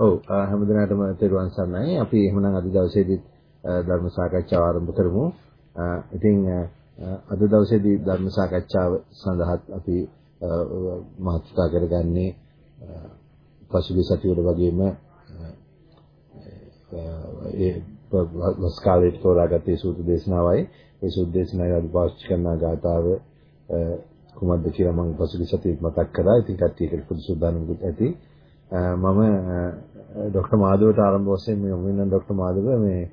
ඔව් හැමදිනටම තෙරුවන් සරණයි. අපි එහෙමනම් අද දවසේදී ධර්ම සාකච්ඡාව ආරම්භ කරමු. ඉතින් අද දවසේදී ධර්ම සාකච්ඡාව සඳහා අපි මහත්කම් කරගන්නේ පසුගිය සතිවල වගේම ඒ වස් කාලේට තෝරාගත්තේ සූත්‍ර දේශනාවයි. ඒ සූත්‍ර දේශනාවේ අද පාවිච්චි කරන ගාථාව කුමක්ද කියලා මම පසුගිය සතියේ මතක් කරා. ඉතින් කට්ටියකට පොදු සූදානම්කුත් ඇති. මම ડોક્ટર මාධවට ආරම්භ වශයෙන් මේ වෙන ડોક્ટર මාධව මේ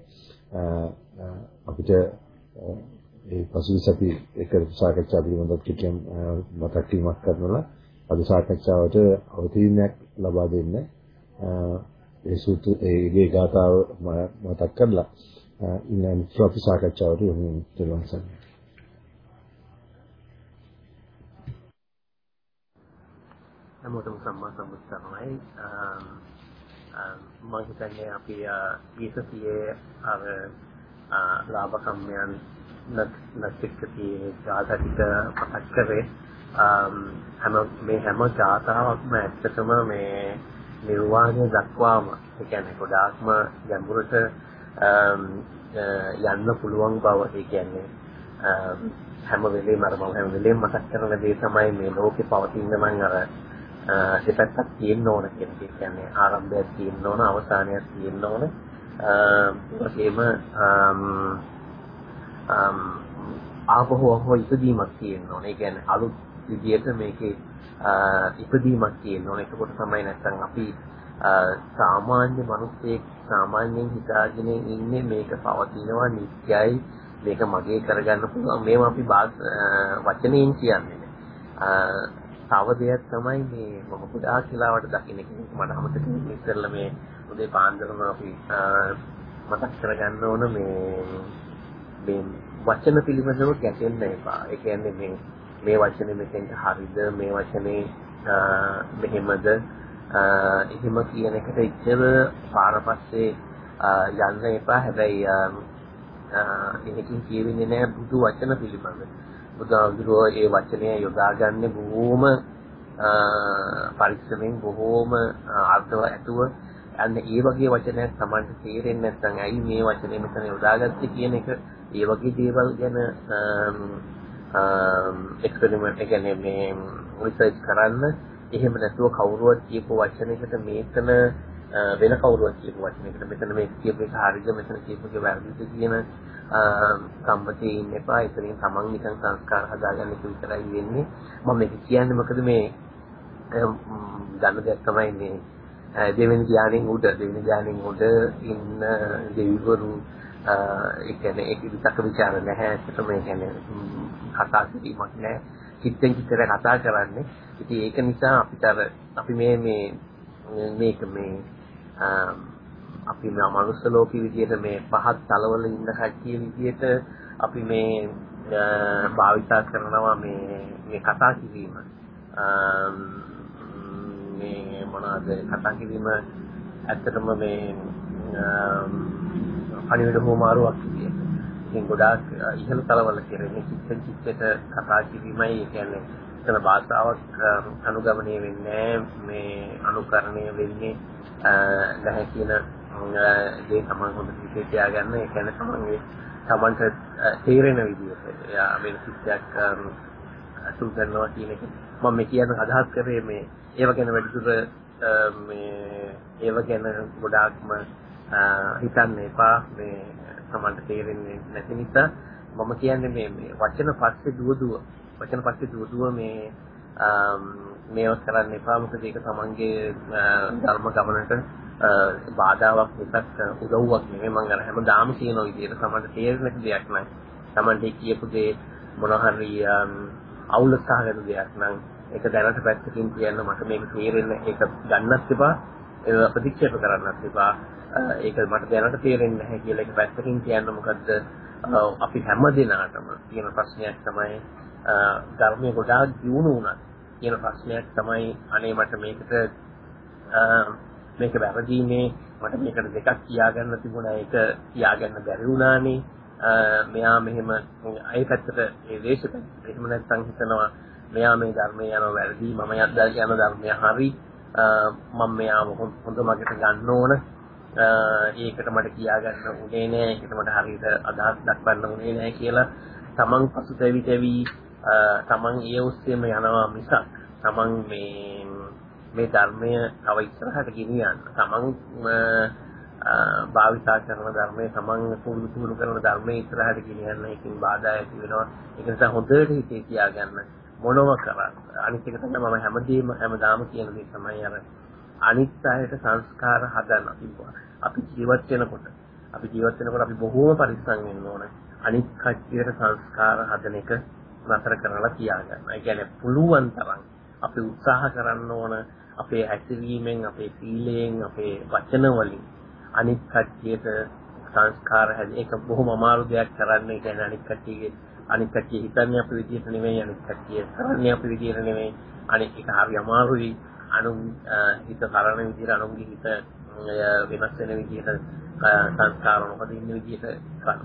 අපිට ඒ පසුගිය සති එක සාකච්ඡා පිළිබඳව කිසියම් මතක් කිරීමක් කරනවා. අද සාකච්ඡාවට අවතීර්ණයක් ලබා දෙන්න ඒ සූත්‍ර ඒ ගාථාව මතක් කරලා ඉන්න අපි සාකච්ඡාවට යොමු වෙනවා. හැමෝටම සම්මා සම්බුද්ධමයි මම හිතන්නේ අපි ඊසතියේ අර ලාභ කම්මයන් නැතිකති ජාතකික මතක් කරේ. හැම මේ හැම ජාතාවක්ම ඇත්තටම මේ නිර්වාණය දක්වාම ඒ කියන්නේ ගොඩාක්ම ගැඹුරට යන්න පුළුවන් බව ඒ කියන්නේ හැම වෙලේම අර මම හැම වෙලේම මතක් කරන දේ තමයි මේ ලෝකේ පවතින නම් අර දෙපැත්තක් තියෙන්න ඕන කියන එක. කියන්නේ ආරම්භයක් තියෙන්න ඕන, අවසානයක් තියෙන්න ඕන. ඒ වගේම ආපහු හෝ ඉදීමක් තියෙන්න ඕන. ඒ කියන්නේ අලුත් විදියට මේකේ ඉපදීමක් තියෙන්න ඕන. එතකොට තමයි නැත්තම් අපි සාමාන්‍ය මිනිස්සෙක් සාමාන්‍යයෙන් හිතාගෙන ඉන්නේ මේක පවතිනවා නිත්‍යයි මේක මගේ කරගන්න පුළුවන් මේවා අපි වචනයෙන් කියන්නේ තව දෙයක් තමයි මේ මම ගොඩාක් කාලවට දකින්න කෙනෙක් මට අමතක ඉස්සෙල්ලා මේ උදේ පාන්දරම අපි මතක් කරගන්න ඕන මේ මේ වචන පිළිබඳව ගැටෙන්න එපා. ඒ කියන්නේ මේ මේ වචනේ මෙතෙන්ට හරිද මේ වචනේ මෙහෙමද එහෙම කියන එකට ඉච්චර පාර පස්සේ යන්න එපා. හැබැයි එහෙකින් කියවෙන්නේ නැහැ බුදු වචන පිළිබඳ. බුදුහාමුදුරුවෝ ඒ වචනය යොදාගන්නේ බොහොම පරිස්සමෙන් බොහොම අර්ථව ඇතුව. අන්න ඒ වගේ වචනයක් Tamanට තේරෙන්නේ නැත්නම් ඇයි මේ වචනේ මෙතන යොදාගත්තේ කියන එක? ඒ වගේ දේවල් ගැන එක්ස්පෙරිමන්ට් එක කියන්නේ මේ රිසර්ච් කරන්න. එහෙම නැතුව කවුරුවත් කියපු වචනයකට මේකන වෙන කවුරුවත් කියපු වචනයකට මෙතන මේ කියපු එක හරියද මෙතන කියපු එක වැරදිද කියන සම්පතේ ඉන්න එපා. ඒතරින් තමන් නිකන් සංස්කාර හදාගන්න එක විතරයි වෙන්නේ. මම මේක කියන්නේ මොකද මේ දන්න දෙයක් තමයි මේ දෙවෙනි ධානයෙන් උඩ දෙවෙනි ධානයෙන් උඩ ඉන්න දෙවිවරු ඒ කියන්නේ ඒක විතක ਵਿਚාර නැහැ. ඒකට මේ කියන්නේ කතා කිරීමක් නැහැ. චිත්තෙන් චිත්තට කතා කරන්නේ. ඉතින් ඒක නිසා අපිට අපි මේ මේ මේක මේ අපි මේ මනුස්ස ලෝකෙ විදිහට මේ පහත් තලවල ඉන්න කට්ටිය විදිහට අපි මේ භාවිතා කරනවා මේ මේ කතා කිරීම. මේ මොනවාද කතා කිරීම ඇත්තටම මේ පණිවිඩ හෝමාරුවක් විදිහට ඉතින් ගොඩාක් ඉහළ තලවල කෙරෙන්නේ චිත්ත චිත්තට කතා කිරීමයි ඒ කියන්නේ එතන භාෂාවක් අනුගමනය වෙන්නේ මේ අනුකරණය වෙන්නේ නැහැ කියන දේ තමන් හොඳ විදිහට තියාගන්න. ඒ කියන්නේ තමන්ගේ තමන්ට තේරෙන විදිහට එයා වෙන සිත්යක් අසුල් කරනවා කියන එක. මම මේ කියන අදහස් කරේ මේ ඒව ගැන වැඩිදුර මේ ඒව ගැන ගොඩාක්ම හිතන්න එපා. මේ තමන්ට තේරෙන්නේ නැති නිසා මම කියන්නේ මේ මේ වචන පස්සේ දුව දුව වචන පස්සේ දුව දුව මේ මේව කරන්න එපා. මොකද ඒක තමන්ගේ ධර්ම ගමනට බාධාවක් විතරක් උදව්වක් නෙමෙයි. මම අර හැමදාම කියන විදිහට සමහර තේරෙන දෙයක් නෑ Tamante කියපු දේ මොන හරි අවුල සහගත දෙයක් නම් ඒක දැනට පැත්තකින් කියන්න මට මේක තේරෙන්නේ ඒක ගන්නත් එපා. ඒ ප්‍රතික්ෂේප කරන්නත් එපා. ඒක මට දැනට තේරෙන්නේ නැහැ කියලා ඒක පැත්තකින් කියන්න මොකද්ද? අපි හැම දිනාටම තියෙන ප්‍රශ්නයක් තමයි ධර්මයේ ගොඩාක් දියුණු වුණා. කියන ප්‍රශ්නයක් තමයි අනේ මට මේකට මේක වැරදීනේ මට මේකට දෙකක් කියාගන්න තිබුණා. ඒක කියාගන්න බැරි වුණානේ. මෙයා මෙහෙම අය පැත්තට ඒ දේශක එහෙම නැත්නම් හිතනවා මෙයා මේ ධර්මයේ යනවා වැරදි මම යද්දා යන ධර්මය හරි. මම මෙයාව හොඳ මගට ගන්න ඕන. ඒකට මට කියා ගන්න උනේ නෑ. ඒකට මට හරියට අදහස් දක්වන්න උනේ නෑ කියලා තමන් පසුතැවි තැවි තමන් ඒ ඔස්සේම යනවා මිසක් තමන් මේ මේ ධර්මය තව ඉස්සරහට ගෙනියන්න. තමන් භාවිතා කරන ධර්මයේ තමන් පුරුදු පුරුදු කරන ධර්මයේ ඉස්සරහට ගෙනියන්න එකකින් බාධා ඇති වෙනවා. ඒක නිසා හොඳට හිතේ තියාගන්න මොනව කරත්. අනිත් එක තමයි මම හැමදේම හැමදාම කියන දේ තමයි අර අනිත් අයට සංස්කාර හදන්න අපි අපි ජීවත් වෙනකොට අපි ජීවත් වෙනකොට අපි බොහෝම පරිස්සම් වෙන්න ඕන. අනිත් කට්ටියට සංස්කාර හදන එක නතර කරලා තියාගන්න. ඒ කියන්නේ පුළුවන් තරම් අපි උත්සාහ කරන්න ඕන අපේ හැසිරීමෙන් අපේ සීලයෙන් අපේ වචන වලින් අනිත් කට්ටියට සංස්කාර හැදෙන එක බොහොම අමාරු දෙයක් කරන්න. ඒ කියන්නේ අනිත් කට්ටියගේ අනිත් කට්ටිය හිතන්නේ අපේ විදිහට නෙමෙයි අනිත් කට්ටිය කරන්නේ අපේ විදිහට නෙමෙයි. අනිත් එක හරි අමාරුයි. අනු හිත කරන විදිහට අනුන්ගේ හිත වෙනස් වෙන විදිහට සංස්කාර නොපදින්න විදිහට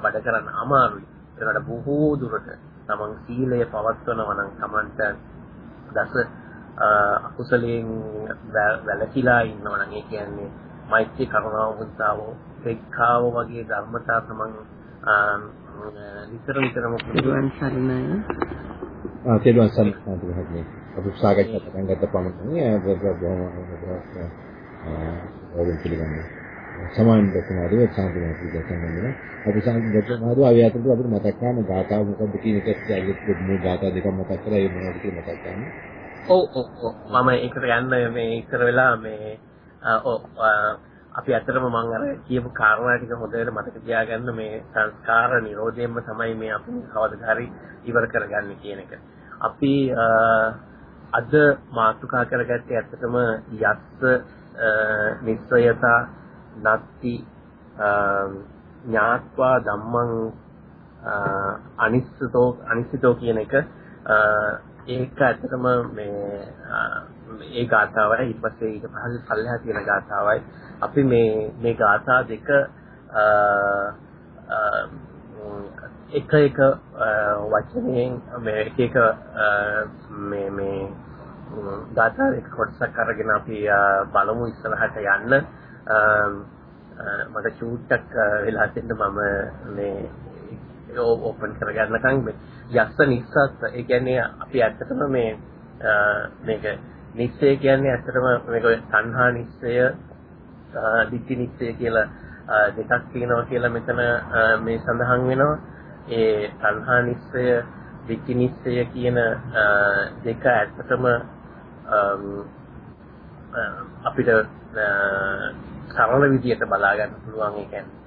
බඩ කරන්න අමාරුයි. ඒකට බොහෝ දුරට තමන් සීලය පවත්වනවා නම් තමන්ට දස අකුසලයෙන් වැළකීලා ඉන්නවා නම් ඒ කියන්නේ මෛත්‍රී කරුණාව මුදිතාව පෙක්ඛාව වගේ ධර්මතා තමන් නිතර නිතරම පුරුවන් සරණයි ආ තේරුවන් සරණයි අපි සාකච්ඡා පටන් ගත්ත පමණින් ඒක බොහොම වලින් පිළිගන්නේ සමාන දක්නාදී සාන්තිමත් විදිහට අපි සාන්ති දක්නාදී ආවිය අතරට අපිට මතක් කරන ගාථාව මොකද්ද කියන එක ඇවිත් මේ ගාථා දෙක මතක් කරලා ඒ මොනවද කියලා මතක් කරන්න. ඔව් ඔව් ඔව් මම ඒකට යන්න මේ ඉස්සර වෙලා මේ ඔව් අපි ඇත්තටම මම අර කියපු කාරණා ටික හොඳට මතක තියාගන්න මේ සංස්කාර නිරෝධයෙන්ම තමයි මේ අපි කවදා හරි ඉවර කරගන්නේ කියන එක. අපි අද මාතෘකා කරගත්තේ ඇත්තටම යස්ස නිස්සයතා නත්ති ඥාත්වා ධම්මං අනිස්සතෝ අනිස්සිතෝ කියන එක ඒක ඇත්තටම මේ ඒ ගාථාවයි. ඊට පස්සේ ඊට පස්සේ පල්ලෙහා තියෙන ගාථාවයි. අපි මේ මේ ගාථා දෙක එක එක වචනයෙන් මේ එක එක මේ මේ ගාථා එක කොටසක් අරගෙන අපි බලමු ඉස්සරහට යන්න. මට චූට්ටක් වෙලා තින්න මම මේ ඕපන් කරගන්නකම් මේ යස්ස නිස්සත් ඒ කියන්නේ අපි ඇත්තටම මේ මේක නිස්සය කියන්නේ ඇත්තටම මේක සංහා නිස්සය දිට්ඨි නිස්සය කියලා දෙකක් තියෙනවා කියලා මෙතන මේ සඳහන් වෙනවා. ඒ සංහා නිස්සය දිට්ඨි නිස්සය කියන දෙක ඇත්තටම අපිට සරල විදියට බලා ගන්න පුළුවන් ඒ කියන්නේ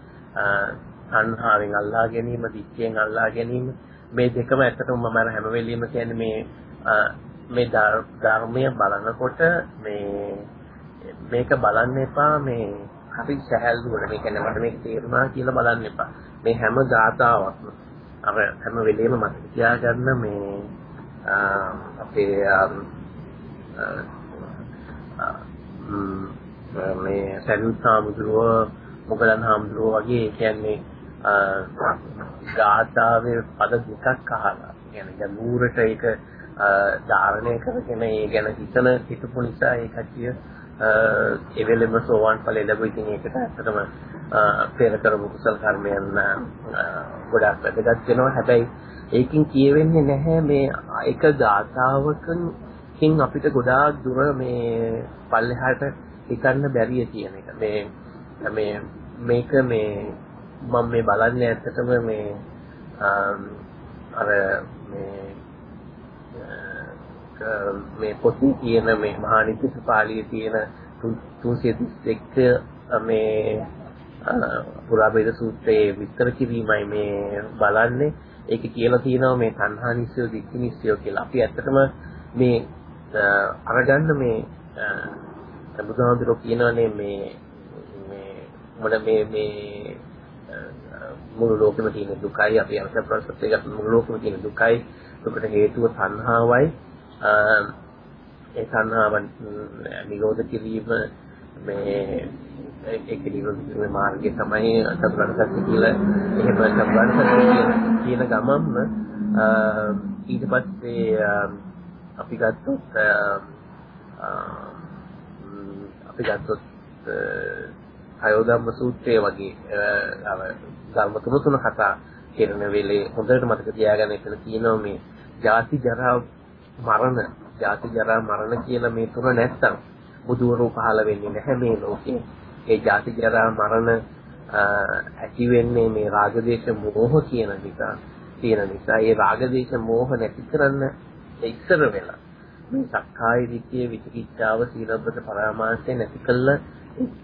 සංහාවෙන් අල්ලා ගැනීම, දික්කෙන් අල්ලා ගැනීම මේ දෙකම ඇත්තටම මම අර හැම වෙලෙම කියන්නේ මේ මේ ධර්මය බලනකොට මේ මේක බලන්න එපා මේ හරි සහැල්ලුවට මේ කියන්නේ මට මේක තේරුණා කියලා බලන්න එපා. මේ හැම ගාතාවක්ම අර හැම වෙලෙම මතක තියාගන්න මේ අපේ මේ සැනුත් හාමුදුරුව මොගලන් හාමුදුරුව වගේ කියන්නේ ගාථාවේ පද දෙකක් අහලා. කියන්නේ ගැඹුරට ඒක ධාරණය කරගෙන ඒ ගැන හිතන හිතපු නිසා ඒ කච්චිය ඒ වෙලෙම සෝවාන් ඵලෙ ලැබුවා ඉතින් ඒකට ඇත්තටම පෙර කරපු කුසල කර්මයන් ගොඩක් වැදගත් වෙනවා. හැබැයි ඒකෙන් කියවෙන්නේ නැහැ මේ එක ගාථාවකින් කින් අපිට ගොඩාක් දුර මේ පල්ලෙහාට හිතන්න බැරිය කියන එක. මේ මේ මේක මේ මම මේ බලන්නේ ඇත්තටම මේ අර මේ මේ පොතේ තියෙන මේ මහා නිත්‍ය පාළියේ තියෙන 331 මේ පුරාභේද සූත්‍රයේ විස්තර කිරීමයි මේ බලන්නේ. ඒක කියලා තියෙනවා මේ තණ්හා නිස්සය, දික්ඛ නිස්සය කියලා. අපි ඇත්තටම මේ අරගන්න මේ බුදුහාමුදුරුවෝ කියනවානේ මේ මේ මොන මේ මේ මුළු ලෝකෙම තියෙන දුකයි අපි අංශ ප්‍රසත් එක මුළු ලෝකෙම තියෙන දුකයි. දුකට හේතුව තණ්හාවයි. ඒ තණ්හාව නිරෝධ කිරීම මේ ඒක නිරෝධ කිරීමේ මාර්ගය තමයි චතුරාර්ය සත්‍ය කියලා එහෙම චතුරාර්ය සත්‍ය කියන ගමන්ම ඊට පස්සේ අපි ගත්තොත් අපි ගත්තොත් අයෝධම්ම සූත්‍රය වගේ අර ධර්ම තුන තුන කතා කරන වෙලේ හොඳට මතක තියාගන්න එතන තියෙනවා මේ ජාති ජරා මරණ ජාති ජරා මරණ කියන මේ තුන නැත්තම් බුදුවරු පහළ වෙන්නේ නැහැ මේ ලෝකේ. ඒ ජාති ජරා මරණ ඇති වෙන්නේ මේ රාගදේශ මෝහ කියන නිසා තියෙන නිසා ඒ රාගදේශ මෝහ නැති කරන්න ඉස්සර වෙලා මේ සක්කාය දිට්ඨිය විචිකිච්ඡාව සීලබ්බත පරාමාසය නැති කළා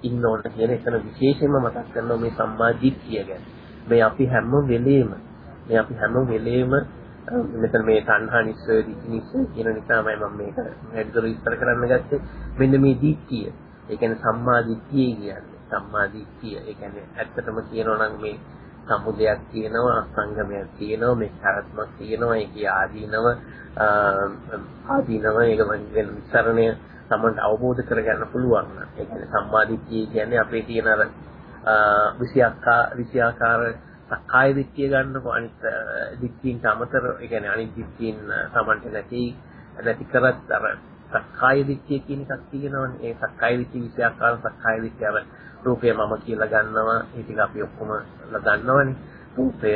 ඉන්න ඕන කියන එතන විශේෂයෙන්ම මතක් කරනවා මේ සම්මා දිට්ඨිය ගැන. මේ අපි හැම වෙලේම මේ අපි හැම වෙලේම මෙතන මේ තණ්හා නිස්සය නිස්සය කියන නිසාමයි මම මේක වැඩිදුර විස්තර කරන්න ගත්තේ. මෙන්න මේ දිට්ඨිය. ඒ කියන්නේ සම්මා දිට්ඨිය කියන්නේ. සම්මා දිට්ඨිය. ඒ කියන්නේ ඇත්තටම කියනවා නම් මේ සමුදයක් තියෙනවා අසංගමයක් තියෙනවා මේ තරත්මක් තියෙනවා ඒකේ ආදීනව ආදීනව ඒක වෙන විස්තරණය තමන්ට අවබෝධ කරගන්න පුළුවන් නම්. ඒ කියන්නේ සම්මාදිට්ඨිය කියන්නේ අපේ තියෙන අර විෂයාකා විෂයාකාර සක්කාය දිට්ඨිය ගන්නකො. අනිත් දිට්ඨියින්ට අමතර ඒ කියන්නේ අනිත් දිට්ඨියින් තමන්ට නැති නැති කරත් අර සක්කාය දිට්ඨිය කියන එකක් තියෙනවනේ. ඒ සක්කාය දිට්ඨිය විෂයාකාර සක්කාය දිට්ඨිය අර රූපය මම කියලා ගන්නවා. ඒ ටික අපි ඔක්කොම ගන්නවනේ රූපය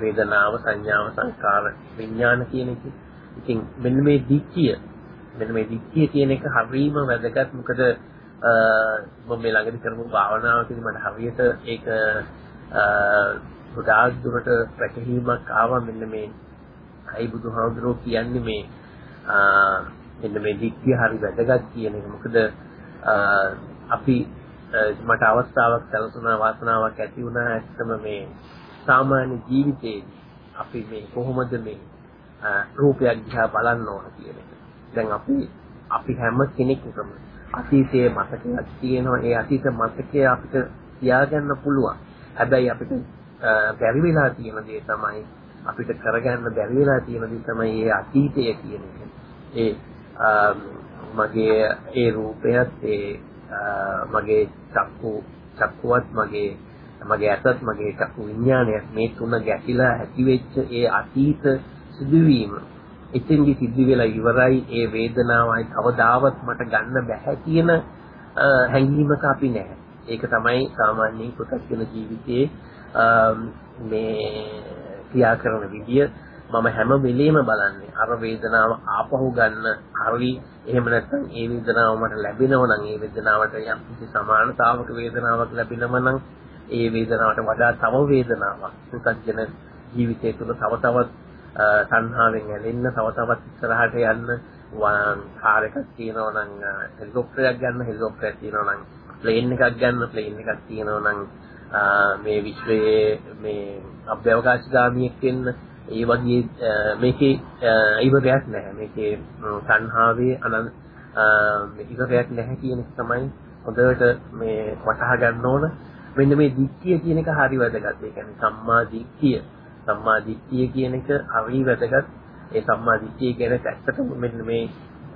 වේදනාව සංඥාව සංකාර විඥාන කියන එක. ඉතින් මෙන්න මේ දික්කිය මෙන්න මේ දික්කිය කියන එක හරීම වැදගත්. මොකද මම මේ ළඟදී කරපු භාවනාවකදී මට හරියට ඒක ගොඩාක් දුරට පැහැහීමක් ආවා. මෙන්න මේ අයි බුදුහාමුදුරුවෝ කියන්නේ මේ මෙන්න මේ දික්කිය හරි වැදගත් කියන එක. මොකද අපි මට අවස්ථාවක් සැලසුණා වාසනාවක් ඇති වුණා ඇත්තම මේ සාමාන්‍ය ජීවිතේදී අපි මේ කොහොමද මේ රූපයක් දිහා බලන්න ඕන කියන එක. දැන් අපි අපි හැම කෙනෙකුටම අතීතයේ මතකයක් තියෙනවා. ඒ අතීත මතකය අපිට තියාගන්න පුළුවන්. හැබැයි අපිට බැරි වෙලා තියෙන දේ තමයි අපිට කරගන්න බැරි වෙලා තියෙන දේ තමයි ඒ අතීතය කියන එක. ඒ මගේ ඒ රූපයත් ඒ මගේ චක්කු චක්කුවත් මගේ මගේ ඇසත් මගේ චක්කු විඥානයත් මේ තුන ගැටිලා ඇතිවෙච්ච ඒ අතීත සිදුවීම. එතෙන්දි සිද්ධ වෙලා ඉවරයි ඒ වේදනාවයි. කවදාවත් මට ගන්න බෑ කියන හැඟීමක අපි නැහැ. ඒක තමයි සාමාන්‍යයෙන් පුතග්ජන ජීවිතයේ මේ ක්‍රියා කරන විදිය. මම හැම වෙලෙම බලන්නේ. අර වේදනාව ආපහු ගන්න. හරි. එහෙම නැත්නම් ඒ වේදනාව මට ලැබෙනව නම් ඒ වේදනාවට යම් කිසි සමානතාවක වේදනාවක් ලැබෙනව නම් ඒ වේදනාවට වඩා තව වේදනාවක්. පුතග්ජන ජීවිතය තුළ තව තවත් තණ්හාවෙන් ඇලෙන්න තව තවත් ඉස්සරහට යන්න කාර් එකක් තියෙනවා නම් හෙලිකොප්ටරයක් ගන්න හෙලිකොප්ටරයක් තියෙනවා නම් ප්ලේන් එකක් ගන්න ප්ලේන් එකක් තියෙනවා නම් මේ විශ්වයේ මේ අභ්‍යවකාශගාමියෙක් වෙන්න ඒ වගේ මේකේ ඉවරයක් නැහැ මේකේ තණ්හාවේ අනන් ඉවරයක් නැහැ කියන එක තමයි හොඳට මේ වටහා ගන්න ඕන මෙන්න මේ දික්කිය කියන එක හරි වැදගත් ඒ කියන්නේ සම්මා දික්කිය සම්මා දිට්ඨිය කියන එක හරි වැදගත්. ඒ සම්මා දිට්ඨිය කියන එක ඇත්තටම මෙන්න මේ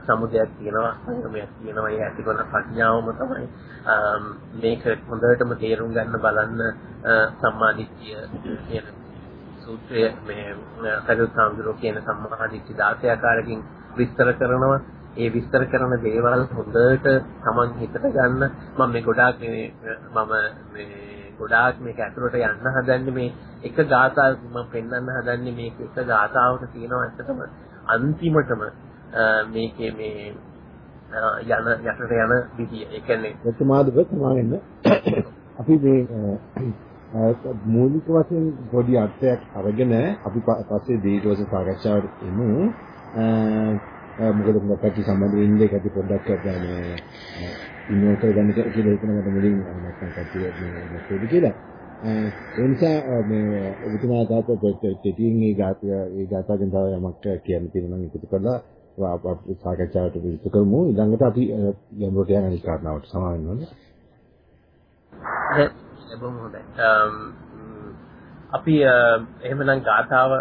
සමුදයක් තියෙනවා, සංගමයක් තියෙනවා. ඒ ඇති කරන ප්‍රඥාවම තමයි මේක හොඳටම තේරුම් ගන්න බලන්න සම්මා දිට්ඨිය කියන සූත්‍රය මේ සරියුත්සාම්දුරෝ කියන සම්මා දිට්ඨි 16 ආකාරකින් විස්තර කරනවා. ඒ විස්තර කරන දේවල් හොඳට Taman හිතට ගන්න මම මේ ගොඩාක් මේ මම මේ ගොඩාක් මේක ඇතුළට යන්න හදන්නේ මේ එක ගාථාවක් මම පෙන්වන්න හදන්නේ මේක එක ගාථාවක තියෙනවා ඇත්තටම අන්තිමටම මේකේ මේ යන යටට යන විදිය. ඒ කියන්නේ ප්‍රතිමාදක සමාවෙන්න අපි මේ මූලික වශයෙන් පොඩි අර්ථයක් අරගෙන අපි පස්සේ දීර්ඝ වශයෙන් සාකච්ඡාවට එමු. මොකද මොකක්ද සම්බන්ධ වෙන්නේ කටි පොඩ්ඩක් ගන්න ඉන්නෝ කරගන්න කියලා හිතන මට මුලින් නැත්නම් කට්ටිය මේ මොකද කියලා. ඒ නිසා මේ ඔබතුමා තාප පොට්ටින් ඒ ගාතය ඒ ගාතගෙන් තව යමක් කියන්න තියෙනවා නම් එකතු කරලා අපි සාකච්ඡාවට විස්තර කරමු. ඊළඟට අපි ගැඹුරට යන අනිත් කාරණාවට සමා වෙන්න ඕනේ. බොහොම හොඳයි. අපි එහෙමනම් ගාථාව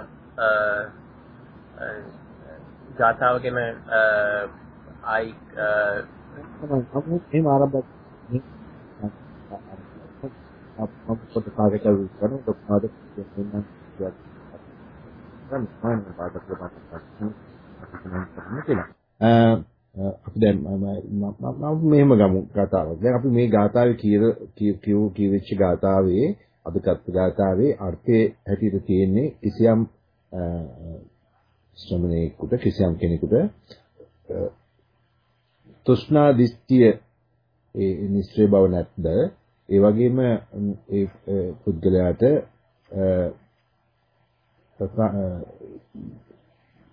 ගාථාව ගැන ආයි අපු එහෙම ආරම්භ අපොත් කාර්යකල් කරන දොක්නාද කියන්න කියන්න. ගන්න පාඩක ප්‍රමාණයක් කරන්න කියලා. Uh, අපි දැන් මම මෙහෙම ගමු කතාවක්. දැන් අපි මේ ගාථාවේ කියව කියවෙච්ච ගාථාවේ අදකත් ගාථාවේ අර්ථයේ හැටියට තියෙන්නේ කිසියම් uh, ශ්‍රමණේකුට කිසියම් කෙනෙකුට uh, තෘෂ්ණා දිස්තිය ඒ නිශ්චය බව නැත්ද ඒ වගේම um, ඒ පුද්ගලයාට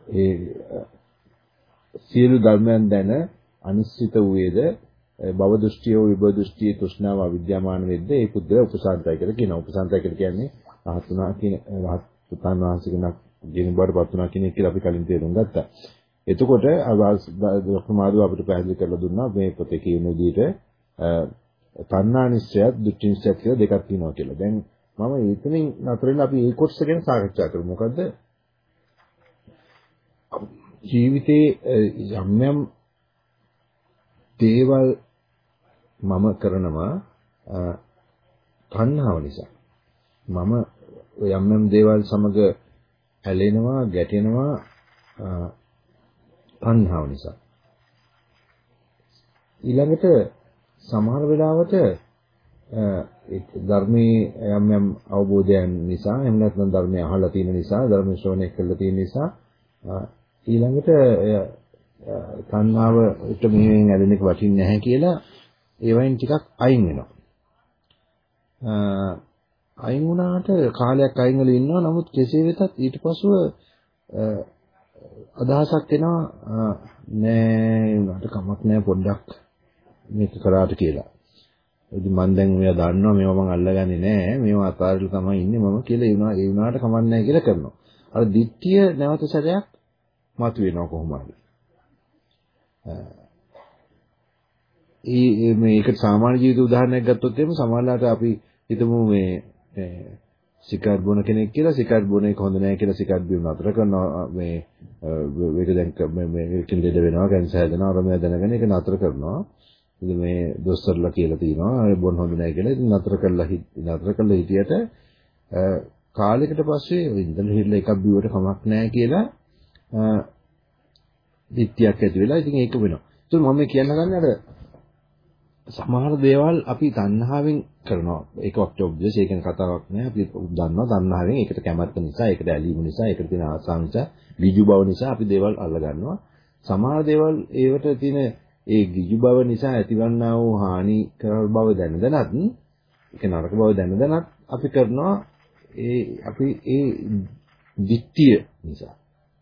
ඒ සියලු ධර්මයන් දැන අනිශ්චිත වූයේද භව දෘෂ්ටිය විභව දෘෂ්ටිය තෘෂ්ණාව අවිද්‍යාමාන වෙද්ද ඒ පුද්ගල උපසාන්තය කියලා කියනවා. උපසාන්තය කියලා කියන්නේ රහත් වුණා කියන රහත් පුතන් වහන්සේ කෙනෙක් ජීවන බවට පත් වුණා කියන එක කියලා අපි කලින් තේරුම් ගත්තා. එතකොට ප්‍රමාදව අපිට පැහැදිලි කරලා දුන්නා මේ පොතේ කියන විදිහට තණ්හා නිශ්චයත් දුක්ඛ නිශ්චයත් කියලා දෙකක් තියෙනවා කියලා. දැන් මම එතනින් නතර වෙලා අපි ඒ කොටස ගැන සාකච්ඡා කරමු. මොකද ජීවිතේ යම් යම් දේවල් මම කරනවා තණ්හාව නිසා. මම යම් යම් දේවල් සමග ඇලෙනවා, ගැටෙනවා තණ්හාව නිසා. ඊළඟට සමහර වෙලාවට ධර්මයේ යම් යම් අවබෝධයන් නිසා එහෙම නැත්නම් ධර්මය අහලා තියෙන නිසා ධර්ම ශ්‍රවණය කළා තියෙන නිසා ඊළඟට තණ්හාවට මෙහෙන් ඇලෙන එක වටින්නේ නැහැ කියලා ඒවෙන් ටිකක් අයින් වෙනවා. අයින් වුණාට කාලයක් අයින් වෙලා ඉන්නවා නමුත් කෙසේ වෙතත් ඊට පසුව අදහසක් එනවා නෑ උනාට කමක් නෑ පොඩ්ඩක් මේක කරාට කියලා. ඉතින් මම දැන් මෙයා දන්නවා මේවා මම අල්ලගන්නේ නෑ මේවා අතාරිලා තමයි ඉන්නේ මම කියලා ඒ වුණා ඒ වුණාට කමක් නෑ කියලා කරනවා. අර දිට්ඨිය නැවත සැරයක් මතුවෙනවා කොහොම හරි. ඒ මේකට සාමාන්‍ය ජීවිත උදාහරණයක් ගත්තොත් එහෙම සමහරවිට අපි හිතමු මේ සිගරට් බොන කෙනෙක් කියලා සිගරට් බොන එක හොඳ නැහැ කියලා සිගරට් බීම නතර කරනවා. මේ මේක දැන් මේ මේකෙන් ලෙඩ වෙනවා කැන්සර් හැදෙනවා අරමයා දැනගෙන ඒක නතර කරනවා. ඉතින් මේ දොස්තරලා කියලා තියෙනවා ඒ බොන හොඳ නැහැ කියලා. ඉතින් නතර කරලා නතර කරලා හිටියට කාලයකට පස්සේ ඉඳන් හිරලා එකක් බිව්වට කමක් නැහැ කියලා දිට්ඨියක් ඇති වෙලා ඉතින් ඒක වෙනවා. ඒත් මම කියන්න ගන්නේ අර සමහර දේවල් අපි තණ්හාවෙන් කරනවා. ඒක ඔබ්වියස් ඒක කතාවක් නෑ. අපි දන්නවා තණ්හාවෙන් ඒකට කැමැත්ත නිසා, ඒකට ඇලීම නිසා, ඒකට තියෙන ආසාව නිසා, ඍජු බව නිසා අපි දේවල් අල්ල ගන්නවා. සමහර දේවල් ඒවට තියෙන ඒ ඍජු බව නිසා ඇතිවන්නා වූ හානි කර බව දැන දැනත් ඒක නරක බව දැන දැනත් අපි කරනවා ඒ අපි ඒ දිට්ඨිය නිසා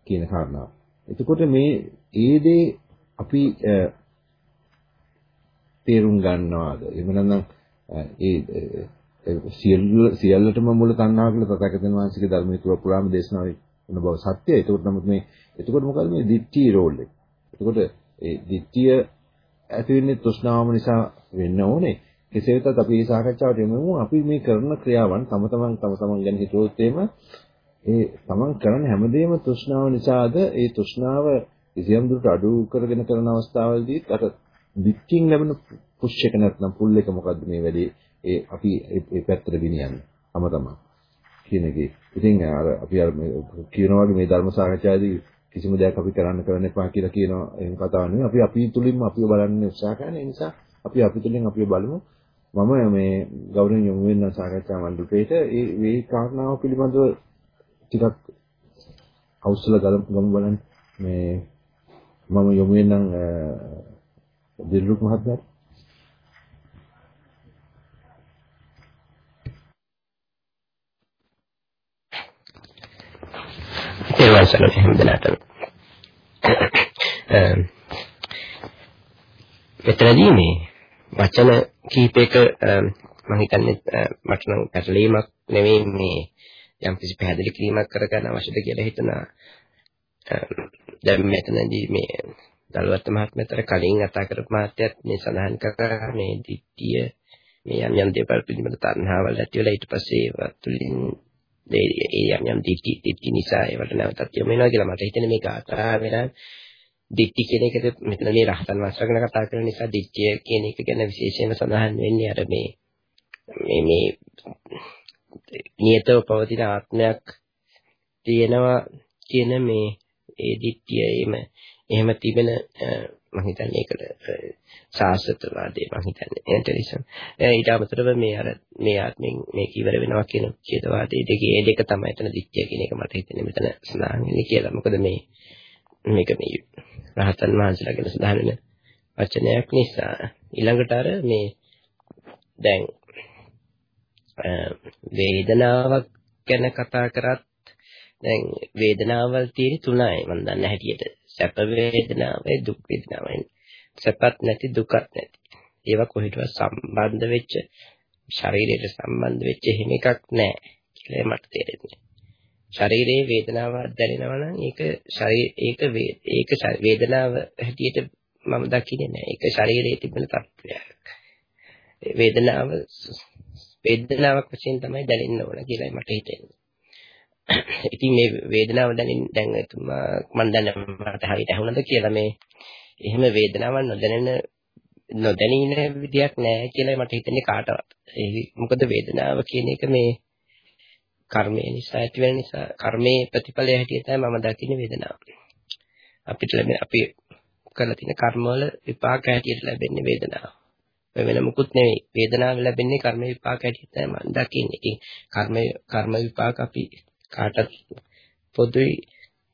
කියන කාරණාව. එතකොට මේ ඒ දේ අපි තේරුම් ගන්නවාද? එහෙම නැත්නම් ඒ සියල්ලටම මුල තණ්හාව කියලා තථාගතයන් වහන්සේගේ ධර්මයේ තුල පුරාම දේශනාවේ වෙන බව සත්‍යයි. එතකොට නමුත් මේ එතකොට මොකද මේ දිට්ඨිය රෝල් එක? එතකොට ඒ දිට්ඨිය ඇති වෙන්නේ තෘෂ්ණාවම නිසා වෙන්න ඕනේ. කෙසේ වෙතත් අපි මේ සාකච්ඡාවට යමු අපි මේ කරන ක්‍රියාවන් තම තමන් තම තමන් ගැන හිතුවොත් එහෙම ඒ තමන් කරන හැමදේම තෘෂ්ණාව නිසාද ඒ තෘෂ්ණාව කිසියම් දුරට අඩු කරගෙන කරන අවස්ථාවලදී අර දික්කින් ලැබෙන පුෂ් එක නැත්නම් පුල් එක මොකද්ද මේ වැඩේ? ඒ අපි ඒ පැත්තට ගෙනියන්නේ තම තමන් කියන එකේ. ඉතින් අර අපි අර කියනවා වගේ මේ ධර්ම සාකච්ඡාවේදී කිසිම දෙයක් අපි කරන්න කරන්න එපා කියලා කියන එහෙම කතාවක් නෙවෙයි. අපි අපි තුලින්ම අපිව බලන්න උත්සාහ කරන නිසා අපි අපි තුලින් අපිව බලමු. මම මේ ගෞරවයෙන් යොමු වෙන සාකච්ඡා මණ්ඩපයේට ඒ මේ කාරණාව පිළිබඳව ටිකක් අවසල ගමු බලන්න. මේ මම යොමු වෙනම් දිල්රුක් මහත්මයාට ඒවා සලකන හැමදෙනාටම මෙතනදී මේ වචන කීපයක මම හිතන්නේ මට නම් පැටලීමක් නෙවෙයි මේ යම් කිසි පැහැදිලි කිරීමක් කරගන්න අවශ්‍යද කියලා හිතනවා. දැන් මෙතනදී මේ දලුවත් මහත්මයාතර කලින් කතා කරපු මාත්‍යත් මේ සඳහන් කරා මේ දිට්ඨිය මේ යම් යම් දේවල් පිළිබඳ තණ්හාවල් ඇති වෙලා ඊට පස්සේ ඒවා තුලින් ඒ යම් යම් දිට්ඨි දිට්ඨි නිසා ඒවට නැවතත් යොමු වෙනවා කියලා මට හිතෙන මේ ගාථා වෙලා දිට්ඨි කියන එකද මෙතන මේ රහතන් වහන්සේ ගැන කතා කරන නිසා දිට්ඨිය කියන එක ගැන විශේෂයෙන්ම සඳහන් වෙන්නේ අර මේ මේ මේ නියතව පවතින ආත්මයක් තියෙනවා කියන මේ ඒ දිට්ඨිය එහෙම එහෙම තිබෙන මම හිතන්නේ ඒකට සාස්ත්‍රවාදී මම හිතන්නේ. එන්ටලිසම් ඊට අමතරව මේ අර මේ ආත්මෙන් මේක ඉවර වෙනවා කියන ඡේදවාදී දෙකේ ඒ දෙක තමයි එතන දික්කය කියන එක මට හිතෙන්නේ. මෙතන සඳහන් වෙන්නේ කියලා. මොකද මේ මේක මේ රහතන් වහන්සේලා ගැන සඳහන් වෙන වචනයක් නිසා. ඊළඟට අර මේ දැන් වේදනාවක් ගැන කතා කරත් දැන් වේදනාවල් තියෙන තුනයි මම දන්න හැටියට. සැප වේදනාවයි දුක් වේදනාවයි. සැපත් නැති දුකත් නැති. ඒවා කොහෙටවත් සම්බන්ධ වෙච්ච ශරීරයට සම්බන්ධ වෙච්ච එහෙම එකක් නැහැ කියලා මට තේරෙන්නේ. ශරීරයේ වේදනාවක් දැනෙනවා නම් ඒක ශරීර ඒක ඒක වේදනාව හැටියට මම දකින්නේ නැහැ ඒක ශරීරයේ තිබෙන තත්ත්වයක්. වේදනාව වේදනාවක් වශයෙන් තමයි දැනෙන්න ඕන කියලායි මට හිතෙන්නේ ඉතින් මේ වේදනාව දැනින් දැන් එතුමා මම දැන් මට හරියට ඇහුණද කියලා මේ එහෙම වේදනාවක් නොදැනෙන නොදැනීන විදියක් නැහැ කියලා මට හිතෙන්නේ කාටවත්. මොකද වේදනාව කියන එක මේ කර්මය නිසා ඇති වෙන නිසා කර්මයේ ප්‍රතිඵලය හැටියට තමයි මම දකින්නේ වේදනාව. අපිට ලැබෙන අපි කරලා තියෙන කර්මවල විපාක හැටියට ලැබෙන්නේ වේදනාව. වෙන මොකුත් නෙවෙයි. වේදනාව ලැබෙන්නේ කර්ම විපාක හැටියට තමයි මම දකින්නේ. ඉතින් කර්ම කර්ම විපාක අපි කාටත් පොදුයි.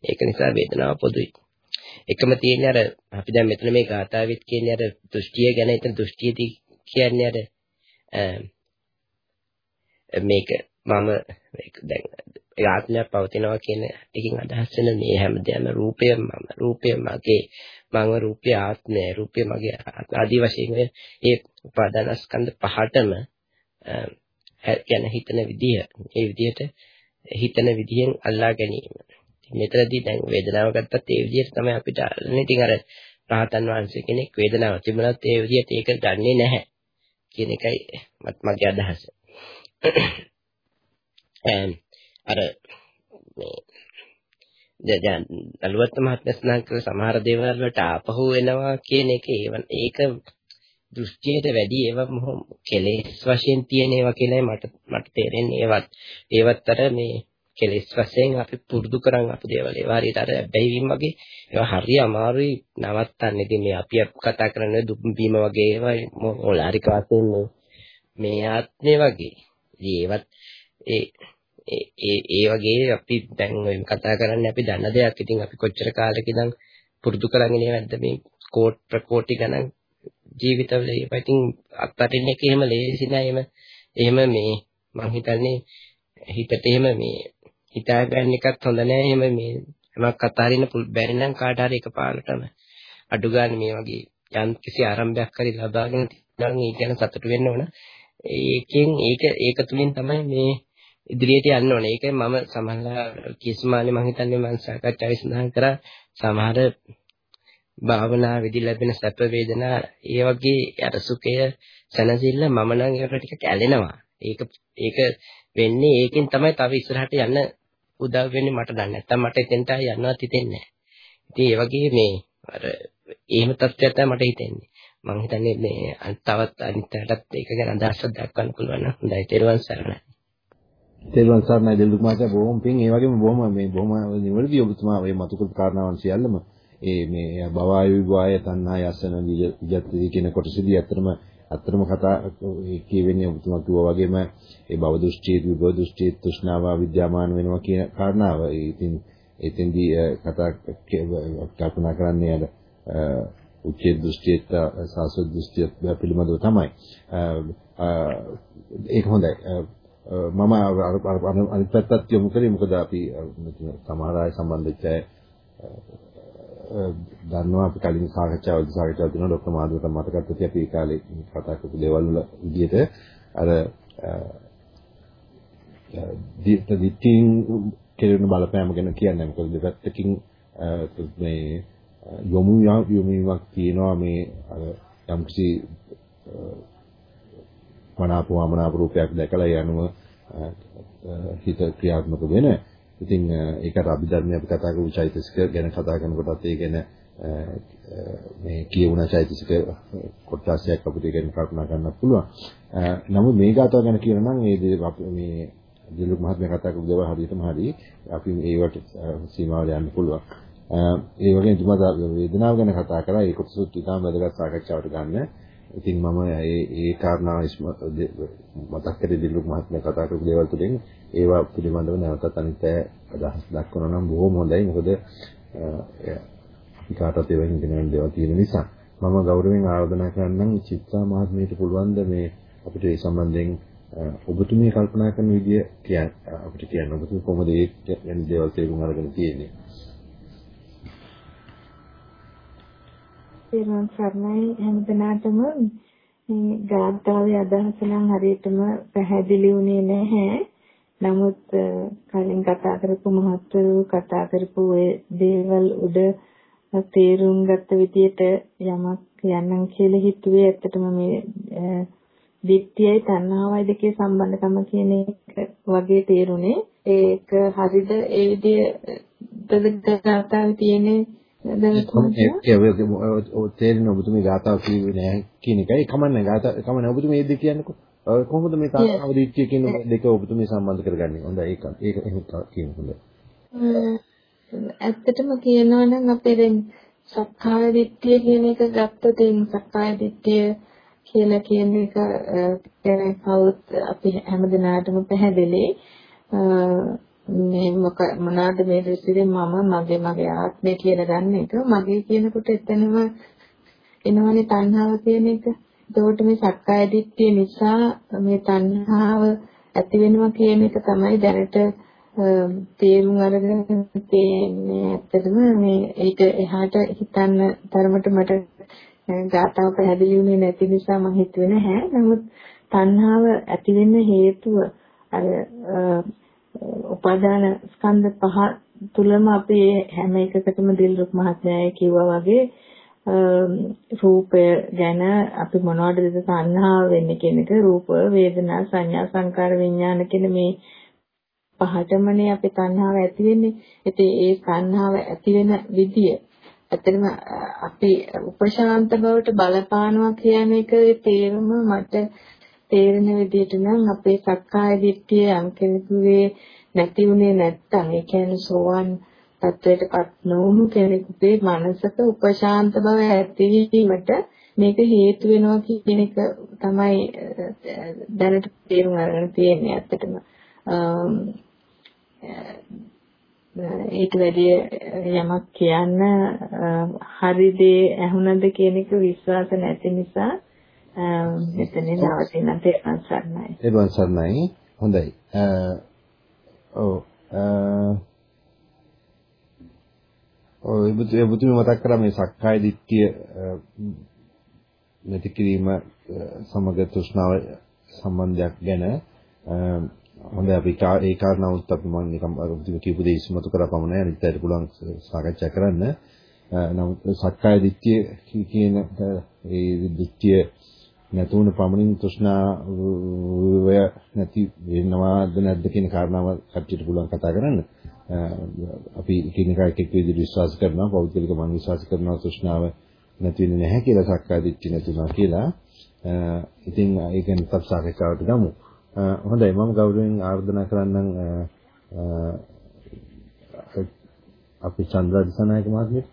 ඒක නිසා වේදනාව පොදුයි. එකම තියෙන්නේ අර අපි දැන් මෙතන මේ ගාථාවෙත් කියන්නේ අර දෘෂ්ටිය ගැන එතන දෘෂ්ටියදී කියන්නේ අර මේක මම මේක දැන් ආත්මයක් පවතිනවා කියන එකකින් අදහස් වෙන මේ හැමදේම රූපය මම රූපය මගේ මම රූපය ආත්මය රූපය මගේ ආදී වශයෙන් ඒ උපාදානස්කන්ධ පහටම කියන හිතන විදිය ඒ විදිහට හිතන විදියෙන් අල්ලා ගැනීම. මෙතනදී දැන් වේදනාව ගත්තත් ඒ විදිහට තමයි අපිට අල්ලන්නේ. ඉතින් අර රහතන් වහන්සේ කෙනෙක් වේදනාව තිබුණත් ඒ විදිහට ඒක ගන්නෙ නැහැ කියන එකයි මගේ අදහස. අර මේ දැන් අලුවත් මහත්මයා සඳහන් කළ සමහර දේවල් වලට ආපහු එනවා කියන එක ඒක දෘෂ්ටියට වැඩි ඒවා කෙලෙස් වශයෙන් තියෙන ඒවා කියලායි මට මට තේරෙන්නේ ඒවත් ඒවත් අර මේ කෙලෙස් වශයෙන් අපි පුරුදු කරන් අපු දේවල් ඒවා හරියට අර බැහැවීම වගේ ඒවා හරිය අමාරුයි නවත්තන්න. ඉතින් මේ අපි කතා කරන්නේ දුක් බීම වගේ ඒවා මොලාරික වශයෙන් මේ ආත්මේ වගේ. ඉතින් ඒවත් ඒ ඒ ඒ වගේ අපි දැන් ඔය කතා කරන්නේ අපි දන්න දෙයක්. ඉතින් අපි කොච්චර කාලෙක ඉඳන් පුරුදු කරගෙන ඉන්නවද මේ කෝට් ප්‍රකෝටි ගණන් ජීවිතවල ඒවා ඉතින් අත්පටින් එක එහෙම ලේසි නෑ. එහෙම එහෙම මේ මං හිතන්නේ හිතට එහෙම මේ හිතා ගන්න එකත් හොඳ නෑ. එහෙම මේ හැමක් අතාරින්න බැරි නම් කාට හරි එකපාරටම අඩු ගන්න මේ වගේ යම් කිසි ආරම්භයක් හරි ලබාගෙන තියෙනවා ඒ කියන සතුටු වෙන්න ඕන. ඒකෙන් ඒක ඒක තුලින් තමයි මේ ඉදිරියට යන්න ඕනේ. ඒකයි මම සමහරලා කිස්මානේ මම හිතන්නේ මම සාකච්ඡාවේ සඳහන් කරා. සමහර භාවනා විදි ලැබෙන සැප වේදනා ඒ වගේ අර සුඛය සැනසෙල්ල මම නම් ඒකට ටිකක් ඇලෙනවා. ඒක ඒක වෙන්නේ ඒකෙන් තමයි තව ඉස්සරහට යන්න උදව් වෙන්නේ මට දැන් නැත්තම් මට එතෙන්ට යන්නවත් හිතෙන්නේ නැහැ. ඉතින් ඒ වගේ මේ අර එහෙම තත්ත්වයක් තමයි මට හිතෙන්නේ. මම හිතන්නේ මේ තවත් අනිත්‍යයටත් ඒක ගැන අදහසක් දක්වන්න පුළුවන් නම් හොඳයි. තෙරුවන් සරණයි. තෙරුවන් සරණයි දෙලුක් මාත්‍යා බොහොම පිං ඒ වගේම බොහොම මේ බොහොම නිවැරදි ඔබතුමා මේ මතුකල් කාරණාවන් සියල්ලම ඒ මේ භවය විවාය තණ්හා යසන විජත්ති කියන කොටසදී අත්‍තරම අත්‍තරම කතා කියවෙන්නේ ඔබතුමා කිව්වා වගේම ඒ භව දෘෂ්ටි විභව දෘෂ්ටි තෘෂ්ණාව විද්‍යාමාන වෙනවා කියන කාරණාව. ඉතින් එතෙන්දී කතා කල්පනා කරන්නේ අර උච්චේ දෘෂ්ටියට සාසව දෘෂ්ටියට පිළිබඳව තමයි. ඒක හොඳයි. මම අනිත් පැත්තත් යොමු කරේ මොකද අපි සමහර අය සම්බන්ධ වෙච්ච දන්නවා අපි කලින් සාකච්ඡාවල් සාකච්ඡා කරන ડોක්ටර් මාධවකට මතකත් ඇති. අපි ඒ කාලේ කතා කරපු දේවල් වල විදිහට අර දිටින් කෙරෙන බලපෑම ගැන කියන්නේ. මොකද දෙපැත්තකින් මේ යොමු යොමුමක් තියෙනවා මේ අර යම්කිසි මනාප වමනාප රූපයක් දැකලා යනුව හිත ක්‍රියාත්මක වෙන ඉතින් ඒකට අභිධර්මයේ අපි කතා කරපු චෛතසික ගැන කතා කරනකොටත් ඒ ගැන මේ කියවුණ චෛතසික කොටසක් අපිට ගැන කල්පනා කරන්න පුළුවන්. නමුත් මේ ගාතාව ගැන කියනවා නම් මේ මේ දිලුක් මහත්මයා කතා කරපු දේවල් හරියටම හරි අපි ඒවට සීමාවල යන්න පුළුවන්. ඒ වගේ තුමා වේදනාව ගැන කතා කරා ඒක කොටසත් ඉතාම වැදගත් සාකච්ඡාවට ගන්න. ඉතින් මම ඒ ඒ කාරණා මතක් කරේ දිලුක් මහත්මයා කතා කරපු දේවල් තුලින් ඒවා පිළිබඳව නැවතත් අනිත් අය අදහස් දක්වනවා නම් බොහොම හොඳයි. මොකද කාටත් ඒ වගේ ඉගෙන දේවල් තියෙන නිසා මම ගෞරවයෙන් ආරාධනා කරන්නම් චිත්තා මහත්මියට පුළුවන් ද මේ අපිට ඒ සම්බන්ධයෙන් ඔබතුමිය කල්පනා කරන විදිය කියන්න අපිට කියන්න ඔබතුමිය කොහොමද ඒ ගැන දේවල් තේරුම් අරගෙන තියෙන්නේ තේරුම් සරණයි හැමදෙනාටම මේ ගාථාවේ අදහස නම් හරියටම පැහැදිලි වුණේ නැහැ. නමුත් කලින් කතා කරපු මහත්වරු කතා කරපු ඒ දේවල් උඩ තේරුම් ගත්ත විදියට යමක් කියන්නම් කියලා හිතුවේ ඇත්තටම මේ දිට්ඨියයි තණ්හාවයි දෙකේ සම්බන්ධකම කියන එක වගේ තේරුනේ. ඒක හරිද? ඒ විදිහට ගාථාවේ තියෙන්නේ තේරෙන ඔබතුමී ගාථාව කිව්වේ නෑ කියන එකයි. කමන්නේ ගාථා කමන්නේ ඔබතුමී දෙක කියන්නකෝ කොහොමද මේ තාක්ෂණ දිට්ඨිය කියන දෙක ඔබතුමී සම්බන්ධ කරගන්නේ? හොඳයි ඒක ඒක එහෙම කියන හොඳයි. ඇත්තටම කියනවා නම් අපේ දැන් සක්කාය දිට්ඨිය කියන එක ගත්තොත් එන් සක්කාය දිට්ඨිය කියලා කියන එක කියන්නේ කවුත් අපි හැමදෙනාටම පැහැදිලි. මේ මොක මොනවාද මේ දෘෂ්ටියේ මම මගේ මගේ ආත්මය කියලා ගන්න එක. මගේ කියනකොට එතනම එනවනේ තණ්හාව කියන එක. එතකොට මේ සක්කාය දිට්ඨිය නිසා මේ තණ්හාව ඇති වෙනවා කියන එක තමයි දැනට තේරුම් අරගෙන තියෙන්නේ ඇත්තටම මේ ඒක එහාට හිතන්න තරමට මට ගාතාව පැහැදිලි වුණේ නැති නිසා මම හිතුවේ නැහැ. නමුත් තණ්හාව ඇති වෙන්න හේතුව අර උපාදාන ස්කන්ධ පහ තුලම අපි හැම එකකටම දිල්රුක් මහත්මයා කිව්වා වගේ රූපය ගැන අපි මොනවටද තණ්හාව වෙන්නේ කියන එක රූප වේදනා සංඥා සංකාර විඥාන කියන මේ පහටමනේ අපි තණ්හාව ඇති වෙන්නේ. ඉතින් ඒ තණ්හාව ඇති වෙන විදිය ඇත්තටම අපි උපශාන්ත බවට බලපානවා කියන එක තේරුම මට තේරෙන විදිහට නම් අපේ සක්කාය දිට්ඨිය යම් කෙනෙකුගේ නැති උනේ නැත්තම් ඒ කියන්නේ සෝවන් තත්වයටපත් නොවුණු කෙනෙකුගේ මනසක උපශාන්ත බව ඇතිවීමට මේක හේතු වෙනවා කියන එක තමයි දැනට තේරුම් අරගෙන තියෙන්නේ ඇත්තටම ඊට වැඩි යමක් කියන්න හරි දේ ඇහුණද කියන එක විශ්වාස නැති නිසා මෙතනින් නවතින තේරුම් සරණයි. තේරුම් සරණයි. හොඳයි. ඔව් ඔය බුදු මතක් කරා මේ සක්කාය දිට්ඨිය නැති කිරීම සමග තෘෂ්ණාව සම්බන්ධයක් ගැන හොඳයි අපි ඒ කාරණාවත් අපි මම නිකම් අර කියපු දේ ඉස්මතු කරලා පමණයි අනිත් අයට පුළුවන් සාකච්ඡා කරන්න. නමුත් සක්කාය දිට්ඨිය කියන ඒ දිට්ඨිය නැතුණු පමණින් තෘෂ්ණාව නැති වෙනවාද නැද්ද කියන කාරණාව කට්ටියට පුළුවන් කතා කරන්න. අපි එකින් එක එක විදිහට විශ්වාස කරනවා පෞද්ගලික මම විශ්වාස කරනවා තෘෂ්ණාව නැති වෙන්නේ නැහැ කියලා සක්කාය දිට්ඨිය නැතුණා කියලා. ඉතින් ඒක ගැන තත් සාකච්ඡාවට ගමු. හොඳයි. මම ගෞරවයෙන් ආරාධනා කරන්නම් අපි චන්ද්‍රා දිසනායක මහත්මියට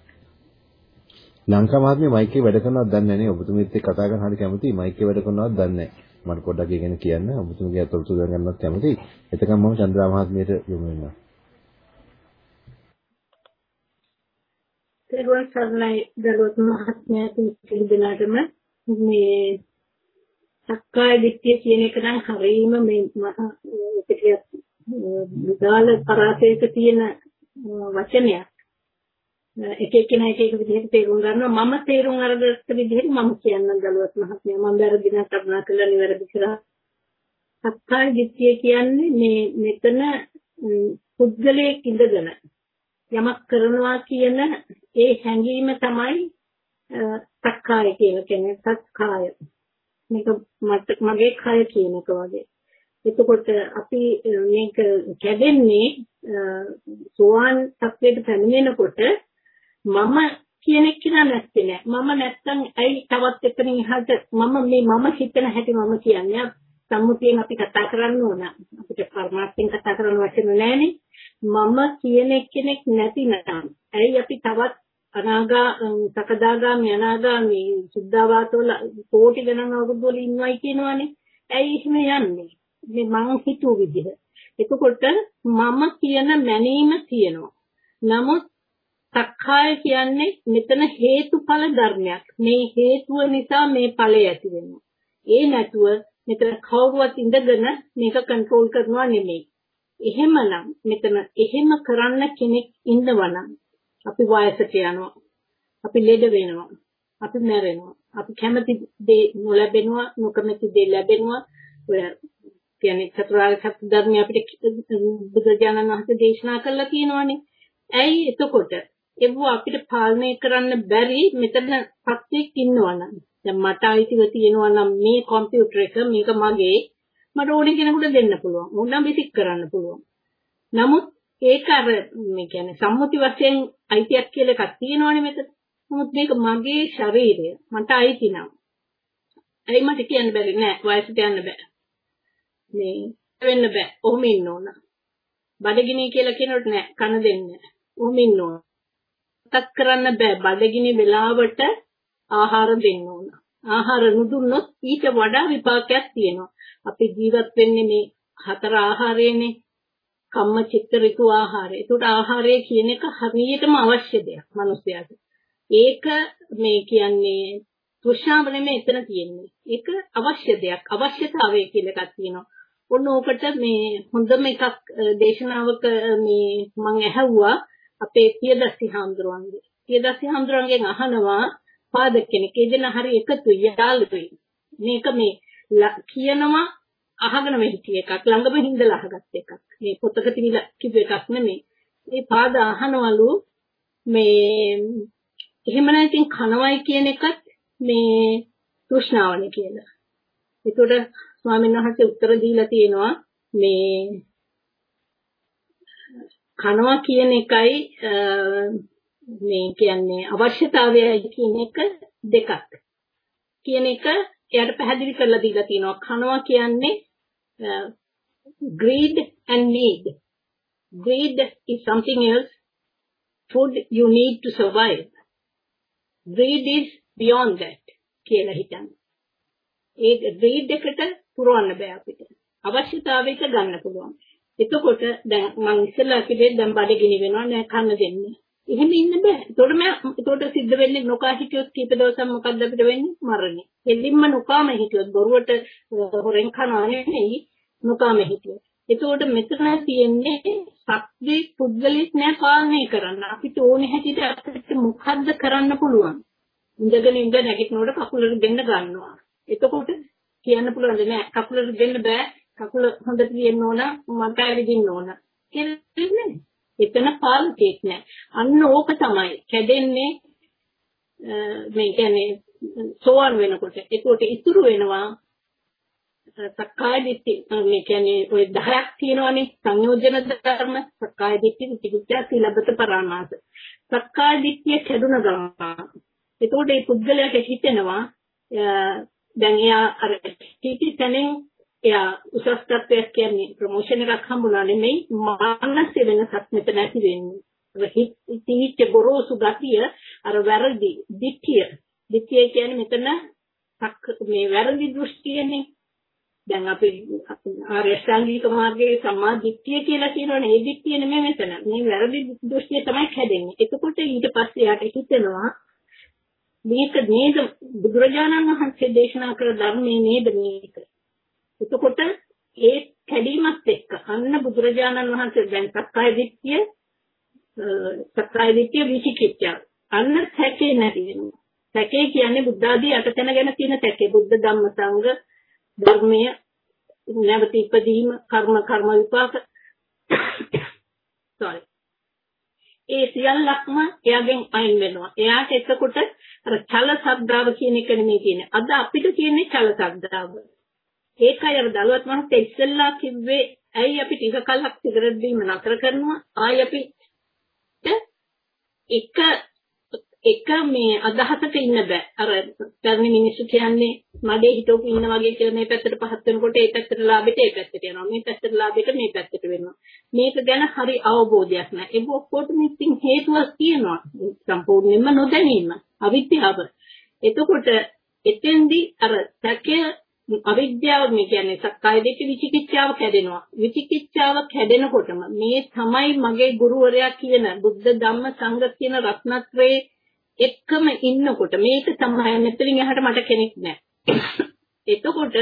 ලංකා මහත්මිය මයික් එකේ වැඩ කරනවද දන්නේ නැහැ ඔබතුමීත් එක්ක කතා කරන්න හරි කැමතියි. මයික් එකේ වැඩ කරනවද දන්නේ නැහැ. මට පොඩ්ඩක් ඒ ගැන කියන්න. ඔබතුමීගේ අතොලතු දැනගන්නත් කැමතියි. එතකම් මම චන්ද්‍රා මහත්මියට යොමු වෙනවා. තෙරුවන් සරණයි දලුවත් මහත්මයා පිළිදෙනාටම මේ සක්කාය දිට්ඨිය කියන එක නම් හරීම මේ ඒක විශාල පරාසයක තියෙන වචනයක්. එක එක්කෙනා එක එක විදිහට තේරුම් ගන්නවා මම තේරුම් අරගත්ත විදිහට මම කියන්නම් දලුවත් මහත්මයා මම වැරදින කරුණා කළා නිවැරදි කරා. සක්කාය දිට්ඨිය කියන්නේ මේ මෙතන පුද්ගලයෙක් ඉඳගෙන යමක් කරනවා කියන ඒ හැඟීම තමයි සක්කාය කියලා කියන්නේ සක්කාය. මේක මට මගේ කය කියන එක වගේ. එතකොට අපි මේක කැඩෙන්නේ සෝවාන් සත්‍යයට පැමිණෙනකොට මම කියන එක කියලා නැත්තේ නෑ. මම නැත්තම් ඇයි තවත් එතනින් එහාට මම මේ මම හිතන හැටි මම කියන්නේ සම්මුතියෙන් අපි කතා කරන්න ඕන. අපිට පරමාර්ථයෙන් කතා කරන්න වචන නෑනේ. මම කියන කෙනෙක් නැතිනම් ඇයි අපි තවත් අනාගා සකදාගාමි අනාගාමි සුද්ධාවාතවල කෝටි ගණන් අවුරුදු වල ඉන්නවයි කියනවනේ. ඇයි එහෙම යන්නේ? මේ මං හිතුව විදිහ. එතකොට මම කියන මැනීම තියෙනවා. නමුත් සක්කාය කියන්නේ මෙතන හේතුඵල ධර්මයක්. මේ හේතුව නිසා මේ ඵලය ඇති වෙනවා. ඒ නැතුව මෙතන කවුරුවත් ඉඳගෙන මේක කන්ට්‍රෝල් කරනවා නෙමෙයි. එහෙමනම් මෙතන එහෙම කරන්න කෙනෙක් ඉන්නවනම් අපි වයසට යනවා. අපි ලෙඩ වෙනවා. අපි මැරෙනවා. අපි කැමති දේ නොලැබෙනවා, නොකමැති දේ ලැබෙනවා. ඔය කියන්නේ චතුරාර්ය සත්‍ය ධර්මය අපිට බුදුරජාණන් වහන්සේ දේශනා කළා කියනවානේ. ඇයි එතකොට ඒව අපිට පාලනය කරන්න බැරි මෙතන සත්‍යයක් ඉන්නවනම් දැන් මට අයිතිව තියෙනවා නම් මේ කම්පියුටර් එක මේක මගේ මට ඕනේ කෙනෙකුට දෙන්න පුළුවන්. ඕනනම් විසික් කරන්න පුළුවන්. නමුත් ඒක අර මේ කියන්නේ සම්මුති වශයෙන් අයිතියක් කියලා එකක් තියෙනවනේ මෙතන. නමුත් මේක මගේ ශරීරය. මට අයිති නම්. ඇයි මට කියන්න බැරි නෑ වයසට යන්න බෑ. මේ වෙන්න බෑ. ඔහොම ඉන්න ඕන. බඩගිනි කියලා කියනකොට නෑ කන දෙන්නේ නෑ. ඔහොම ඉන්න ඕන. මතක් කරන්න බෑ බඩගිනි වෙලාවට ආහාර දෙන්න ඕන. ආහාර නුදුන්නොත් ඊට වඩා විපාකයක් තියෙනවා. අපි ජීවත් වෙන්නේ මේ හතර ආහාරයනේ. කම්ම චිත්ත ඍතු ආහාරය. ඒකට ආහාරය කියන එක හරියටම අවශ්‍ය දෙයක් මිනිස්යාට. ඒක මේ කියන්නේ තෘෂ්ණාව නෙමෙයි එතන තියෙන්නේ. ඒක අවශ්‍ය දෙයක්. අවශ්‍යතාවය කියලා එකක් තියෙනවා. ඔන්න ඕකට මේ හොඳම එකක් දේශනාවක මේ මම ඇහුවා අපේ පියදස්සි හාමුදුරුවන්ගේ. පියදස්සි හාමුදුරුවන්ගෙන් අහනවා පාදක කෙනෙක්. ඒ දෙන හරි එකතු යාළුවෙයි. මේක මේ කියනවා අහගෙන වෙහිටි එකක් ළඟම හින්දලා අහගත්ත එකක්. මේ පොතක තිබිලා කිව්ව එකක් නෙමෙයි. මේ පාද අහනවලු මේ එහෙම නැත්නම් ඉතින් කනවයි කියන එකත් මේ තෘෂ්ණාවනේ කියලා. ඒකට ස්වාමීන් වහන්සේ උත්තර දීලා තියෙනවා මේ කනවා කියන එකයි මේ කියන්නේ අවශ්‍යතාවයයි කියන එක දෙකක්. කියන එක එයාට පැහැදිලි කරලා දීලා තියෙනවා. කනවා කියන්නේ uh, greed and need. Greed is something else. Food you need to survive. Greed is beyond that කියලා හිතන්නේ. ඒ greed එකට පුරවන්න බෑ අපිට. අවශ්‍යතාවයක ගන්න පුළුවන්. එතකොට දැන් මම ඉස්සෙල්ලා කිව්වේ දැන් බඩගිනි වෙනවා නෑ කන්න දෙන්නේ. එහෙම ඉන්න බෑ. ඒතකොට මම ඒතකොට සිද්ධ වෙන්නේ නොකා හිටියොත් කීප දවසක් මොකද්ද අපිට වෙන්නේ? මරණය. එල්ලින්ම නොකාම හිටියොත් බොරුවට හොරෙන් කනවා නෙමෙයි නොකාම හිටියොත්. එතකොට මෙතන තියෙන්නේ සත්‍ය පුද්ගලික නෑ පාලනය කරන්න. අපිට ඕනේ හැටියට අපිට මොකද්ද කරන්න පුළුවන්. ඉඳගෙන ඉඳ නැගිටිනකොට කකුලට දෙන්න ගන්නවා. එතකොට කියන්න පුළුවන් නෑ කකුලට දෙන්න බෑ. කකුල හොඳට තියෙන්න ඕන මට ඇවිදින්න ඕන. කියලා එතන පාලකෙක් නෑ. අන්න ඕක තමයි කැඩෙන්නේ මේ කියන්නේ සෝවන් වෙනකොට. ඒකට ඉතුරු වෙනවා සක්කාය දිට්ඨි මේ කියන්නේ ඔය 10ක් තියෙනවානේ සංයෝජන ධර්ම සක්කාය දිට්ඨි විචිකිච්ඡා සීලබ්බත පරාමාස. සක්කාය දිට්ඨිය කැඩුන ගමන් එතකොට මේ පුද්ගලයාට හිතෙනවා දැන් එයා අර හිති තැනින් එයා උසස් තත්ත්වයක් කියන්නේ ප්‍රොමෝෂන් එකක් හම්බුණා නෙමෙයි මානසික වෙනසක් මෙතන ඇති වෙන්නේ. හිතිච්ච ගොරෝසු ගතිය අර වැරදි දිට්ඨිය. දිට්ඨිය කියන්නේ මෙතන මේ වැරදි දෘෂ්ටියනේ. දැන් අපි ආර්ය ශ්‍රාංගික මාර්ගයේ සම්මා දිට්ඨිය කියලා කියනවනේ. ඒ දිට්ඨිය නෙමෙයි මෙතන. මේ වැරදි දෘෂ්ටිය තමයි හැදෙන්නේ. එතකොට ඊට පස්සේ යාට හිතෙනවා මේක නේද බුදුරජාණන් වහන්සේ දේශනා කළ ධර්මයේ නේද මේක. එතකොට ඒ කැඩීමත් එක්ක අන්න බුදුරජාණන් වහන්සේ දැන් සක්කාය දිට්ඨිය සක්කාය දිට්ඨිය විචිකිච්ඡා අන්න සැකේ නැති වෙනවා. සැකේ කියන්නේ බුද්ධ ආදී අටතන ගැන තියෙන සැකේ. බුද්ධ ධම්ම සංඝ ධර්මය නැවත ඉපදීම කර්ම කර්ම විපාක sorry ඒ සියල්ලක්ම එයාගෙන් අයින් වෙනවා. එයාට එතකොට අර චල සද්දාව කියන එක නෙමෙයි තියෙන්නේ. අද අපිට තියෙන්නේ චල සද්දාව. ඒකයි අර දලුවත් මහත්තයා ඉස්සෙල්ලා කිව්වේ ඇයි අපි ටික කලක් සිගරට් බීම නතර කරනවා ආයි අපි එක එක මේ අදහසක ඉන්න බෑ. අර පැරණි මිනිස්සු කියන්නේ මඩේ හිටෝක ඉන්න වගේ කියලා මේ පැත්තට පහත් වෙනකොට ඒ පැත්තට ලාභෙට ඒ පැත්තට යනවා. මේ පැත්තට ලාභෙට මේ පැත්තට වෙනවා. මේක ගැන හරි අවබෝධයක් නැහැ. ඒක ඔක්කොටම ඉතින් හේතුවක් තියෙනවා. සම්පූර්ණයෙන්ම නොදැනීම, අවිද්‍යාව. එතකොට එතෙන්දී අර සැකය අවිද්‍යාව මේ කියන්නේ සක්කාය දිට්ඨි විචිකිච්ඡාව කැඩෙනවා. විචිකිච්ඡාව කැඩෙනකොටම මේ තමයි මගේ ගුරුවරයා කියන බුද්ධ ධම්ම සංඝ කියන රත්නත්‍රයේ එක්කම ඉන්නකොට මේක තමයි මෙතනින් එහාට මට කෙනෙක් නැහැ. එතකොට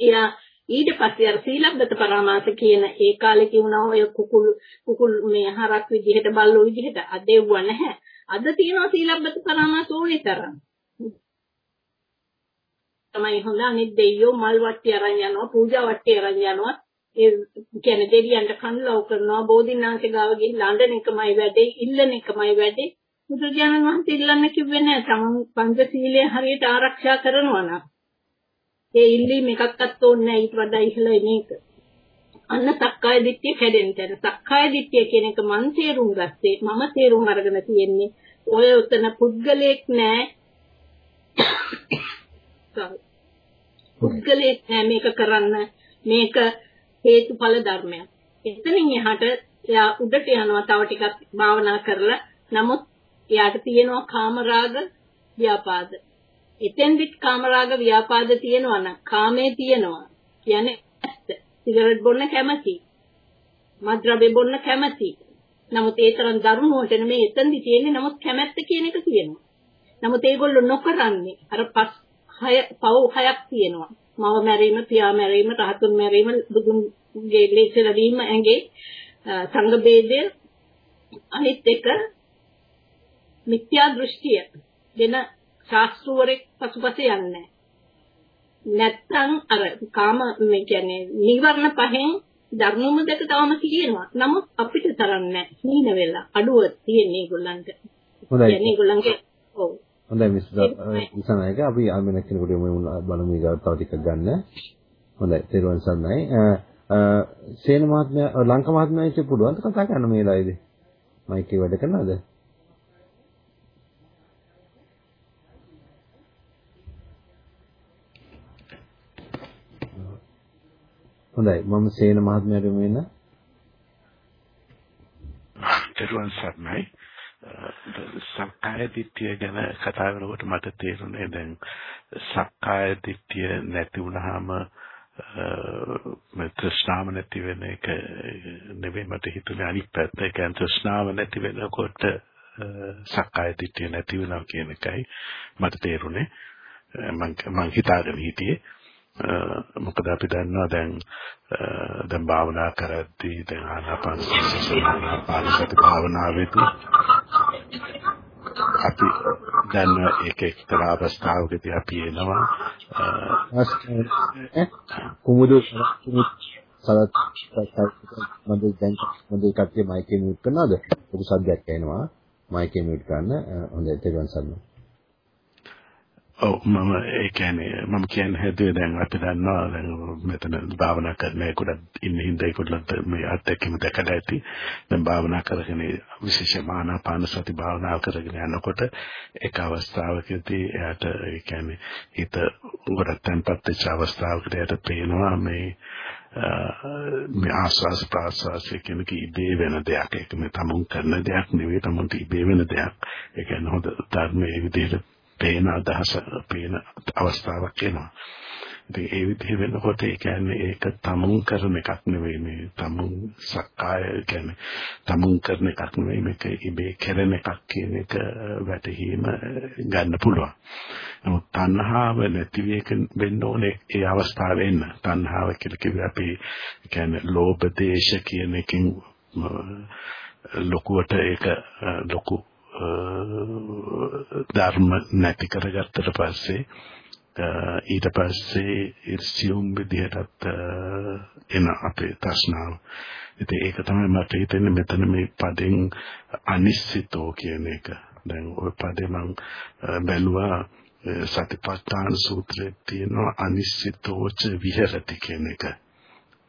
එයා ඊට පස්සේ අර සීලබ්බත පරාමාස කියන ඒ කාලේ කියුණා ඔය කුකුල් කුකුල් මේ හරක් විදිහට බල්ලෝ විදිහට අදෙව්ව නැහැ. අද තියෙනවා සීලබ්බත පරාමාස ඕනේ තරම්. තමයි හොඳ අනිත් දෙයියෝ මල් වට්ටි අරන් යනවා පූජා වට්ටි අරන් යනවා. ඒ කියන්නේ දෙවියන්ට කන්ලව් කරනවා බෝධිනාංශ ගාව ගිහින් ලන්ඩන් එකමයි වැඩේ ඉල්ලන එකමයි වැඩේ. බුදුරජාණන් වහන්සේ ඉල්ලන්න කිව්වේ නෑ තමන් පංචශීලය හරියට ආරක්ෂා කරනවා නම්. ඒ ඉල්ලීම එකක්වත් ඕනේ නෑ ඊට වඩා ඉහළ මේක අන්න සක්කාය දිට්ඨිය කැඩෙන්න යන සක්කාය දිට්ඨිය කියන එක මං තේරුම් ගත්තේ මම තේරුම් අරගෙන තියෙන්නේ. ඔය උතන පුද්ගලයෙක් නෑ. පුද්ගලයෙක් නෑ මේක කරන්න මේක හේතුඵල ධර්මයක්. එතනින් එහාට එයා උඩට යනවා තව ටිකක් භාවනා කරලා නමුත් එයාට තියෙනවා කාමරාග ව්‍යාපාද. එතෙන්දිත් කාමරාග ව්‍යාපාද තියෙනවා නම් කාමයේ තියෙනවා. කියන්නේ. සිගරට් බොන්න කැමති. මත්ද්‍රව්‍ය බොන්න කැමති. නමුත් ඒ තරම් දරුණුවට නෙමෙයි එතෙන්දි තියෙන්නේ නමුත් කැමැත්ත කියන එක තියෙනවා. නමුත් ඒගොල්ලෝ නොකරන්නේ අර පස් හය පව් හයක් තියෙනවා. මව මැරීම, පියා මැරීම, රහතුන් මැරීම, බුදුන්ගේ ලේසල වීම ඇඟේ සංඝ ભેදය අනිත් එක මිත්‍යා දෘෂ්ටිය වෙන ශාස්ත්‍රවරෙක් පසුපස යන්නේ නැත්තම් අර කාම මේ කියන්නේ නිවර්ණ පහෙන් ධර්මම දෙක තවම කියනවා. නමුත් අපිට තරන්නේ හීන වෙලා අඩුව තියෙන ඒගොල්ලන්ට. හොඳයි. කියන්නේ ඒගොල්ලන්ගේ ඔව්. හොඳයි මිස්ටර් ඉසනායක අපි ආමෙන කෙනෙකුට යමු බලමු ඊගාව තව ටිකක් ගන්න. හොඳයි. තෙරුවන් සරණයි. සේන මහත්මයා ලංක මහත්මයා ඉතින් පුළුවන් ද කතා කරන්න මේ වෙලාවේදී? මයික් එක වැඩ කරනවද? හොඳයි මම සේන මහත්මයාට මෙන්න දරුවන් සර්ණයි සක්කාය දිට්ඨිය ගැන කතා කරනකොට මට තේරුනේ දැන් සක්කාය දිට්ඨිය නැති වුනහම මේ තෘෂ්ණාව නැති වෙන එක නෙවෙයි මට හිතුනේ අනිත් පැත්ත. ඒ කියන්නේ තෘෂ්ණාව නැති වෙනකොට සක්කාය දිට්ඨිය නැති වෙනවා කියන එකයි මට තේරුනේ. මම මම හිතාගෙන හිටියේ මොකද අපි දන්නවා දැන් දැන් භාවනා කරද්දී දැන් ආනාපාන සති භාවනාවේදී අපි දැන් ඒක එක්තරා අවස්ථාවකදී අපි එනවා කුමුදු සලත් මම දැන් මම කට්ටිය මයික් එක මියුට් කරනවද? පොදු සද්දයක් එනවා. මයික් එක මියුට් කරන්න. හොඳයි තේරුවන් සරණයි. ඔව් මම ඒ කියන්නේ මම කියන්නේ හැදුවේ දැන් අපි දන්නවා දැන් මෙතන භාවනා කරන ඒකට ඉන්න හින්දා ඒකට මේ අත්දැකීම දැකලා ඇති. දැන් භාවනා කරගෙන විශේෂ ආනාපාන සති භාවනාව කරගෙන යනකොට එක අවස්ථාවකදී එයාට ඒ කියන්නේ හිත ගොඩක් තැන්පත් වෙච්ච අවස්ථාවකට එයාට පේනවා මේ මේ ආස්වාස් ප්‍රාස්වාසය කියන කී ඉබේ වෙන දෙයක්. ඒක මේ තමුන් කරන දෙයක් නෙවෙයි තමුන්ට ඉබේ වෙන දෙයක්. ඒ කියන්නේ හොඳ ධර්මයේ විදිහට පේන අදහස පේන අවස්ථාවක් එනවා. ඉතින් ඒ විදිහ වෙනකොට ඒ කියන්නේ ඒක තමුන් කරන එකක් නෙවෙයි මේ තමුන් සක්කාය කියන්නේ තමුන් කරන එකක් නෙවෙයි මේක ඉබේ කරන එකක් කියන එක වැටහීම ගන්න පුළුවන්. නමුත් තණ්හාව නැති වෙන්න ඕනේ ඒ අවස්ථාව එන්න. තණ්හාව කියලා කිව්වේ අපි කියන්නේ ලෝභ දේශ කියන එකෙන් ලොකුවට ඒක ලොකු ධර්ම නැති කරගත්තට පස්සේ ඊට පස්සේ ඉර්සියුම් විදිහටත් එන අපේ තස්නාව. ඉතින් ඒක තමයි මට හිතෙන්නේ මෙතන මේ පදෙන් අනිශ්චිතෝ කියන එක. දැන් ওই පදේ මම බැලුවා සතිපට්ඨාන සූත්‍රයේ තියෙනවා අනිශ්චිතෝච විහෙරති කියන එක.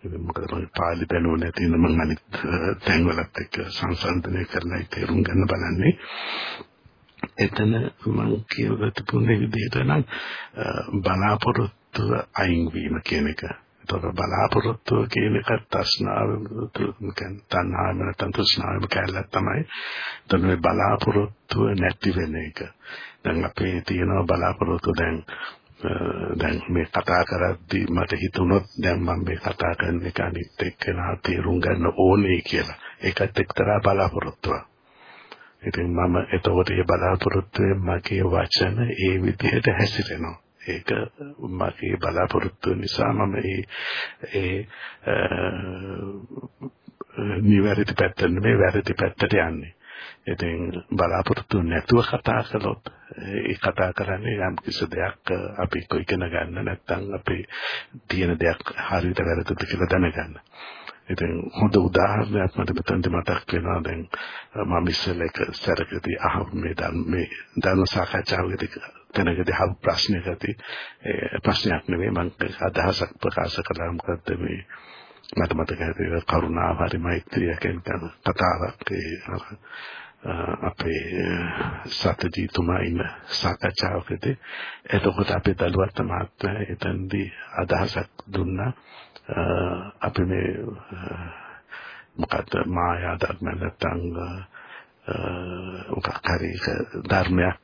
මොකද මම පාලි බැලුවේ නැති නම් මම අනිත් තැන්වලත් එක්ක සංසන්දනය කරලා තේරුම් ගන්න බලන්නේ එතන මම කියලා තිබුණේ විදිහට නම් බලාපොරොත්තු අයින් වීම කියන එක. ඒතකොට බලාපොරොත්තු කියන එක තස්නාව නිකන් තණ්හාව නැත්නම් තෘෂ්ණාවම කැලලක් තමයි. එතන මේ බලාපොරොත්තු නැති වෙන එක. දැන් අපේ තියෙන බලාපොරොත්තු දැන් දැන් මේ කතා කරද්දී මට හිතුණොත් දැන් මම මේ කතා කරන එක අනිත් එක්කෙනා තේරුම් ගන්න ඕනේ කියලා. ඒකත් එක්තරා බලාපොරොත්තුවක්. ඉතින් මම එතකොට ඒ බලාපොරොත්තුවේ මගේ වචන ඒ විදිහට හැසිරෙනවා. ඒක මගේ බලාපොරොත්තු නිසා මම ඒ ඒ නිවැරදි පැත්තට නෙමෙයි වැරදි පැත්තට යන්නේ. ඉතින් බලාපොරොත්තු නැතුව කතා කළොත් ඒ කතා කරන්නේ යම් කිසි දෙයක් අපි ඉගෙන ගන්න නැත්නම් අපි තියෙන දෙයක් හරියට වැරදිද කියලා දැනගන්න. ඉතින් හොඳ උදාහරණයක් මට මෙතනදි මතක් වෙනවා දැන් මම ඉස්සෙල්ලා එක සැරකදී අහපු මේ ධර්මයේ ධර්ම සාකච්ඡාවකදී තැනකදී අහපු ප්‍රශ්නයකදී ප්‍රශ්නයක් නෙවෙයි මම අදහසක් ප්‍රකාශ කළා මොකද්ද මේ මට මතක හිටිය කරුණාව හරි මෛත්‍රිය කියන කතාවක් ඒ අපේ සතජීතුමා ඉන්න සාකච්ඡාවකදී එතකොට අපේ දලුවත් මහත්මයා එතනදී අදහසක් දුන්නා අපි මේ මොකද මායා ධර්ම නැත්නම් මොකක් හරි ධර්මයක්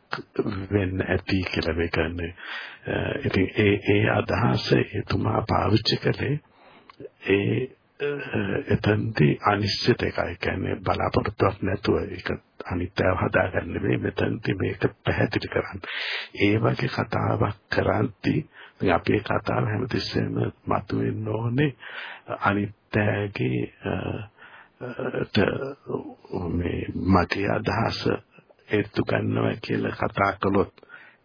වෙන්න ඇති කියලා මේ කියන්නේ. ඉතින් ඒ ඒ අදහස එතුමා පාවිච්චි කළේ ඒ Eh, එතනදී අනිශ්චිත එකයි කියන්නේ බලාපොරොත්තුවක් නැතුව ඒක අනිත්‍යව හදාගන්න නෙවෙයි මෙතනදී මේක පැහැදිලි කරන්න. ඒ වගේ කතාවක් කරද්දී ඉතින් අපේ කතාව හැමතිස්සෙම මතුවෙන්න ඕනේ. අනිත්‍යගේ මේ මගේ අදහස ඒත්තු ගන්නවා කියලා කතා කළොත්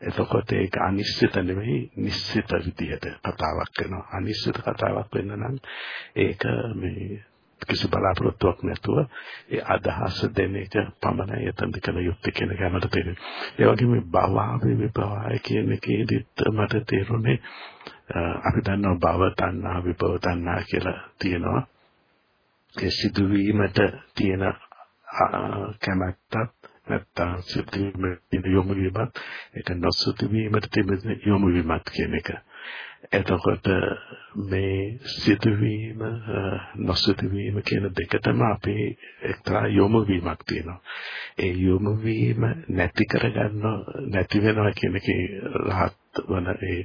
එතකොට ඒක අනිශ්චිත නෙවෙයි නිශ්චිත විදිහට කතාවක් වෙනවා අනිශ්චිත කතාවක් වෙන්න නම් ඒක මේ කිසි බලාපොරොත්තුවක් නැතුව ඒ අදහස දෙන එක පමණයි එතනදි කළ යුත්තේ කියන එක මට තේරෙනවා. ඒ වගේම භවආවේ විභවය කියන එකේදීත් මට තේරුනේ අපි දන්නවා භව තණ්හා විභව තණ්හා කියලා තියෙනවා. ඒ සිදුවීමට තියෙන කැමැත්තත් නැත්තම් සිදුවීමට යොමු වීමත් ඒක නොසිතු වීමට තිබෙන යොමු වීමත් කියන එක. එතකොට මේ සිදුවීම නොසිදුවීම කියන දෙකටම අපේ එක්තරා යොමු වීමක් තියෙනවා. ඒ යොමු වීම නැති කරගන්න නැති වෙනවා කියන එකේ රහත් වන ඒ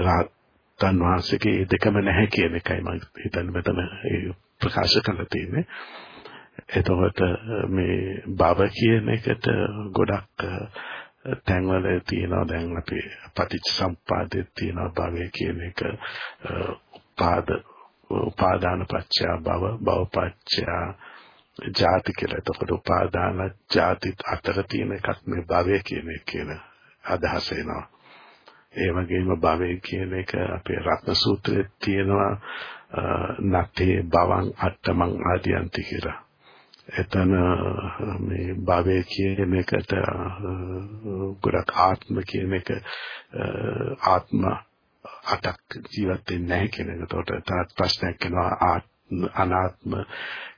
රහතන් වහන්සේගේ දෙකම නැහැ කියන එකයි මම හිතන්නේ මෙතන ප්‍රකාශ කරලා තියෙන්නේ. එතකොට මේ භව කියන එකට ගොඩක් තැන්වල තියෙනවා දැන් අපි පටිච්ච සම්පාදයේ තියෙන භවය කියන එක උපාද උපාදාන පත්‍ය භව භව පත්‍ය ජාති කියලා. එතකොට උපාදාන ජාති අතර තියෙන එකක් මේ භවය කියන එක කියන අදහස එනවා. ඒ වගේම භවය කියන එක අපේ රත්න සූත්‍රයේ තියෙනවා නතේ භවං අට්ඨමං ආදියන්ති කියලා. එතන මේ භවය කියන එකට ගොඩක් ආත්ම කියන එක ආත්ම අටක් ජීවත් වෙන්නේ නැහැ කියන එක. ඒකට තාත් ප්‍රශ්නයක් එනවා අනාත්ම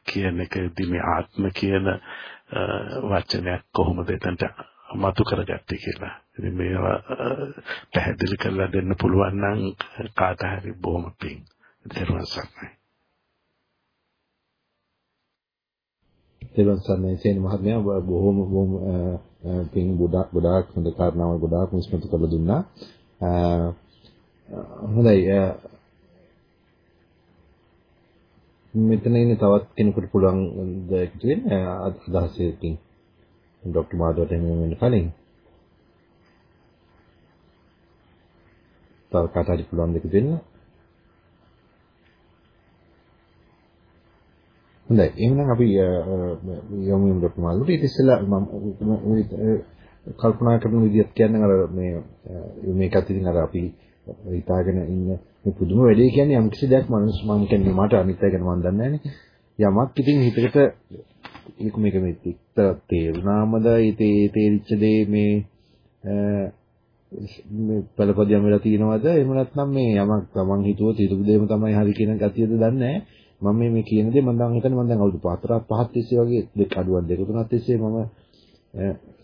කියන එකදී මේ ආත්ම කියන වචනයක් කොහොමද එතනට මතු කරගත්තේ කියලා. ඉතින් මේවා පැහැදිලි කරලා දෙන්න පුළුවන් නම් කාට හරි බොහොම පිං. දරුවන් සර්ණයි. තෙරුවන් සරණයි සේන මහත්මයා බොහොම බොහොම පින් ගොඩාක් ගොඩාක් හොඳ කාරණාවල් ගොඩාක් විශ්මතු කරලා දුන්නා. හොඳයි. මෙතන ඉන්න තවත් කෙනෙකුට පුළුවන් ද එකතු වෙන්න අදහසකින් ડોક્ટર මාධවට එහෙම වෙන්න කලින් තව කාට හරි පුළුවන් දෙක දෙන්න. හොඳයි. එහෙනම් අපි යමු යමු ડોක්ටර් මාළුට ඊට ඉස්සෙල්ලා මම කල්පනා කරන විදිහට කියන්නේ අර මේ මේකත් ඉතින් අර අපි හිතාගෙන ඉන්න මේ පුදුම වැඩේ කියන්නේ යම් කිසි දෙයක් මනස මම කියන්නේ මට අනිත් අය ගැන මම දන්නේ නැහැ යමක් ඉතින් හිතකට ඒක මේක මේ තේරුණාමද? ඒ තේරිච්ච දේ මේ මේ පළපදියම් වෙලා තියෙනවද? එහෙම නැත්නම් මේ යමක් තමන් හිතුවොත් හිතපු දෙයම තමයි හරි කියන ගතියද දන්නේ නැහැ. මම මේ කියන දේ මම දැන් හිතන්නේ මම දැන් අවුරුදු 4ක් 5ක් තිස්සේ වගේ දෙක අඩුවක් දෙක තුනක් තිස්සේ මම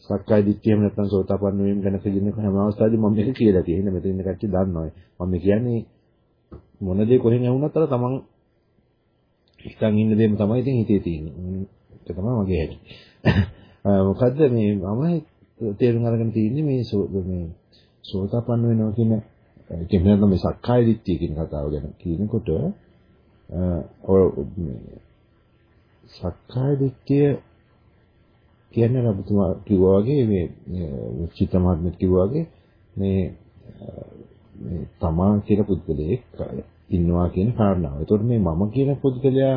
සක්කාය දිට්ඨියම නැත්නම් සෝතාපන්න වීම ගැන කියන හැම අවස්ථාවෙදී මම මේක කියලා තියෙනවා. මෙතන ඉන්න කට්ටිය දන්නවා. මම කියන්නේ මොන දේ කොහෙන් ඇහුණත් අර තමන් හිතන් ඉන්න දේම තමයි ඉතින් හිතේ තියෙන්නේ. ඒක තමයි මගේ හැටි. මොකද්ද මේ මම තේරුම් අරගෙන තියෙන්නේ මේ මේ සෝතාපන්න වෙනවා කියන කියන්නේ නැත්නම් මේ සක්කාය දිට්ඨිය කියන කතාව ගැන කියනකොට ඔය සක්කාය දිට්ඨිය කියන්නේ රබතුමා කිව්වා වගේ මේ චිත්ත මහත්මයා කිව්වා වගේ මේ මේ තමා කියලා පුද්ගලයෙක් ඉන්නවා කියන කාරණාව. ඒතකොට මේ මම කියන පුද්ගලයා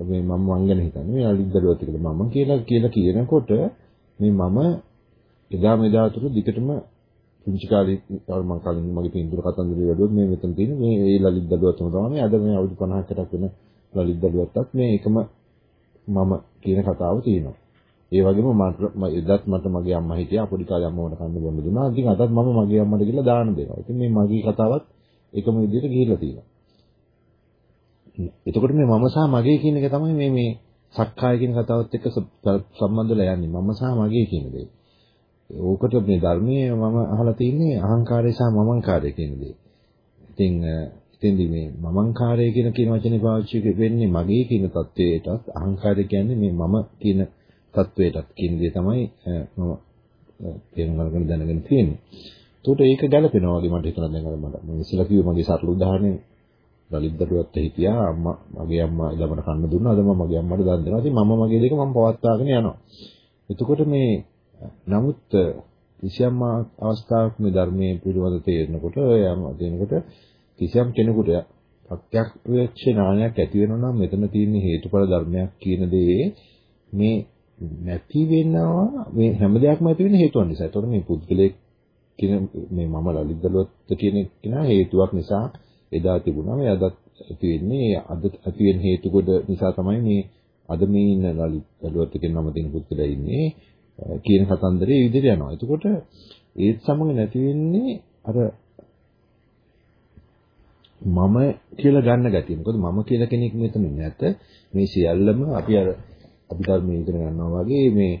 මේ මම මං ගැන හිතන්නේ මේ අලිද්දලුවත් කියලා මම කියලා කියලා කියනකොට මේ මම එදා මෙදා තුරු දිගටම පුංචි කාලේ මම කලින් මගේ පින්දුර කතන්දරේ වැඩුවොත් මේ මෙතන තියෙන මේ ඒ ලලිද්දලුවත්ම තමයි අද මේ අවුරුදු 50කටක් වෙන ලලිද්දලුවත්තත් මේ එකම මම කියන කතාව තියෙනවා. ඒ වගේම මම එදත් මට මගේ අම්මා හිටියා පොඩි කාලේ අම්මවට කන්න බොන්න දුන්නා. ඉතින් අදත් මම මගේ අම්මට ගිහලා දාන දෙනවා. ඉතින් මේ මගේ කතාවත් එකම විදිහට ගිහිල්ලා තියෙනවා. එතකොට මේ මම සහ මගේ කියන එක තමයි මේ මේ සක්කාය කියන කතාවත් එක්ක සම්බන්ධ වෙලා යන්නේ. මම සහ මගේ කියන දේ. ඕකට මේ ධර්මයේ මම අහලා තියෙන්නේ අහංකාරය සහ මමංකාරය කියන දේ. ඉතින් ඉතින්දි මේ මමංකාරය කියන කියන වචනේ පාවිච්චි වෙන්නේ මගේ කියන தത്വයටත් අහංකාරය කියන්නේ මේ මම කියන தത്വයටත් කියන දේ තමයි මම තේරුම් ගන්න දැනගෙන තියෙන්නේ. ඒකට ඒක ගැලපෙනවා වගේ මට හිතනවා දැන් අර මට මම ඉස්සලා කිව්ව මගේ සරල උදාහරණය ලලිත් දරුවත් හිටියා අම්මා මගේ අම්මා ළමන කන්න දුන්නා අද මම මගේ අම්මට දන් දෙනවා ඉතින් මම මගේ දෙක මම පවත්වාගෙන යනවා එතකොට මේ නමුත් කිසියම් අවස්ථාවක මේ ධර්මයේ පිළිවෙල තේරෙනකොට යම් දෙනකොට කිසියම් කෙනෙකුට ප්‍රත්‍යක්ෂ ඥානයක් ඇති වෙනවා නම් මෙතන තියෙන හේතුඵල ධර්මයක් කියන දේ මේ නැති වෙනවා මේ හැම දෙයක්ම ඇති වෙන්නේ හේතුන් නිසා. ඒතකොට මේ පුද්ගලයෙක් කියන මේ මම ලලිත්දලුවත් කියන කෙනා හේතුවක් නිසා එදා තිබුණා. මේ අදත් ඇති වෙන්නේ අද ඇති වෙන හේතු කොට නිසා තමයි මේ අද මේ ඉන්න ලලිත්දලුවත් කියන නම තියෙන පුද්ගලයා ඉන්නේ කියන කතන්දරේ ඒ විදිහට යනවා. එතකොට ඒත් සමග නැති වෙන්නේ අර මම කියලා ගන්න ගැතිය. මොකද මම කියලා කෙනෙක් මෙතන නැත. මේ සියල්ලම අපි අර අපි ධර්මයේ ඉගෙන ගන්නවා වගේ මේ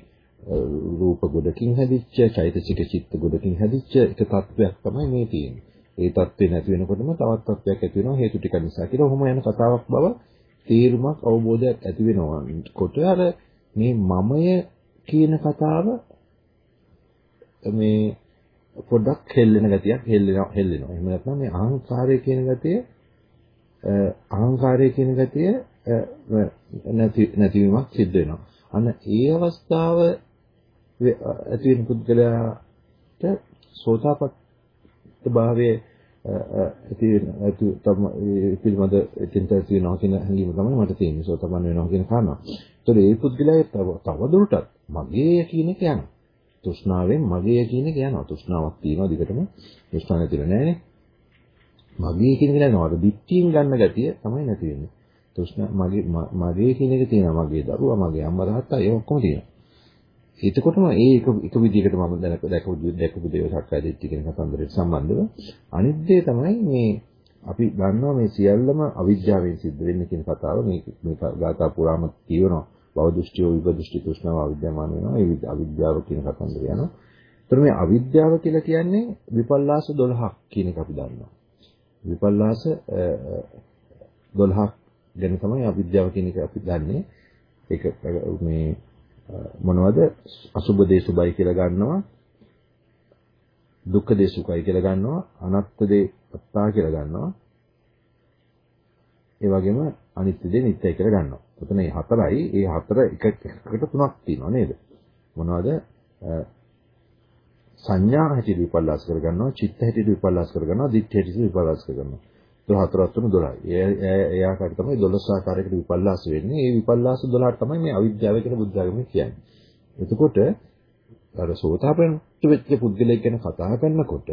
රූප ගොඩකින් හැදිච්ච, චෛතසික චිත්ත ගොඩකින් හැදිච්ච එක තත්වයක් තමයි මේ තියෙන්නේ. ඒ தත්ත්වේ නැති වෙනකොටම තවත් තත්ත්වයක් ඇති වෙනවා හේතු ටික නිසා කියලා ඔහොම යන කතාවක් බව තීරුමක් අවබෝධයක් ඇති වෙනවා. කොට අර මේ මමය කියන කතාව මේ පොඩ්ඩක් හෙල්ලෙන ගතියක් හෙල්ලෙනවා හෙල්ලෙනවා. එහෙම නැත්නම් මේ අහංකාරය කියන ගතිය අහංකාරය කියන ගතිය නැති නැතිවීමක් සිද්ධ වෙනවා. අන්න ඒ අවස්ථාව ඇති වෙන පුද්ගලයාට සෝතාපට්ට භාවයේ ඇති ඇති තමයි පිළිමද එතෙන්ට තියෙනවා කියන හැඟීම තමයි මට තියෙන්නේ සෝතපන්න වෙනවා කියන කාරණා. ඒතකොට ඒ පුද්ගලයා තව තවදුරටත් මගේ කියන එක යනවා. තෘෂ්ණාවෙන් මගේ කියන එක යනවා. තෘෂ්ණාවක් තියෙනවා දිගටම. තෘෂ්ණාව නැතිල නෑනේ. මගේ කියන එක නෑ. අර දික්තියෙන් ගන්න ගැතිය තමයි නැති වෙන්නේ. තෘෂ්ණා මගේ මගේ කියන එක තියෙනවා. මගේ දරුවා, මගේ අම්මා තාත්තා ඒ ඔක්කොම තියෙනවා. එතකොටම ඒ එක එක විදිහකට මම දැනක දැකපු දැකපු දේව සක්කාය දිට්ඨිය කියන කතන්දරයට සම්බන්ධව අනිත් දේ තමයි මේ අපි දන්නවා මේ සියල්ලම අවිද්‍යාවෙන් සිද්ධ වෙන්නේ කියන කතාව මේ මේ ගාථා පුරාම කියනවා භව දෘෂ්ටිය විභව දෘෂ්ටි තෘෂ්ණාව අවිද්‍යාමාන වෙනවා ඒ අවිද්‍යාව කියන කතන්දරය යනවා. ඒතර මේ අවිද්‍යාව කියලා කියන්නේ විපල්ලාස 12ක් කියන එක අපි දන්නවා. විපල්ලාස 12ක් ගැන තමයි අවිද්‍යාව කියන එක අපි දන්නේ. ඒක මේ මොනවද අසුබ දේ සුබයි කියලා ගන්නවා දුක්ඛ දේ සුඛයි කියලා ගන්නවා අනාත්ම දේ අත්තා කියලා ගන්නවා ඒ වගේම අනිත්‍ය දේ නිට්ටයයි කියලා ගන්නවා. එතන මේ හතරයි ඒ හතර එක එකට තුනක් තියෙනවා නේද? මොනවද? සංඥා හැටියට විපල්ලාස කරගන්නවා, චිත්ත හැටියට විපල්ලාස කරගන්නවා, දිට්ඨි හැටියට විපල්ලාස කරගන්නවා. 14 තුන 12යි. ඒ ඒ ආකාරයට තමයි 12 ආකාරයකට විපල්ලාස වෙන්නේ. ඒ විපල්ලාස 12 තමයි මේ අවිද්‍යාව කියලා බුද්ධ ධර්මයේ කියන්නේ. එතකොට අර සෝතාපන්න වෙච්ච පුද්ගලයෙක් ගැන කතා කරනකොට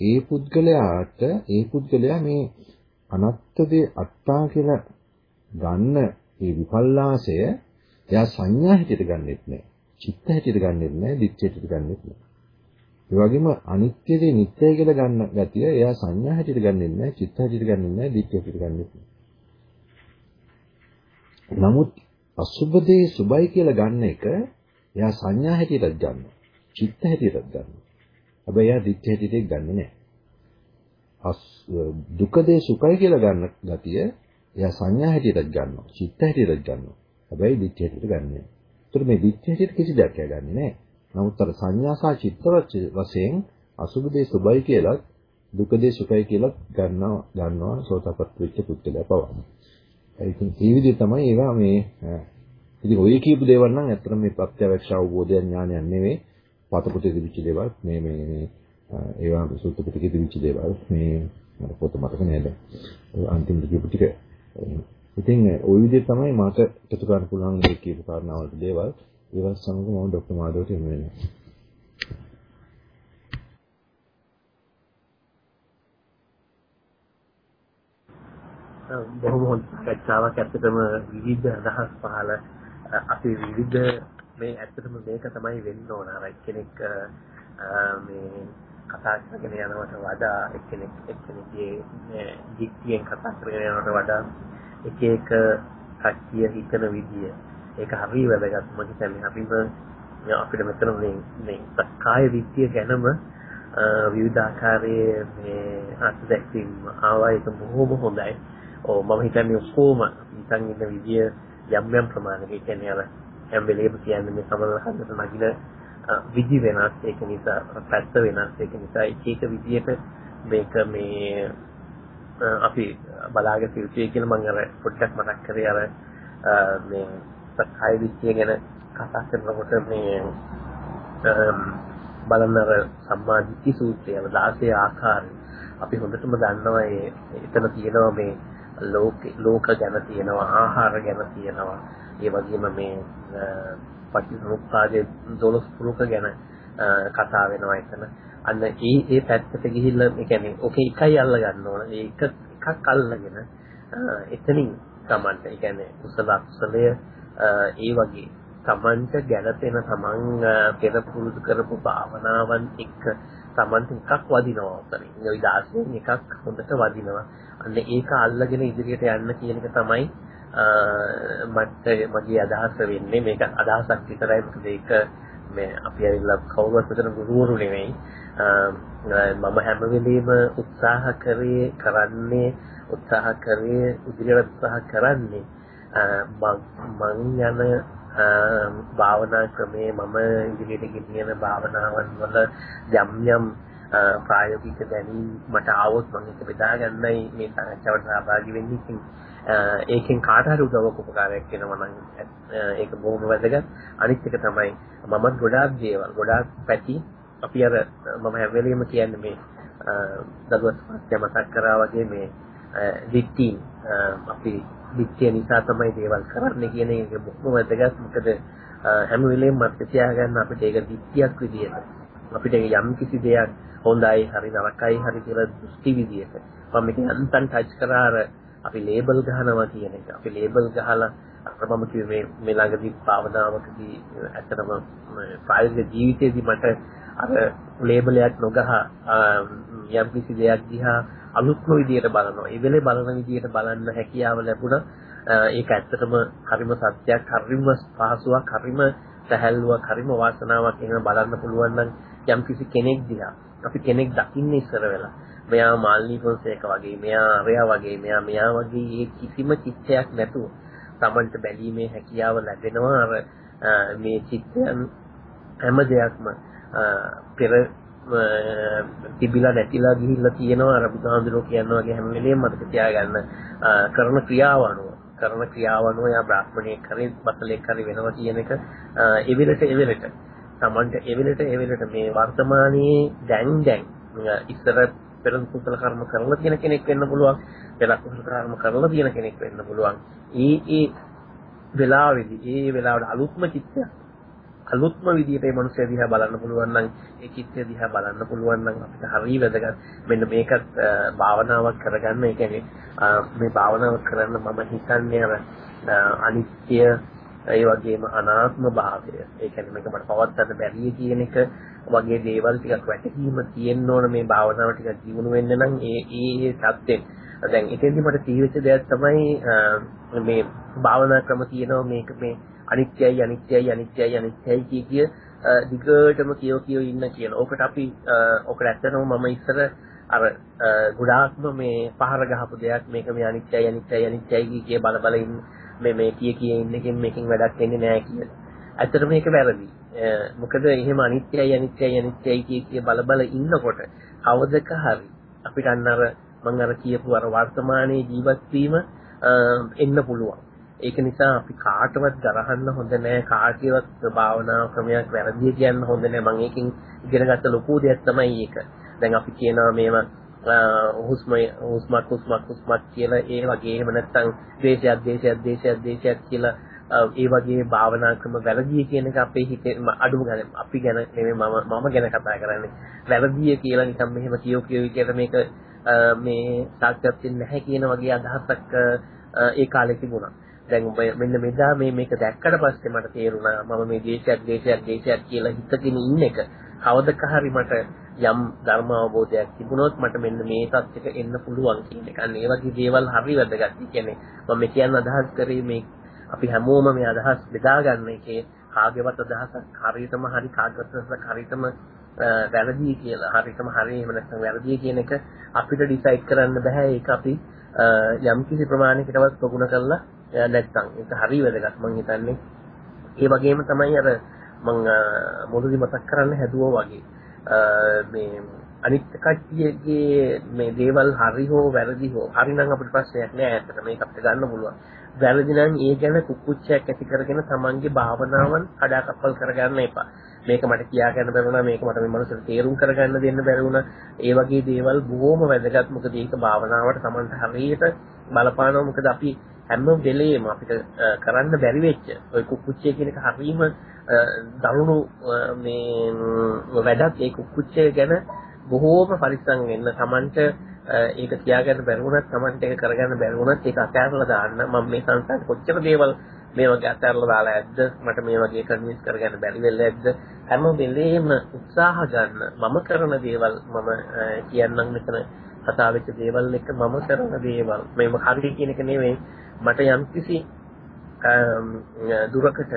ඒ පුද්ගලයාට ඒ පුද්ගලයා මේ අනත්තදී අත්තා කියලා ගන්න ඒ විපල්ලාසය එයා සංඥා හැටියට ගන්නෙත් නෑ. චිත්ත හැටියට ගන්නෙත් නෑ, දිට්ඨිය හැටියට ගන්නෙත් නෑ. ඒ වගේම අනිත්‍යදී නිට්ටය කියලා ගන්න ගැතිය එයා සංඥා හැටියට ගන්නෙ නැහැ, චිත්ත හැටියට ගන්නෙ නැහැ, දිට්ඨිය හැටියට ගන්නෙ නැහැ. නමුත් අසුබදී සුබයි කියලා ගන්න එක එයා සංඥා හැටියටත් ගන්නවා. චිත්ත හැටියටත් ගන්නවා. හැබැයි එයා දිට්ඨි හැටියට ගන්නෙ නැහැ. අස් දුකදේ සුඛයි කියලා ගන්න ගතිය එයා සංඥා හැටියටත් ගන්නවා. චිත්ත හැටියටත් ගන්නවා. හැබැයි දිට්ඨි හැටියට ගන්නෙ නැහැ. ඒතර මේ දිට්ඨි හැටියට කිසි දෙයක් ගන්නෙ නැහැ. නමුත් අර සංඥා සහ චිත්ත වශයෙන් අසුභ දේ සුභයි කියලා දුක දේ සුඛයි කියලා ගන්නවා ගන්නවා සෝතපත් වෙච්ච පුද්ගලයා පවන්නේ. ඉතින් මේ විදිහ තමයි ඒවා මේ ඉතින් ඔය කියපු දේවල් නම් ඇත්තටම මේ ප්‍රත්‍යවේක්ෂ අවබෝධය ඥානයක් නෙවෙයි. පතපොතේ තිබිච්ච දේවල් මේ මේ මේ ඒවා සූත්‍ර පිටකේ තිබිච්ච දේවල් මේ මට පොත මතක නෑ දැන් අන්තිමට කියපු ටික. ඉතින් ওই විදිහ තමයි මට එකතු කරන්න පුළුවන් මේ කියපු කාරණාවලට දේවල්. ඒවත් සමග මම ડોක්ටර් මාදවට යමු වෙනවා. බොහොම හොඳ සාකච්ඡාවක් ඇත්තටම විවිධ අදහස් පහළ අපි විවිධ මේ ඇත්තටම මේක තමයි වෙන්න ඕන අර එක්කෙනෙක් මේ කතා කරගෙන යනවට වඩා එක්කෙනෙක් එක්කෙනෙක්ගේ මේ දික්තියෙන් කතා කරගෙන යනවට වඩා එක එක කට්ටිය හිතන විදිය ඒක හරි වැදගත්. මම හිතන්නේ අපිම අපිට මෙතන මේ මේ සක්කාය විද්‍ය ගැනම විවිධ ආකාරයේ මේ අත්දැකීම් ආවා ඒක බොහොම හොඳයි. ඔව් මම හිතන්නේ ඔක්කොම නිකන් ඉන්න විදිය යම් යම් ප්‍රමාණයක. කියන්නේ අර හැම වෙලේම කියන්නේ මේ සමනල හදට නගින විදි වෙනස්. ඒක නිසා පැත්ත වෙනස්. ඒක නිසා එක එක විදියට මේක මේ අපි බලාගෙන සිටියේ කියලා මම අර පොඩ්ඩක් මතක් කරේ අර මේ සක්කාය විද්‍ය ගැන කතා කරනකොට මේ බලන්න අර සම්මාදිට්ඨි සූත්‍රය 16 ආකාරය අපි හොඳටම දන්නවා. ඒ එතන තියෙනවා මේ ලෝක ලෝක ගැන තියෙනවා ආහාර ගැන තියෙනවා. ඒ වගේම මේ පටිච්චසමුප්පාදයේ 12 පුරුක ගැන කතා වෙනවා එතන. අන්න ඒ ඒ පැත්තට ගිහිල්ලා ඒ කියන්නේ ඔකේ එකයි අල්ල ගන්න ඕන. ඒක එකක් අල්ලගෙන එතනින් තමන්ට ඒ කියන්නේ කුසල අකුසලය ඒ වගේ තමන්ට ගැළපෙන තමන් පෙර පුරුදු කරපු භාවනාවන් එක්ක තමන්ට එකක් වදිනවා උතන. ඒ 16 එකක් හොඳට වදිනවා. අන්න ඒක අල්ලගෙන ඉදිරියට යන්න කියන එක තමයි මට මගේ අදහස වෙන්නේ. මේක අදහසක් විතරයි මොකද ඒක මේ අපි ඇවිල්ලා කවුරුත් මෙතන ගුරුවරු නෙවෙයි. මම හැම වෙලෙම උත්සාහ කරේ කරන්නේ උත්සාහ කරේ ඉදිරියට උත්සාහ කරන්නේ මං යන භාවනා ක්‍රමේ මම ඉදිරියට ගෙනියන භාවනාවන් වල යම් යම් ප්‍රායෝගික දැනීම් මට ආවොත් මම ඒක බෙදා ගන්නයි මේ සාකච්ඡාවට සහභාගී වෙන්නේ. ඉතින් ඒකෙන් කාට හරි උදව්වක් උපකාරයක් වෙනවා නම් ඒක බොහොම වැදගත්. අනිත් එක තමයි මම ගොඩාක් දේවල් ගොඩාක් පැති අපි අර මම හැම වෙලෙම කියන්නේ මේ දරුවත් පස්සේ මතක් කරා වගේ මේ දිට්ටි අපි දිට්ඨිය නිසා තමයි දේවල් කරන්නේ කියන එක බොහොම වැදගත්. මොකද හැම වෙලෙම මතක තියාගන්න අපිට ඒක දිට්ඨියක් විදියට. අපිට යම් කිසි දෙයක් හොඳයි හරි නරකයි හරි කියලා දෘෂ්ටි විදියට. මම මේක අන්තන් ටච් කරා අර අපි ලේබල් ගහනවා කියන එක. අපි ලේබල් ගහලා අර මම කිව්වේ මේ මේ ළඟදී භාවනාවකදී ඇත්තටම ප්‍රායෝගික ජීවිතයේදී මට අර ලේබලයක් නොගහ යම් කිසි දෙයක් දිහා අලුත්ම විදියට බලනවා. ඒ වෙලේ බලන විදියට බලන්න හැකියාව ලැබුණා. ඒක ඇත්තටම හරිම සත්‍යයක්, හරිම පහසුවක්, හරිම සැහැල්ලුවක්, හරිම වාසනාවක් එහෙම බලන්න පුළුවන් නම් යම් කිසි කෙනෙක් දිහා අපි කෙනෙක් දකින්න ඉස්සර වෙලා මෙයා මාල්නි ෆොන්සේක වගේ, මෙයා අරයා වගේ, මෙයා මෙයා වගේ ඒ කිසිම චිත්තයක් නැතුව Tamanට බැලීමේ හැකියාව ලැබෙනවා අර මේ චිත්තයන් හැම දෙයක්ම පෙර තිබිලා නැතිලා ගිහිල්ලා තියෙනවා. අර බුදුහාමුදුරුවෝ කියනවා වගේ හැම වෙලේම මතක තියාගන්න කරන ක්‍රියාව අනුව. කරන ක්‍රියාව අනුව යා බ්‍රාහ්මණයෙක් කරේ බසලෙක් කරේ වෙනවා කියන එක එවිලට එවිලට. Tamanට එවිලට එවිලට මේ වර්තමානයේ දැන් දැන් ඉස්සර පෙර කුසල කර්ම කරලා තියෙන කෙනෙක් වෙන්න පුළුවන් පෙර කුසල කර්ම කරලා තියෙන කෙනෙක් වෙන්න පුළුවන්. ඒ ඒ වෙලාවේදී ඒ වෙලාවට අලුත්ම චිත්තයක් අලුත්ම විදියට මේ මනුස්සය දිහා බලන්න පුළුවන් නම් ඒ චිත්තය දිහා බලන්න පුළුවන් නම් අපිට හරිය වැදගත්. මෙන්න මේකත් භාවනාවක් කරගන්න. ඒ කියන්නේ මේ භාවනාව කරන්න මම හිතන්නේ අර අනිත්‍ය ඒ වගේම අනාත්ම භාවය. ඒ කියන්නේ මේක මට පවත්වන්න බැරිය කියන එක වගේ දේවල් ටිකක් වැටහීම තියෙන්න ඕන මේ භාවනාව ටිකක් ජීවුන වෙන්න නම් ඒ ඒ සත්‍යෙන් දැන් එතෙන්දි මට තීවිච්ච දෙයක් තමයි මේ භාවනා ක්‍රම තියෙනවා. මේක මේ අනිත්‍යයි අනිත්‍යයි අනිත්‍යයි අනිත්‍යයි කිය කිය දිගටම කියෝ කියෝ ඉන්න කියන. ඕකට අපි ඕකට ඇත්තටම මම ඉස්සර අර ගොඩාක්ම මේ පහර ගහපු දෙයක් මේක මේ අනිත්‍යයි අනිත්‍යයි අනිත්‍යයි කිය බල බල ඉන්න මේ මේ කිය කිය ඉන්න එකෙන් මේකෙන් වැඩක් වෙන්නේ නැහැ කියලා. ඇත්තට මේක වැරදි. මොකද එහෙම අනිත්‍යයි අනිත්‍යයි අනිත්‍යයි කිය කිය බල බල ඉන්නකොට කවදක හරි අපිට අන්න අර මම අර කියපු අර වර්තමානයේ ජීවත් වීම එන්න පුළුවන්. ඒක නිසා අපි කාටවත් ගරහන්න හොඳ නෑ කාටවත් භාවනා ක්‍රමයක් වැරදි කියන්න හොඳ නෑ මම ඒකෙන් ඉගෙන ගත්ත ලොකු දෙයක් තමයි ඒක. දැන් අපි කියනවා මේවා හුස්ම හුස්මක් හුස්මක් හුස්මක් කියලා ඒ වගේ එහෙම නැත්නම් ද්වේෂයක් ද්වේෂයක් ද්වේෂයක් ද්වේෂයක් කියලා ඒ වගේ භාවනා ක්‍රම වැරදි කියන එක අපේ හිතේ අඩුම ගන්න අපි ගැන නෙමෙයි මම මම ගැන කතා කරන්නේ වැරදි කියලා නිකන් මෙහෙම කියෝ කියෝ විදියට මේක මේ සාක්ෂාත් වෙන්නේ නැහැ කියන වගේ අදහසක් ඒ කාලේ තිබුණා. දැන් මෙන්න මෙදා මේ මේක දැක්කට පස්සේ මට තේරුණා මම මේ දේශයක් දේශයක් දේශයක් කියලා හිතගෙන ඉන්න එක කවදක හරි මට යම් ධර්ම අවබෝධයක් තිබුණොත් මට මෙන්න මේ තත්ත්වයක එන්න පුළුවන් කියන එක. අන්න ඒ වගේ දේවල් හරි වැදගත්. කියන්නේ මම කියන්න අදහස් කරේ මේ අපි හැමෝම මේ අදහස් බෙදා ගන්න එකේ කාගේවත් අදහසක් හරියටම හරි කාගේවත් අදහසක් හරියටම වැරදි කියලා හරියටම හරි එහෙම නැත්නම් වැරදි කියන එක අපිට ඩිසයිඩ් කරන්න බෑ ඒක අපි යම් කිසි ප්‍රමාණයකටවත් ප්‍රගුණ කරලා නැත්නම් ඒක හරි වැදගත් මම හිතන්නේ. ඒ වගේම තමයි අර මම මුලදී මතක් කරන්න හැදුවා වගේ. මේ අනිත් කට්ටියගේ මේ දේවල් හරි හෝ වැරදි හෝ හරි නම් අපිට ප්‍රශ්නයක් නෑ ඇත්තට. මේක අපිට ගන්න පුළුවන්. වැරදි නම් ඒ ගැන කුක්කුච්චයක් ඇති කරගෙන තමන්ගේ භාවනාවන් කඩාකප්පල් කරගන්න එපා. මේක මට කියා ගන්න බැරුණා මේක මට මේ මනසට තේරුම් කරගන්න දෙන්න බැරුණා. ඒ වගේ දේවල් බොහොම වැදගත්. මොකද ඒක භාවනාවට තමන්ට හරියට බලපානවා. මොකද අපි හැම වෙලේම අපිට කරන්න බැරි වෙච්ච ওই කුක්කුච්චය කියන එක හරීම දරුණු මේ වැඩක් ඒ කුක්කුච්චය ගැන බොහෝම පරිස්සම් වෙන්න තමන්ට ඒක තියාගන්න බැරි වුණත් Tamante ඒක කරගන්න බැරි වුණත් ඒක අතහැරලා දාන්න මම මේ සංසාරේ කොච්චර දේවල් මේ වගේ අතහැරලා දාලා ඇද්ද? මට මේ වගේ කන්වින්ස් කරගන්න බැරි වෙලා ඇද්ද? හැම වෙලේම උත්සාහ ගන්න මම කරන දේවල් මම කියන්නම් මෙතන කතා වෙච්ච දේවල් එක මම කරන දේවල්. මේව හරි කියන එක නෙවෙයි. මට යම්කිසි දුරකට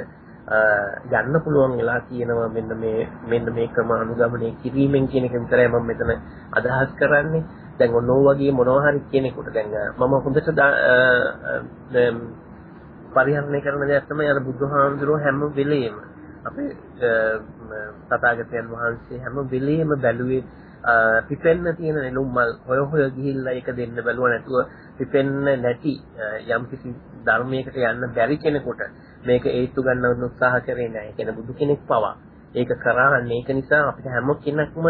යන්න පුළුවන් වෙලා කියනවා මෙන්න මේ මෙන්න මේ ක්‍රම අනුගමනය කිරීමෙන් කියන එක විතරයි මම මෙතන අදහස් කරන්නේ. දැන් ඔන්න ඔය වගේ මොනවා හරි කෙනෙකුට දැන් මම හොඳට පරිහරණය කරන දෙයක් තමයි අර බුදුහාමුදුරුවෝ හැම වෙලෙම අපේ තථාගතයන් වහන්සේ හැම වෙලෙම බැලුවේ පිපෙන්න තියෙන නෙළුම් මල් හොය හොය ගිහිල්ලා ඒක දෙන්න බැලුව නැතුව පිපෙන්න නැති යම්කිසි ධර්මයකට යන්න බැරි කෙනෙකුට මේක ඒත්තු ගන්න උත්සාහ කරේ නැහැ. ඒ කියන්නේ බුදු කෙනෙක් පවා ඒක කරාන්නේ ඒක නිසා අපිට හැම කෙනෙක්ම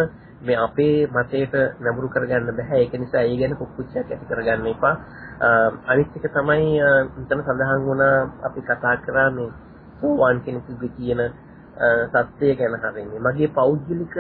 මේ අපේ මතයට නැඹුරු කරගන්න බෑ. ඒක නිසා ඒ ගැන කුක්කුච්චයක් ඇති කරගන්න එපා. අනිත් එක තමයි මෙතන සඳහන් වුණා අපි කතා කරා මේ සෝවාන් කෙනෙකුගේ කියන සත්‍යය ගැන හරින්නේ. මගේ පෞද්ගලික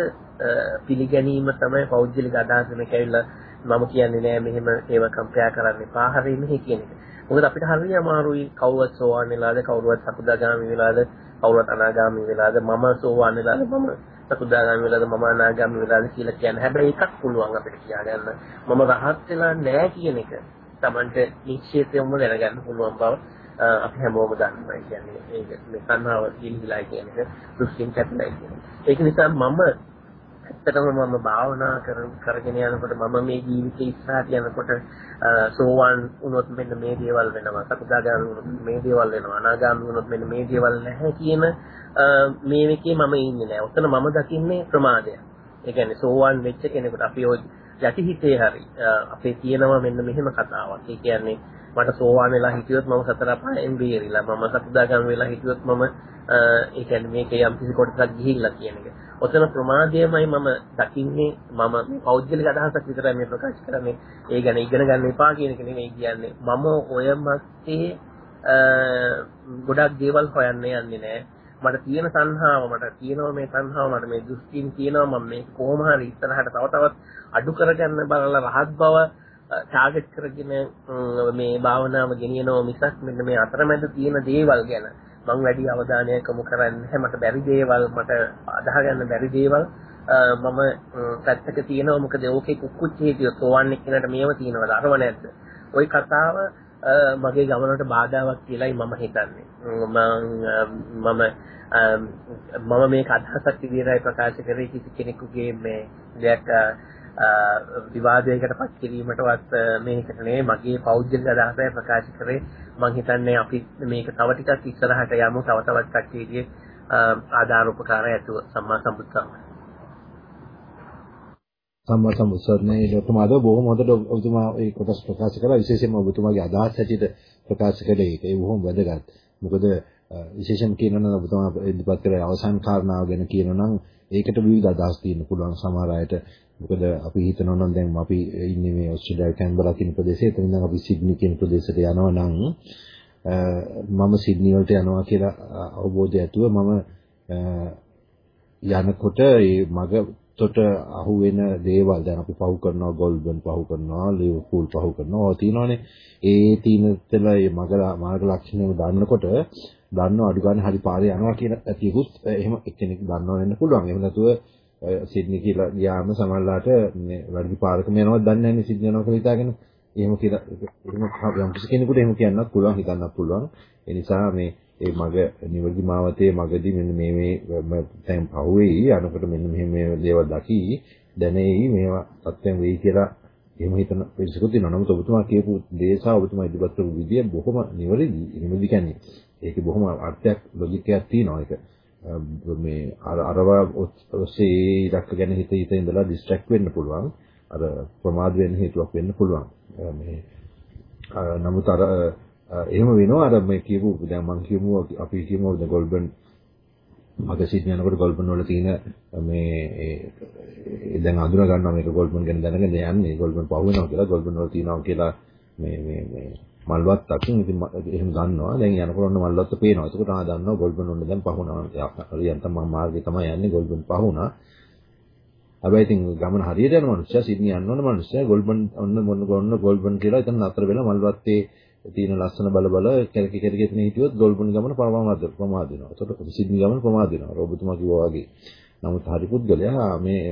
පිළිගැනීම තමයි පෞද්ගලික අදහස මේක ඇවිල්ලා මම කියන්නේ නෑ මෙහෙම ඒව කම්පයා කරන්න එපා හරිය මෙහි කියන එක. මොකද අපිට හරිය අමාරුයි කවුරුත් සෝවාන් වෙලාද කවුරුත් සකුදාගාමි වෙලාද කවුරුත් අනාගාමි වෙලාද මම සෝවාන් වෙලාද මම සකුදාගාමි වෙලාද මම අනාගාමි වෙලාද කියලා කියන්න. හැබැයි එකක් පුළුවන් අපිට කියාගන්න. මම රහත් වෙලා නැහැ කියන එක Tamanට නිශ්චිතයෙන්ම දැනගන්න පුළුවන් බව අපි හැමෝම දන්නවා. කියන්නේ ඒක මේ සංහාව දිලිලා කියන එක දෘෂ්ටියෙන් කැපිලා කියන. ඒක නිසා මම ඇත්තටම මම භාවනා කරගෙන යනකොට මම මේ ජීවිතේ ඉස්සරහට යනකොට සෝවාන් වුණොත් මෙන්න මේ දේවල් වෙනවා සකදාගාමී වුණොත් මේ දේවල් වෙනවා අනාගාමී වුණොත් මෙන්න මේ දේවල් නැහැ කියන මේ එකේ මම ඉන්නේ නැහැ. උතන මම දකින්නේ ප්‍රමාදය. ඒ කියන්නේ සෝවාන් වෙච්ච කෙනෙකුට අපි ඔය යටිහිතේ හරි අපේ තියෙනවා මෙන්න මෙහෙම කතාවක්. ඒ කියන්නේ මට සෝවාන් වෙලා හිටියොත් මම සතර පායෙන් බේරිලා මම සකදාගාමී වෙලා හිටියොත් මම ඒ කියන්නේ මේක යම් කිසි කොටසක් ගිහිල්ලා කියන එක. ඔතන ප්‍රමාදයමයි මම දකින්නේ මම මේ පෞද්ගලික අදහසක් විතරයි මේ ප්‍රකාශ කරන්නේ. ඒ ගැන ඉගෙන ගන්න එපා කියන එක නෙමෙයි කියන්නේ. මම ඔය මැත්තේ ගොඩක් දේවල් හොයන්න යන්නේ නැහැ. මට තියෙන සංහාව මට තියෙනවා මේ සංහාව මට මේ දෘෂ්ටින් තියෙනවා මම මේ කොහොම හරි ඉස්සරහට තව තවත් අඩු කරගන්න බලලා රහත් බව ටාගට් කරගෙන මේ භාවනාව ගෙනියනවා මිසක් මෙන්න මේ අතරමැද තියෙන දේවල් ගැන මම වැඩි අවධානයක් යොමු කරන්නේ මට බැරි දේවල් මට අදාහ ගන්න බැරි දේවල් මම පැත්තක තියෙනවා. මොකද ඕකේ කුක්කුච්ච හේතිය සෝවන් එක්කනට මේව තියෙනවද? අරව නැද්ද? ওই කතාව මගේ ගමනට බාධාවක් කියලායි මම හිතන්නේ. මම මම මම මේක අදහසක් විදිහටයි ප්‍රකාශ කරේ. කිසි කෙනෙකුගේ මේ දෙයක් විවාදයකට පත් කිරීමටවත් මේකට නෙවෙයි මගේ පෞද්ගලික අදහසයි ප්‍රකාශ කරේ? මම හිතන්නේ අපි මේක තව ටිකක් ඉස්සරහට යමු. තව තවත් කට්ටියගේ ආදාන උපකාරය ඇතුව. සම්මා සම්බුද්ධ සම්මා සම්බුද්ධනේ ඔබතුමාද බොහොම හොඳට ඔබතුමා ඒ කොටස් ප්‍රකාශ කළා. විශේෂයෙන්ම ඔබතුමාගේ අදහස් හැටියට ප්‍රකාශ කළේ ඒක. ඒ බොහොම වැදගත්. මොකද විශේෂයෙන් කියනවා නම් ඔබතුමා ඉදිරිපත් කරේ අවසන් කාරණාව ගැන කියනවා නම් ඒකට විවිධ අදහස් තියෙන්න පුළුවන්. සමහර අයට මොකද අපි හිතනවා නම් දැන් අපි ඉන්නේ මේ ඕස්ට්‍රේලියාවේ කැන්බරා කියන ප්‍රදේශයේ. එතනින් නම් අපි සිඩ්නි කියන ප්‍රදේශයට යනවා නම් මම සිඩ්නි වලට යනවා කියලා අවබෝධය ඇතුව මම යනකොට ඒ මග තොට අහු වෙන දේවල් දැන් අපි පහු කරනවා ගෝල්බන් පහු කරනවා ලිවර්පූල් පහු කරනවා ඔය තියෙනවානේ. ඒ තීන තල මේ මග මාර්ග ලක්ෂණ දන්නකොට දන්නව අඩු ගන්න හරි පාරේ යනවා කියන ඇතිකුත් එහෙම එක්කෙනෙක් දන්නව වෙන්න පුළුවන්. එහෙම නැතුව සිඩ්නි කියලා ගියාම සමහරලාට මේ වැඩි පාරකම යනවත් දන්නේ නැහැ නේ සිඩ්නි යනවා කියලා හිතාගෙන එහෙම කියලා එහෙම යම් කිසි කෙනෙකුට එහෙම කියන්නත් පුළුවන් හිතන්නත් පුළුවන් ඒ නිසා මේ ඒ මග නිවර්දි මාවතේ මගදී මෙන්න මේ මේ දැන් පහුවෙයි අනකොට මෙන්න මෙහෙම මේ දේවල් දකි දැනෙයි මේවා සත්‍යම් වෙයි කියලා එහෙම හිතන පිළිසකුත් තියෙනවා. නමුත් ඔබතුමා කියපු දේශා ඔබතුමා ඉදිරිපත් කරපු විදිය බොහොම නිවැරදි. නිවැරදි කියන්නේ ඒකේ බොහොම අර්ථයක් ලොජිකයක් තියෙනවා ඒක. මේ අර අරව ඔස්සේ ඉලක්ක ගැන හිත හිත ඉඳලා ඩිස්ට්‍රැක්ට් වෙන්න පුළුවන්. අර ප්‍රමාද වෙන්න හේතුවක් වෙන්න පුළුවන්. මේ නමුත් අර එහෙම වෙනවා අර මේ කියපු දැන් මම කියමු අපි කියමු දැන් ගෝල්බන් මගසින් යනකොට ගෝල්බන් වල තියෙන මේ දැන් අඳුන ගන්නවා මේක ගෝල්බන් ගැන දැනගෙන යන්නේ ගෝල්බන් පහු වෙනවා කියලා ගෝල්බන් වල තියෙනවා කියලා මේ මේ මේ මල්වත් අකින් ඉතින් එහෙම ගන්නවා දැන් යනකොට ඔන්න මල්වත් පේනවා ඒකට ආ දන්නවා ගෝල්බන් වල දැන් පහුනවා හරියට මම මාර්ගේ තමයි යන්නේ ගෝල්බන් පහුණා හැබැයි ඉතින් ගමන හරියට යන මනුස්සයා සිඩ්නි යන්න ඕන මනුස්සයා ගෝල්බන් ඔන්න මොන ගොන්න ගෝල්බන් කියලා එතන නතර වෙලා මල්වත්තේ තියෙන ලස්සන බල බල කෙරකි කෙරකි එතන හිටියොත් ගෝල්බන් ගමන ප්‍රමාද ප්‍රමාද වෙනවා. ඒකට සිඩ්නි ගමන ප්‍රමාද වෙනවා. ඔබතුමා කිව්වා වගේ. නමුත් හරි පුද්ගලයා මේ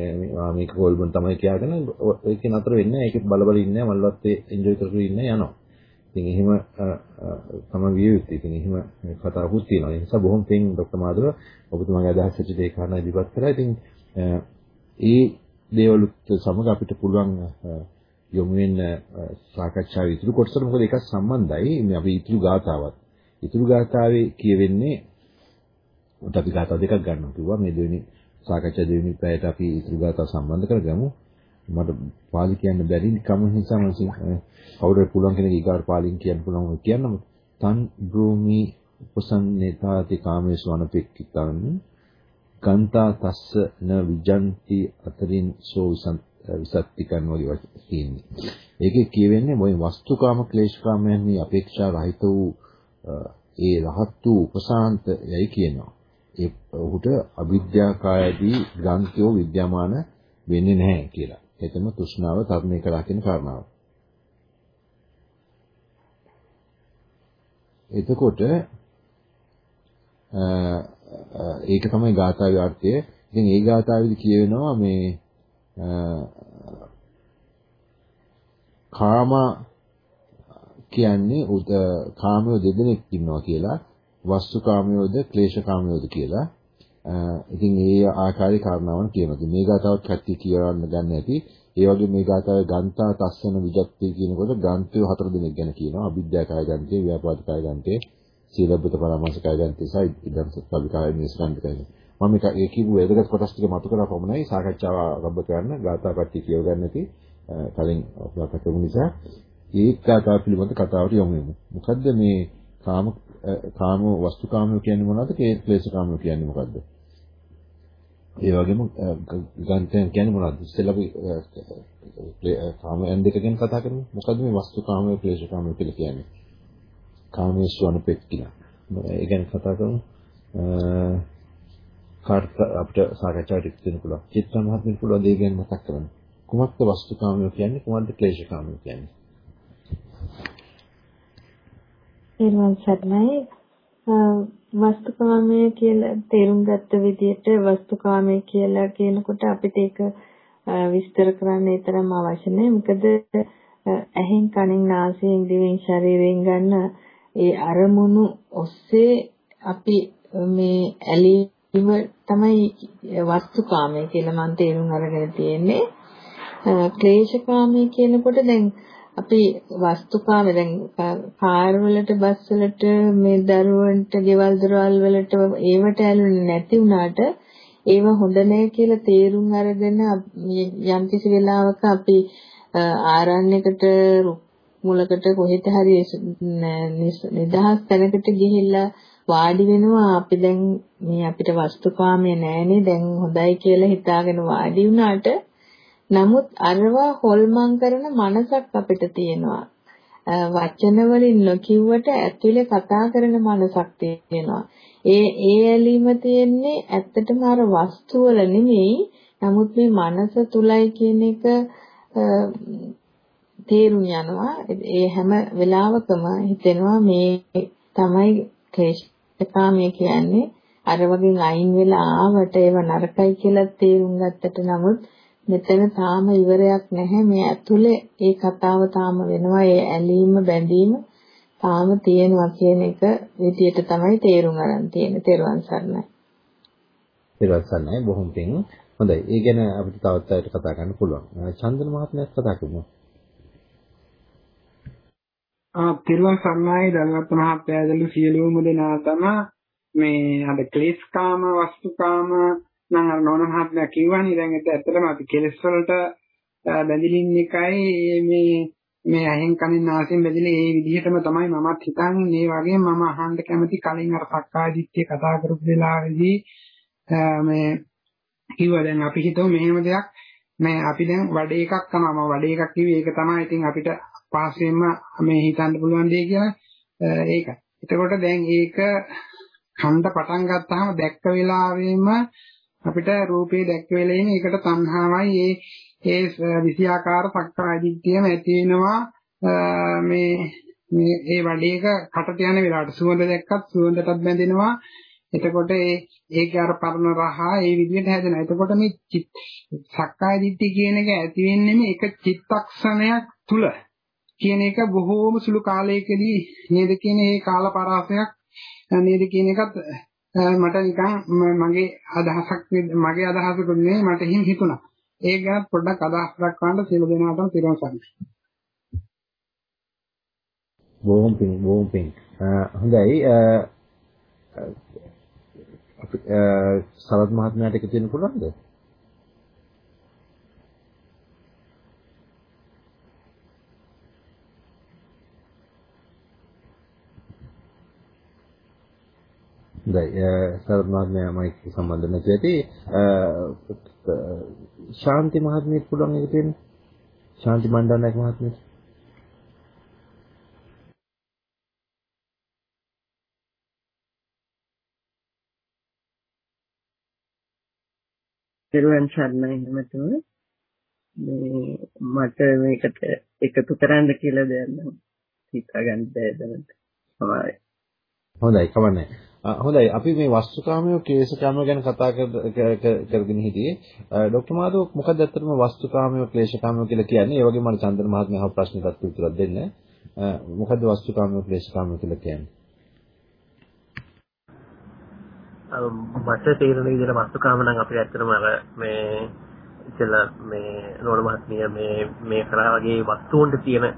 මේක ගෝල්බන් තමයි කියාගෙන ඒකේ නතර වෙන්නේ නැහැ. ඒකේ බල බල ඉන්නේ මල්වත්තේ එන්ජොයි කරගෙන ඉන්නේ යනවා. ඉතින් එහෙම තමයි විය යුත්තේ. ඉතින් එහෙම කතාවකුත් තියෙනවා. ඒ නිසා බොහොම පිං ડોક્ટર මාධව ඔබතුමාගේ අදහස් ඇතුළත ඒ කාරණා ඉදිරිපත් කරා. ඉතින් ඒ දේවලුත් සමග අපිට පුළුවන් යොමු වෙන සාකච්ඡාවේ ඉතුරු කොටසට මොකද ඒකත් සම්බන්ධයි මේ අපි ඉතුරු ගාතාවත් ඉතුරු ගාතාවේ කියවෙන්නේ උත් අපි ගාථා දෙකක් ගන්නවා කිව්වා මේ දෙවෙනි සාකච්ඡා දෙවෙනි පැයට අපි ඉතුරු ගාථා සම්බන්ධ කරගමු මට පාලි කියන්න බැරි කම නිසා මම කවුරුහරි පුළුවන් කෙනෙක් ඊගාට පාලින් කියන්න පුළුවන් කියන්නම තන් බ්‍රෝමි උපසන්නේතාති කාමේසු අනපෙක්කිතං ගන්තා තස්ස න විජන්ති අතරින් සෝ විසත්තිකන් වගේ වචන තියෙන්නේ. ඒකේ කියවෙන්නේ මොයි වස්තුකාම ක්ලේශකාමයන් අපේක්ෂා රහිත වූ ඒ රහත් වූ උපසාන්ත යයි කියනවා. ඒ ඔහුට අවිද්‍යාකායදී ග්‍රන්ථියෝ විද්‍යාමාන වෙන්නේ නැහැ කියලා. එතම තෘෂ්ණාව තරණය කරා කියන කාරණාව. එතකොට ඒක තමයි ගාථාවේ අර්ථය. ඉතින් ඒ ගාථාවේදී කියවෙනවා මේ කාම කියන්නේ උද කාමයේ දෙදෙනෙක් ඉන්නවා කියලා වස්තු කාමයෝද ක්ලේශ කාමයෝද කියලා. ඉතින් ඒ ආකාරයේ කාරණාවන් කියනවා. ඉතින් මේ ගාතාවත් කැටි කියවන්න ගන්න ඇති. ඒ වගේ මේ ගාතාවේ ගන්තා තස්සන විජත්ති කියනකොට ගන්තය හතර දෙනෙක් ගැන කියනවා. අවිද්‍යාකාය ගන්තේ, ව්‍යාපාදිකාය ගන්තේ, සීලබ්බත පරාමාසකාය ගන්තේ සයි ඉදන් සත්‍විකාය නිසකන්තකය. මම මේක ඒ කියපු වැදගත් කොටස් ටික මතු කරලා පමණයි සාකච්ඡාව ආරම්භ කරන්න ගාථා කට්ටිය කියව ගන්න ඇති. කලින් අපලා කරමු නිසා ඒ ගාථා පිළිබඳ කතාවට යමු වෙමු. මොකද්ද මේ කාම කාම වස්තු කාමය කියන්නේ මොනවද? ක්ලේශ කාමය කියන්නේ මොකද්ද? ඒ වගේම ගන්තයන් කියන්නේ මොනවද? ඉස්සෙල්ලා අපි කාමයන් දෙක ගැන කතා කරමු. මොකද්ද මේ වස්තු කාමය ක්ලේශ කාමය කියලා කියන්නේ? කාමේසු අනුපෙක්කින. ඒ ගැන කතා කරමු. කාර්ත අපිට සාකච්ඡාවට ඉක්තු වෙන්න පුළුවන්. චිත්ත මහත්මිය පුළුවන් දේ ගැන මතක් කරගන්න. කුමක්ද වස්තුකාමය කියන්නේ? කුමක්ද ක්ලේශකාමය කියන්නේ? එරුවන් සත්‍යයි වස්තුකාමය කියලා තේරුම් ගත්ත විදිහට වස්තුකාමය කියලා කියනකොට අපිට ඒක විස්තර කරන්න තරම් අවශ්‍ය නැහැ. මොකද ඇහෙන් කනෙන් නාසයෙන් දිවෙන් ශරීරයෙන් ගන්න ඒ අරමුණු ඔස්සේ අපි මේ ඇලීම තමයි වස්තුකාමය කියලා මම තේරුම් අරගෙන තියෙන්නේ. ක්ලේශකාමී කියනකොට දැන් අපි වස්තුකාම දැන් කාර් වලට බස් වලට මේ දරුවන්ට ගෙවල් දොරවල් වලට ඒවට ඇලුනේ නැති වුණාට ඒව හොඳ නැහැ කියලා තේරුම් අරගෙන යම් කිසි වෙලාවක අපි ආරණ්‍යකට මුලකට කොහෙට හරි නිදහස් තැනකට ගිහිල්ලා වාඩි වෙනවා. අපි දැන් මේ අපිට වස්තුකාමයේ නෑනේ. දැන් හොඳයි කියලා හිතාගෙන වාඩි වුණාට නමුත් අරවා හොල්මන් කරන මනසක් අපිට තියෙනවා. වචන වලින් නොකියුවට ඇතුලේ කතා කරන මනසක් තියෙනවා. ඒ ඒ ඇලීම තියෙන්නේ ඇත්තටම අර වස්තු වල නෙමෙයි. නමුත් මේ මනස තුලයි කියන එක තේරුම් යනවා. ඒ හැම වෙලාවකම හිතෙනවා මේ තමයි ක්ලේශකාමයේ කියන්නේ. අර වගේ අයින් වෙලා ආවට ඒව නරකයි කියලා තේරුම් ගත්තට නමුත් මෙතන තාම ඉවරයක් නැහැ මේ ඇතුලේ ඒ කතාව තාම වෙනවා ඒ ඇලීම බැඳීම තාම තියෙනවා කියන එක විදියට තමයි තේරුම් ගන්න තියෙන්නේ තෙරුවන් සරණයි. තෙරුවන් සරණයි බොහොම පිං. හොඳයි. ඒ ගැන අපිට තවත් අයට කතා කරන්න පුළුවන්. චන්දන මහත්මයාත් කතා කරමු. ආ තෙරුවන් සරණයි දලවත් මහත්තයා ඇදලු සියලුම දෙනා තමයි මේ අද ක්ලේශකාම වස්තුකාම නම් අර නෝන මහත්මයා කිව්වනේ දැන් ඒක ඇත්තටම අපි කෙලස් වලට බැඳිලින් එකයි මේ මේ ඇහෙන් කනින් නාසයෙන් බැඳිලා ඒ විදිහටම තමයි මමත් හිතන්නේ. මේ වගේ මම අහන්න කැමති කලින් අර සක්කාය දිට්ඨිය කතා කරපු වෙලාවේදී මේ කිව්වා දැන් අපි හිතමු මෙහෙම දෙයක්. මේ අපි දැන් වඩේ එකක් තමයි මම වඩේ එකක් කිව්වේ. ඒක තමයි ඉතින් අපිට පාසෙන්ම මේ හිතන්න පුළුවන් දෙය කියලා ඒක. එතකොට දැන් ඒක ඛණ්ඩ පටන් ගත්තාම දැක්ක වෙලාවෙම අපිට රූපේ දැක්ක වෙලෙම ඒකට තණ්හාවයි ඒ ඒ විෂයාකාර සක්කාය දිට්ඨියම ඇති වෙනවා. මේ මේ ඒ වඩේක කටට යන වෙලාවට සුවඳ දැක්කත් සුවඳටත් බැඳෙනවා. එතකොට ඒ ඒකේ අර පරණ රහා ඒ විදිහට හැදෙනවා. එතකොට මේ සක්කාය දිට්ඨිය කියන එක ඇති වෙන්නේ මේ එක චිත්තක්ෂණයක් තුල. කියන එක බොහෝම සුළු කාලයකදී නේද කියන ඒ කාල පරාසයක් නේද කියන එකත් මට නිකන් මගේ අදහසක් මගේ අදහසක් නෙමෙයි මට හිම් හිතුණා. ඒක ගැන පොඩ්ඩක් අදහස් දක්වන්න සියලු දෙනාටම තිරවන් සරණයි. බොහොම පිං බොහොම පිං. හොඳයි අපි සරත් මහත්මයාට එකතු වෙන්න පුළුවන්ද? හොඳයි. සරත් මහත්මයා මයික් සම්බන්ධ නැති ඇති. ශාන්ති මහත්මියට පුළුවන් එක තියෙන ශාන්ති මණ්ඩලනායක මහත්මියට පෙරුවන් සරණයි හැමතෙම. මේ මට මේකට එකතු කරන්න කියලා දෙයක් හිතා ගන්න බැහැ දැනට. සමහරයි හොඳයි කමන්නේ. හොඳයි අපි මේ වස්තුකාමයේ ක්ලේශකාමයේ ගැන කතා කරගෙන හිටියේ. ડોක්ටර් මාධව මොකද ඇත්තටම වස්තුකාමයේ ක්ලේශකාමයේ කියලා කියන්නේ? ඒ වගේම මම චන්දන මහත්මයාව ප්‍රශ්නයක් උත්තරයක් දෙන්න. මොකද වස්තුකාමයේ ක්ලේශකාමයේ කියලා කියන්නේ? මට තේරෙන විදිහට වස්තුකාම නම් අපිට ඇත්තටම අර මේ ඉතලා මේ නෝන මහත්මිය මේ මේ කරා වගේ වස්තුන්ට තියෙන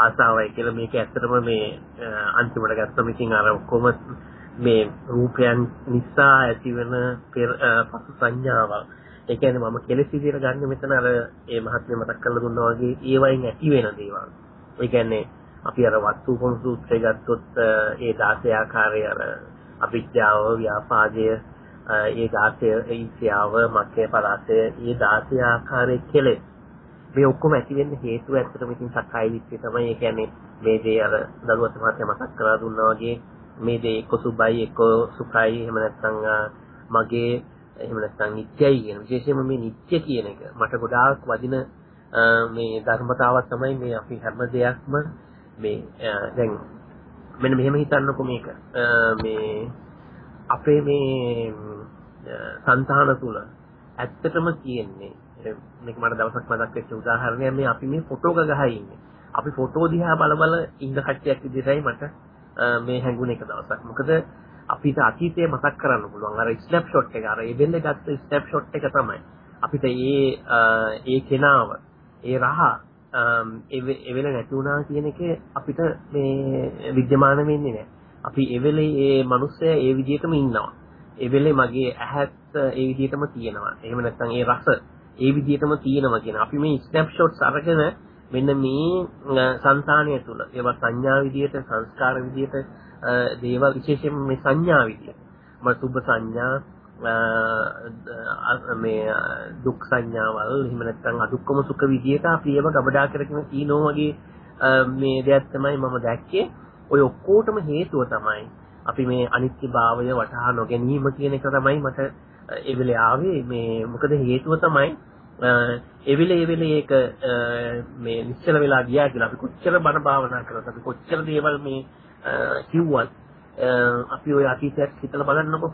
ආසාවයි කියලා මේක ඇත්තටම මේ අන්තිමට ගත්තම ඉතින් අර ඔක්කොම මේ රූපයන් නිසා ඇතිවන පසු සංඥාවක්. ඒ කියන්නේ මම කෙලෙස් විදියට ගන්න මෙතන අර ඒ මහත්මිය මතක් කරලා දුන්නා වගේ ඒ වයින් ඇති වෙන දේවල්. ඒ කියන්නේ අපි අර වස්තුකම් සූත්‍රය ගත්තොත් ඒ 16 ආකාරය අර අවිද්‍යාව, ව්‍යාපාදය, ඒ 16 ඊර්ෂ්‍යාව, මක්ඛේ පරාසය, ඒ 16 ආකාරයේ කෙලෙස් මේ ඔක්කොම ඇති වෙන්න හේතුව ඇත්තටම ඉතින් සක්කාය දිට්ඨිය තමයි. ඒ කියන්නේ මේ දේ අර දරුවත් මහත්තයා මතක් කරලා දුන්නා වගේ මේ දේ එක්ක සුභයි එක්ක සුඛයි එහෙම නැත්නම් මගේ එහෙම නැත්නම් නිත්‍යයි කියන විශේෂයෙන්ම මේ නිත්‍ය කියන එක මට ගොඩාක් වදින මේ ධර්මතාවක් තමයි මේ අපි හැම දෙයක්ම මේ දැන් මෙන්න මෙහෙම හිතන්නකො මේක මේ අපේ මේ సంతාන තුල ඇත්තටම කියන්නේ මේක මට දවසක් මතක් වෙච්ච උදාහරණයක් මේ අපි මේ ෆොටෝ එක ගහයි ඉන්නේ අපි ෆොටෝ දිහා බල බල ඉන්න කට්ටියක් විදිහටයි මට මේ හැඟුණ එක දවසක්. මොකද අපිට අතීතය මතක් කරන්න පුළුවන්. අර ස්නැප් ෂොට් එක, අර එබෙල්ල ගත්ත ස්නැප් ෂොට් එක තමයි. අපිට ඒ ඒ කෙනාව, ඒ රහ එවෙල නැති වුණා කියන එක අපිට මේ විද්‍යමාන වෙන්නේ නැහැ. අපි එවෙලේ ඒ මිනිස්සයා ඒ විදිහටම ඉන්නවා. එවෙලේ මගේ ඇහත් ඒ විදිහටම තියෙනවා. එහෙම නැත්නම් ඒ රස ඒ විදිහටම තියෙනවා කියන. අපි මේ ස්නැප්ෂොට්ස් අරගෙන මෙන්න මේ సంతානය තුල ඒවා සංඥා විදියට සංස්කාර විදියට දේවල් විශේෂයෙන් මේ සංඥා විදියට මතුබ සංඥා මේ දුක් සංඥාවල් එහෙම නැත්නම් අදුක්කම සුඛ විදියට අපි ඒව ගබඩා කරගෙන තිනෝ වගේ මේ දෙයක් තමයි මම දැක්කේ ඔය ඔක්කොටම හේතුව තමයි අපි මේ අනිත්‍යභාවය වටහා නොගැනීම කියන එක තමයි මට ඒ වෙලේ ආවේ මේ මොකද හේතුව තමයි එවිල එවිල ඒක මේ නිශ්චල වෙලා ගියා කියලා අපි කොච්චර බණ භාවනා කරත් අපි කොච්චර දේවල් මේ කිව්වත් අපි ওই අතීතයක් හිතලා බලන්නකෝ.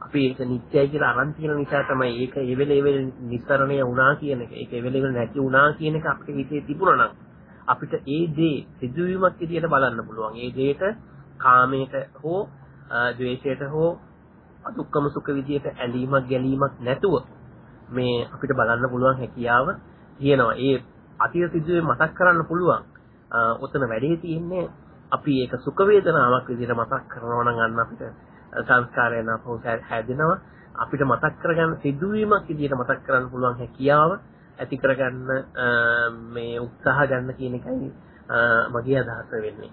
අපි ඒක නිත්‍යයි කියලා අරන් තියෙන නිසා තමයි ඒක එවෙල එවෙල නිස්සරණය වුණා කියන එක. ඒක එවෙල එවෙල නැති වුණා කියන එක අපිට හිතේ තිබුණා නම් අපිට ඒ දේ සිදුවීමක් විදියට බලන්න පුළුවන්. ඒ දේට කාමයට හෝ ද්වේෂයට හෝ දුක්ඛම සුඛ විදියට ඇලීමක් ගැලීමක් නැතුව මේ අපිට බලන්න පුළුවන් හැකියාව තියෙනවා. ඒ අතීත සිදුවේ මතක් කරන්න පුළුවන්. ඔතන වැඩේ තියෙන්නේ අපි ඒක සුඛ වේදනාවක් විදිහට මතක් කරනවා නම් අන්න අපිට සංස්කාරයන් අපෝ හැදෙනවා. අපිට මතක් කරගන්න සිදුවීමක් විදිහට මතක් කරන්න පුළුවන් හැකියාව ඇති කරගන්න මේ උත්සාහ ගන්න කියන එකයි මගේ අදහස වෙන්නේ.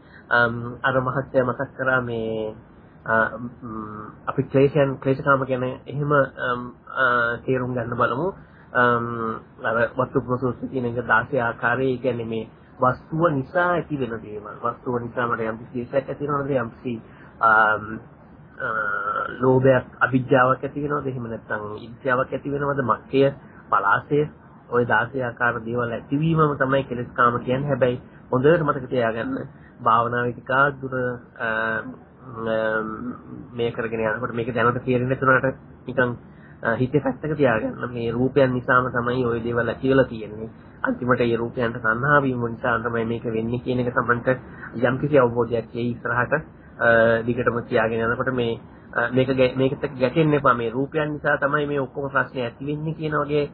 අර මහත්ය මතක් කරා මේ අපි ක්ලේශයන් ක්ලේශකාම කියන එහෙම තේරුම් ගන්න බලමු. අර වස්තු ප්‍රසෝස්ස කියන එක 16 ආකාරයේ කියන්නේ මේ වස්තුව නිසා ඇති වෙන දේවල්. වස්තුව නිසා මට යම් කිසි ඇති වෙනවද? යම් කිසි ලෝභයක් අවිජ්ජාවක් ඇති වෙනවද? එහෙම නැත්නම් ඉච්ඡාවක් ඇති වෙනවද? මක්කය පලාසය ওই 16 ආකාර දේවල් ඇතිවීමම තමයි කෙලස්කාම කියන්නේ. හැබැයි හොඳට මතක තියාගන්න භාවනාවේ ටිකක් දුර මේ කරගෙන යනකොට මේක දැනට තේරෙන්නේ නැතුනට නිකන් හිතේ පැත්තක තියාගන්න. මේ රූපයන් නිසාම තමයි ওই දේවල් ඇති වෙලා තියෙන්නේ. අන්තිමට ඒ රූපයන්ට තණ්හා වීම නිසා තමයි මේක වෙන්නේ කියන එක තමන්ට යම්කිසි අවබෝධයක් ඒ ඉස්සරහට දිගටම තියාගෙන යනකොට මේ මේක මේකට ගැටෙන්න එපා. මේ රූපයන් නිසා තමයි මේ ඔක්කොම ප්‍රශ්නේ ඇති වෙන්නේ කියන වගේ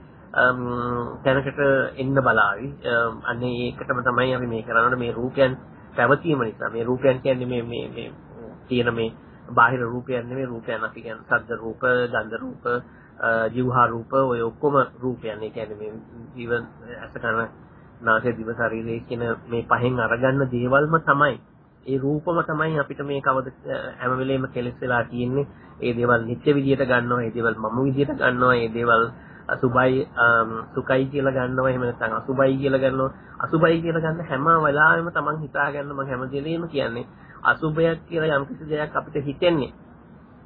තැනකට එන්න බලාවි. අන්නේ ඒකටම තමයි අපි මේ කරන්නේ. මේ රූපයන් පැවතීම නිසා. මේ රූපයන් කියන්නේ මේ මේ මේ තියෙන මේ බාහිර රූපයන් නෙමෙයි රූපයන් අපි කියන්නේ ශබ්ද රූප, ගන්ධ රූප, ජීවහා රූප ඔය ඔක්කොම රූපයන්. ඒ කියන්නේ මේ ජීව ඇස කන නාසය දිව ශරීරය කියන මේ පහෙන් අරගන්න දේවල්ම තමයි. ඒ රූපම තමයි අපිට මේ කවද හැම වෙලෙම කෙලස් වෙලා තියෙන්නේ. ඒ දේවල් නිත්‍ය විදියට ගන්නවා, ඒ දේවල් මම විදියට ගන්නවා, ඒ දේවල් අසුබයි සුඛයි කියලා ගන්නවා. එහෙම නැත්නම් අසුබයි කියලා ගන්නවා. අසුබයි කියලා ගන්න හැම වෙලාවෙම Taman හිතා ගන්න මම හැම දෙලෙම කියන්නේ අසුබයක් කියලා යම් කිසි දෙයක් අපිට හිතෙන්නේ.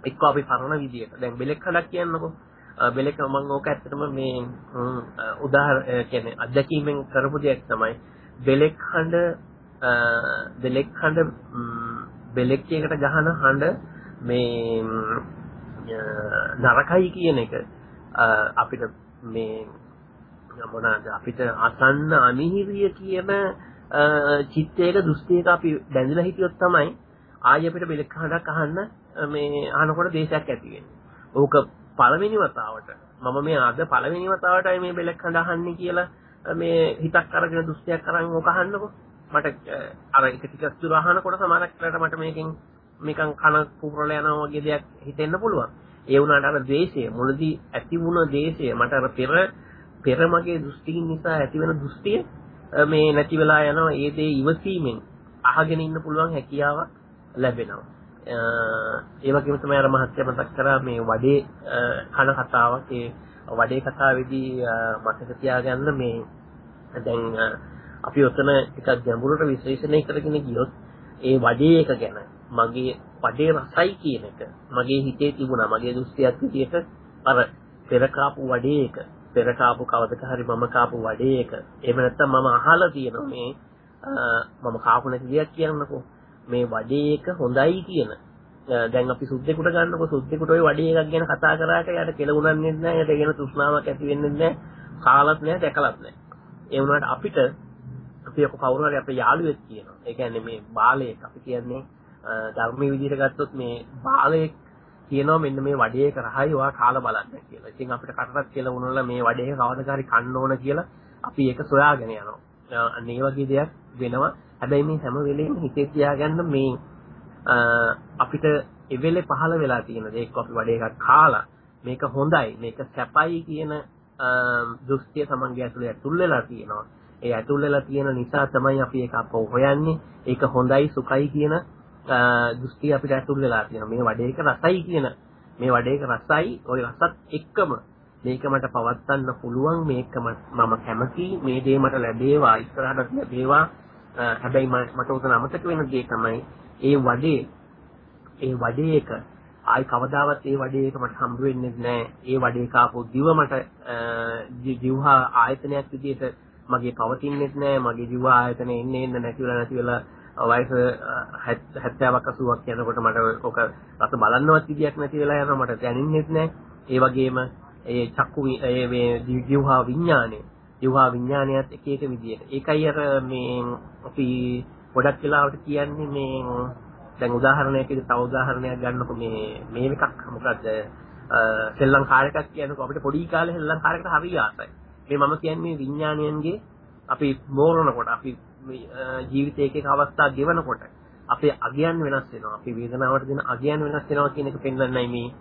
එක්ක අපි පරණ විදියට. දැන් බෙලෙක් හඩක් කියන්නකෝ. බෙලෙක් මම ඕක ඇත්තටම මේ උදාහරණ කියන්නේ අත්දැකීමෙන් කරපු දෙයක් තමයි. බෙලෙක් හඬ බෙලෙක් හඬ බෙලෙක් කියකට ගහන හඬ මේ නරකයි කියන එක අපිට මේ මොනවාද අපිට අසන්න අනිහිරිය කියන චිත්තයක දෘෂ්ටියක අපි බැඳලා හිටියොත් තමයි ආයෙ අපිට බෙලක් හඬක් අහන්න මේ අහනකොට දේශයක් ඇති වෙන්නේ. ඕක පළවෙනි වතාවට මම මේ අද පළවෙනි වතාවටයි මේ බෙලක් හඬ අහන්නේ කියලා මේ හිතක් අරගෙන දෘෂ්ටියක් අරන් ඕක අහන්නකො. මට අර එක ටිකක් දුර අහනකොට සමහරක් වෙලාවට මට මේකෙන් නිකන් කන පුපුරලා යනවා වගේ දෙයක් හිතෙන්න පුළුවන්. ඒ වුණාට අර ද්වේෂය මුලදී ඇති වුණ ද්වේෂය මට අර පෙර පෙර මගේ දෘෂ්ටිකින් නිසා ඇති වෙන දෘෂ්ටිය මේ නැති වෙලා යනවා ඒ දේ ඉවසීමෙන් අහගෙන ඉන්න පුළුවන් හැකියාවක් ලැබෙනවා. ඒ වගේම තමයි අර මහත්ය මතක් කරා මේ වඩේ කන කතාවක් ඒ වඩේ කතාවේදී මතක තියාගන්න මේ දැන් අපි ඔතන ටිකක් ගැඹුරට විශ්ලේෂණය කරගෙන ගියොත් ඒ වඩේ එක ගැන මගේ වඩේ රසයි කියන එක. මගේ හිතේ තිබුණා මගේ දෘෂ්ටියක් විදියට අර පෙර කාපු වඩේ එක. පෙර කාපු කවදක හරි මම කාපු වඩේ එක. එහෙම නැත්නම් මම අහලා තියෙනවා මේ මම කාපු නැති දෙයක් කියන්නකෝ. මේ වඩේ එක හොඳයි කියන. දැන් අපි සුද්දෙකුට ගන්නකො. සුද්දෙකුට ওই වඩේ එකක් ගැන කතා කරාට යාට කෙලුණන්නේ නැහැ යාට ගැන තෘෂ්ණාවක් ඇති වෙන්නේ නැහැ කාලත් නැහැ දැකලත් නැහැ ඒ වුණාට අපිට අපි ඔක කවුරු හරි අපේ යාළුවෙක් කියනවා. ඒ කියන්නේ මේ බාලයෙක් අපි කියන්නේ ධර්මයේ විදිහට ගත්තොත් මේ බාලයෙක් කියනවා මෙන්න මේ වඩේක රහයි ඔයා කාලා බලන්න කියලා. ඉතින් අපිට කටටත් කියලා වුණොත් මේ වඩේක කවදාද හරි කන්න ඕන කියලා අපි ඒක සොයාගෙන යනවා. අන්න ඒ වගේ දෙයක් වෙනවා. හැබැයි මේ හැම වෙලෙම හිතේ තියාගන්න මේ අපිට එවෙලේ පහළ වෙලා තියෙන දේ එක්ක අපි වඩේ එකක් කාලා මේක හොඳයි මේක සැපයි කියන දෘෂ්ටිය තමන්ගේ ඇතුලේ ඇතුල් වෙලා තියෙනවා. ඒ ඇතුල් වෙලා තියෙන නිසා තමයි අපි ඒක අපෝ හොයන්නේ. ඒක හොඳයි සුඛයි කියන දෘෂ්ටිය අපිට ඇතුල් වෙලා තියෙනවා. මේ වඩේක රසයි කියන මේ වඩේක රසයි ওই රසත් එක්කම මේක මට පවත්වන්න පුළුවන් මේක මම කැමති මේ දේ මට ලැබේවා ඉස්සරහට ලැබේවා හැබැයි මට උතන අමතක වෙන දේ තමයි ඒ වඩේ ඒ වඩේ එක ආයි කවදාවත් ඒ වඩේ එක මට හම්බ වෙන්නේ නැහැ. ඒ වඩේ කාපු දිව මට ජීවහා ආයතනයක් විදිහට මගේ පවතින්නේ නැහැ. මගේ ජීව ආයතනෙ එන්නේ එන්න නැති වෙලා නැති වෙලා වයස 70ක් 80ක් යනකොට මට ඔක රස බලන්නවත් විදියක් නැති වෙලා යනවා මට දැනෙන්නේ නැහැ. ඒ වගේම ඒ චක්කු ඒ මේ ජීවහා විඥානය ජීවහා විඥානයත් එක එක විදියට. ඒකයි අර මේ අපි ගොඩක් වෙලාවට කියන්නේ මේ දැන් උදාහරණයක් විදිහට තව උදාහරණයක් ගන්නකො මේ මේ එකක් මොකද්ද සෙල්ලම් කාර්යයක් කියනකො අපිට පොඩි කාලේ සෙල්ලම් කාර්යයකට හරි ආසයි. මේ මම කියන්නේ විඥානයන්ගේ අපි මෝරනකොට අපි ජීවිතයේ එක එක අවස්ථා ගෙවනකොට අපේ අගයන් වෙනස් වෙනවා. අපි වේදනාවට දෙන අගයන් වෙනස් වෙනවා කියන එක පෙන්වන්නයි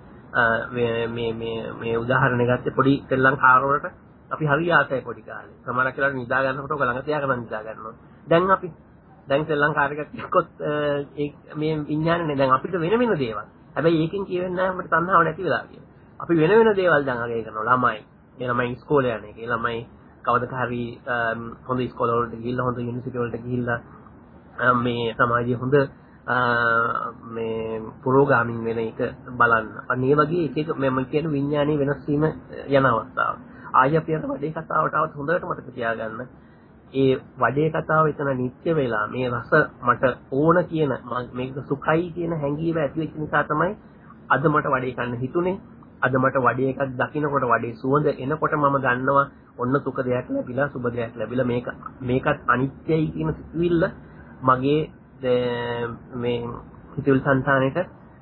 මේ මේ මේ මේ උදාහරණය ගත්තේ පොඩි සෙල්ලම් කාර්යවලට අපි හරි ආසයි පොඩි කාලේ. සමහරක් වෙලාවට නිදා ගන්නකොට ඔක ළඟ තියාගෙන නිදා ගන්නවා. දැන් අපි දැන් ශ්‍රී ලංකාවකට එක්කොත් මේ විඥානනේ දැන් අපිට වෙන වෙන දේවල්. හැබැයි ඒකෙන් කියවෙන්නේ නැහැ අපිට තණ්හාව නැති වෙලා කියන. අපි වෙන වෙන දේවල් දැන් අගය කරනවා ළමයි. මේ ළමයි ඉස්කෝලේ යන එක. ළමයි කවදක හරි um, හොඳ ඉස්කෝල වලට ගිහිල්ලා හොඳ යුනිවර්සිටි වලට ගිහිල්ලා um, මේ සමාජයේ හොඳ uh, මේ පුරෝගාමින් වෙන එක බලන්න. අන්න ඒ වගේ එක එක මම කියන විඥානයේ වෙනස් වීම යන අවස්ථාව. ආය අපි අර වැඩේ කතාවට આવත් හොඳට මතක තියාගන්න. ඒ වඩේ කතාව එතන නිත්‍ය වෙලා මේ රස මට ඕන කියන මේක සුඛයි කියන හැඟීම ඇති වෙච්ච නිසා තමයි අද මට වඩේ කන්න හිතුනේ අද මට වඩේ එකක් දකින්නකොට වඩේ සුවඳ එනකොට මම ගන්නවා ඔන්න සුඛ දෙයක් ලැබිලා සුබ දෙයක් ලැබිලා මේක මේකත් අනිත්‍යයි කියන සිතුවිල්ල මගේ මේ සිතුවිලි సంతානෙට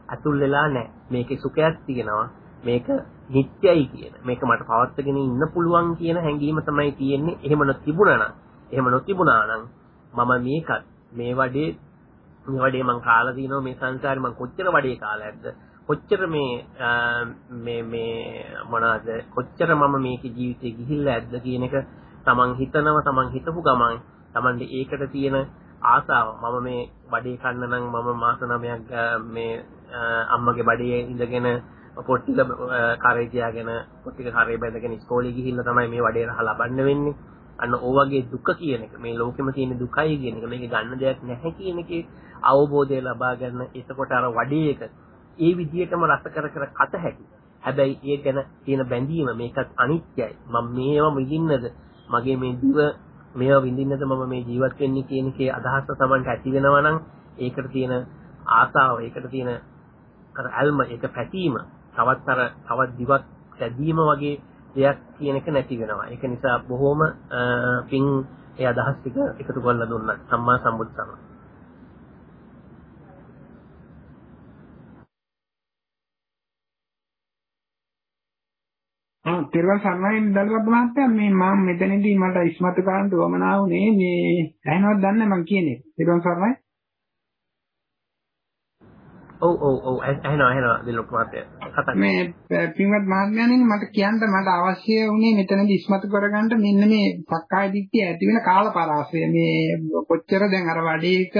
අතුල් වෙලා නැහැ. මේකේ සුඛයක් තියෙනවා. මේක නිත්‍යයි කියන. මේක මට පවත්වාගෙන ඉන්න පුළුවන් කියන හැඟීම තමයි තියෙන්නේ. එහෙම නොතිබුණා නම් එහෙම නොතිබුණා නම් මම මේකත් මේ වඩේ මේ වඩේ මං කාලා දිනවා මේ සංසාරේ මං කොච්චර වඩේ කාලයක්ද කොච්චර මේ මේ මේ මොනවාද? කොච්චර මම මේකේ ජීවිතේ ගිහිල්ලා ඇද්ද කියන එක තමන් හිතනවා තමන් හිතපු ගමන් තමන්ට ඒකට තියෙන ආසාව. මම මේ බඩේ කන්න නම් මම මාස 9ක් මේ අම්මගේ බඩේ ඉඳගෙන පොට්ටික කරේ තියාගෙන පොට්ටික කරේ බැඳගෙන ඉස්කෝලේ ගිහිල්ලා තමයි මේ වඩේ රහ ලබන්න වෙන්නේ. අන්න ඕ වගේ දුක කියන එක මේ ලෝකෙම තියෙන දුකයි කියන එක මේක ගන්න දෙයක් නැහැ කියන එකේ අවබෝධය ලබා ගන්න. එතකොට අර වඩේ එක ඒ විදිහටම රස කර කර කත හැකි හැබැයි ඒ ගැන තියෙන බැඳීම මේකත් අනිත්‍යයි මම මේවා විඳින්නද මගේ මේ දිව මේවා විඳින්නද මම මේ ජීවත් වෙන්නේ කියන එකේ අදහස Tamanට ඇති වෙනවා නම් ඒකට තියෙන ආසාව ඒකට තියෙන අර ඇල්ම ඒක පැතීම තවත් අර තවත් දිවක් සැදීම වගේ දෙයක් කියන එක නැති වෙනවා. ඒක නිසා බොහොම පින් ඒ අදහස් ටික එකතු කරලා දුන්නා සම්මා සම්බුද්ධම. ආ තිරුවන් සරණයි දලුවත් මහත්තයා. මේ මම මෙතනදී මට ඉස්මතු කරන්න උවමනා වුණේ මේ ඇහෙනවද දන්නේ මම කියන්නේ. තිරුවන් සරණයි. ඔව් ඔව් ඔව්. ඇහෙනවා ඇහෙනවා දිලොක් මහත්තයා. කතා මේ පින්වත් මහත්මයාණන් මට කියන්න මට අවශ්‍ය වුණේ මෙතනදී ඉස්මතු කරගන්න මෙන්න මේ සක්කාය දිට්ඨිය ඇති වෙන කාලපරාසය මේ කොච්චර දැන් අර වැඩේක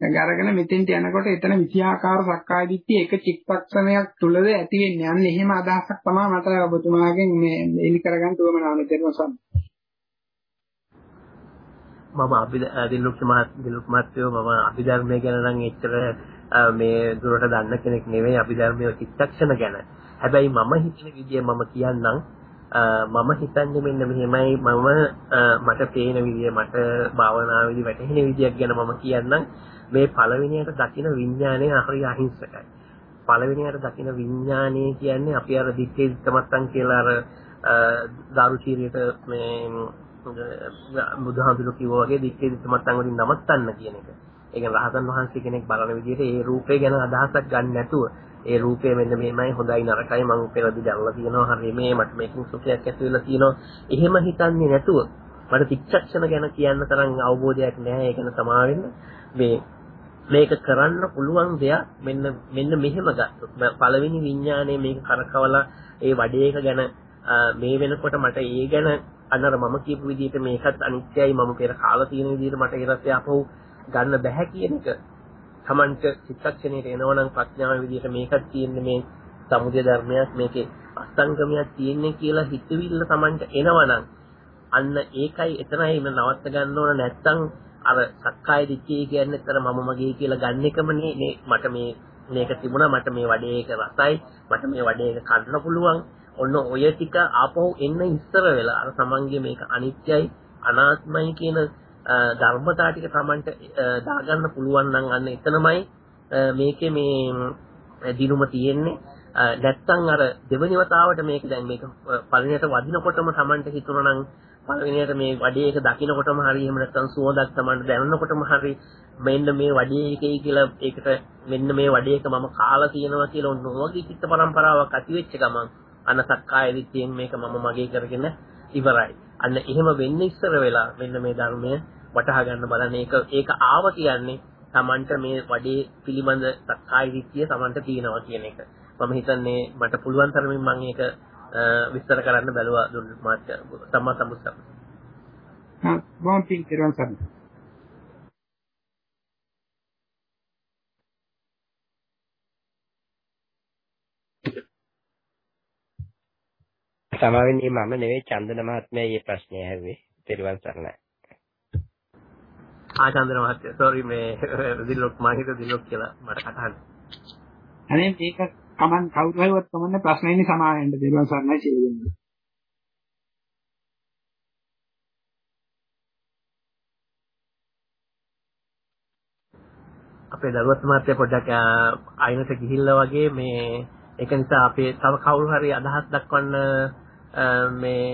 අරගෙන මෙතෙන්ට යනකොට එතන විෂයාකාර සක්කාය දිට්ඨිය එක චිත්තක්ෂණයක් තුලද ඇති වෙන්නේ. අන්න එහෙම අදහසක් තමයි මට ඔබතුමාගෙන් මේ එලි කරගන්න උවමනා වෙන දෙනවා මම අපි දිලුක් මහත් දිලුක් මහත්යෝ මම අභිධර්මය ගැන නම් එච්චර මේ දුරට දන්න කෙනෙක් නෙවෙයි අභිධර්මයේ චිත්තක්ෂණ ගැන. හැබැයි මම හිතන විදිය මම කියන්නම් මම හිතන්නේ මෙන්න මෙහෙමයි මම මට පේන විදිය මට භාවනාවේදී වැටහෙන විදියක් ගැන මම කියන්නම් මේ පළවෙනියට දකින විඥානය හරි අහිංසකයි. පළවෙනියට දකින විඥානය කියන්නේ අපි අර දිත්තේ දිත්තමත්තන් කියලා අර දාරුචීරියට මේ බුදුහාමුදුරු කිව්වා වගේ දික්කේ දිත්තමත් අංගුලින් නමත්තන්න කියන එක. ඒ කියන්නේ රහතන් වහන්සේ කෙනෙක් බලන විදිහට ඒ රූපේ ගැන අදහසක් ගන්න නැතුව ඒ රූපය මෙන්න මේමයි හොඳයි නරකයි මම පෙරදි දැල්ලා තියෙනවා හරි මේ මට මේකෙන් සුඛයක් ඇති වෙලා තියෙනවා එහෙම හිතන්නේ නැතුව මට චිත්තක්ෂණ ගැන කියන්න තරම් අවබෝධයක් නැහැ ඒක ගැන සමාවෙන්න මේ මේක කරන්න පුළුවන් දෙයක් මෙන්න මෙන්න මෙහෙම ගත්තොත්. පළවෙනි විඥානයේ මේක කරකවලා ඒ වඩේක ගැන මේ වෙනකොට මට ඒ ගැන අන්නර මම කියපු විදිහට මේකත් අනිත්‍යයි මම පෙර කාලා තියෙන විදිහට මට ඊට අපහු ගන්න බෑ කියන එක. Tamanට චිත්තක්ෂණයට එනවනම් ප්‍රඥාව විදිහට මේකත් තියෙන්නේ මේ සමුදය ධර්මයක් මේකේ අස්තංගමයක් තියෙන්නේ කියලා හිතවිල්ල Tamanට එනවනම් අන්න ඒකයි එතනයි නවත්ත ගන්න ඕන. නැත්තම් අර සක්කාය දිට්ඨිය කියන්නේ අතර මම මගේ කියලා ගන්න එකමනේ මේ මට මේ මේක තිබුණා මට මේ වඩේ එක රසයි මට මේ වඩේ එක කන්න පුළුවන්. ඔන්න ඔය ටික ආපහු එන්න ඉස්සර වෙලා අර තමන්ගේ මේක අනිත්‍යයි අනාත්මයි කියන ධර්මතා ටික Tamanට දාගන්න පුළුවන් නම් අන්න එතනමයි මේකේ මේ දිනුම තියෙන්නේ. නැත්තම් අර දෙවෙනි වතාවට මේක දැන් මේක පළවෙනියට වදිනකොටම Tamanට හිතුණා නම් පළවෙනියට මේ වඩේ එක දකින්නකොටම හරි එහෙම නැත්තම් සුවඳක් Tamanට දැනෙනකොටම හරි මෙන්න මේ වඩේ එකයි කියලා ඒකට මෙන්න මේ වඩේ එක මම කාලා තියෙනවා කියලා ඔන්න ඔයගේ චිත්ත පරම්පරාවක් ඇති වෙච්ච ගමන් අන්න සක්කාය දිට්ඨියෙන් මේක මම මගේ කරගෙන ඉවරයි. අන්න එහෙම වෙන්න ඉස්සර වෙලා මෙන්න මේ ධර්මය වටහා ගන්න බලන්න ඒක ඒක ආව කියන්නේ Tamanට මේ වඩේ පිළිබඳ සක්කාය දිට්ඨිය Tamanට තියෙනවා කියන එක. මම හිතන්නේ මට පුළුවන් තරමින් මම ඒක විස්තර කරන්න බැලුවා දුන්න මාත්‍ය සම්මා සම්බුද්ධ. හා බොම් පින් කරන් සර්. සමාවෙන්නේ මම නෙවෙයි චන්දන මහත්මයා මේ ප්‍රශ්නේ ඇහුවේ. පෙරවන් සරණයි. ආචන්දන මහත්තයා සෝරි මේ දිල්ලොක් මා හිත දිල්ලොක් කියලා මට කතාන්න. අනේ මේක කමන් කවුරු හරිවත් කමන්නේ ප්‍රශ්නෙන්නේ සමාවෙන්න දෙනවා සර්ණයි කියලා. අපේ දරුවත් මහත්තයා පොඩ්ඩක් අයිනට ගිහිල්ලා වගේ මේ ඒක නිසා අපේ තව කවුරු හරි අදහස් දක්වන්න මේ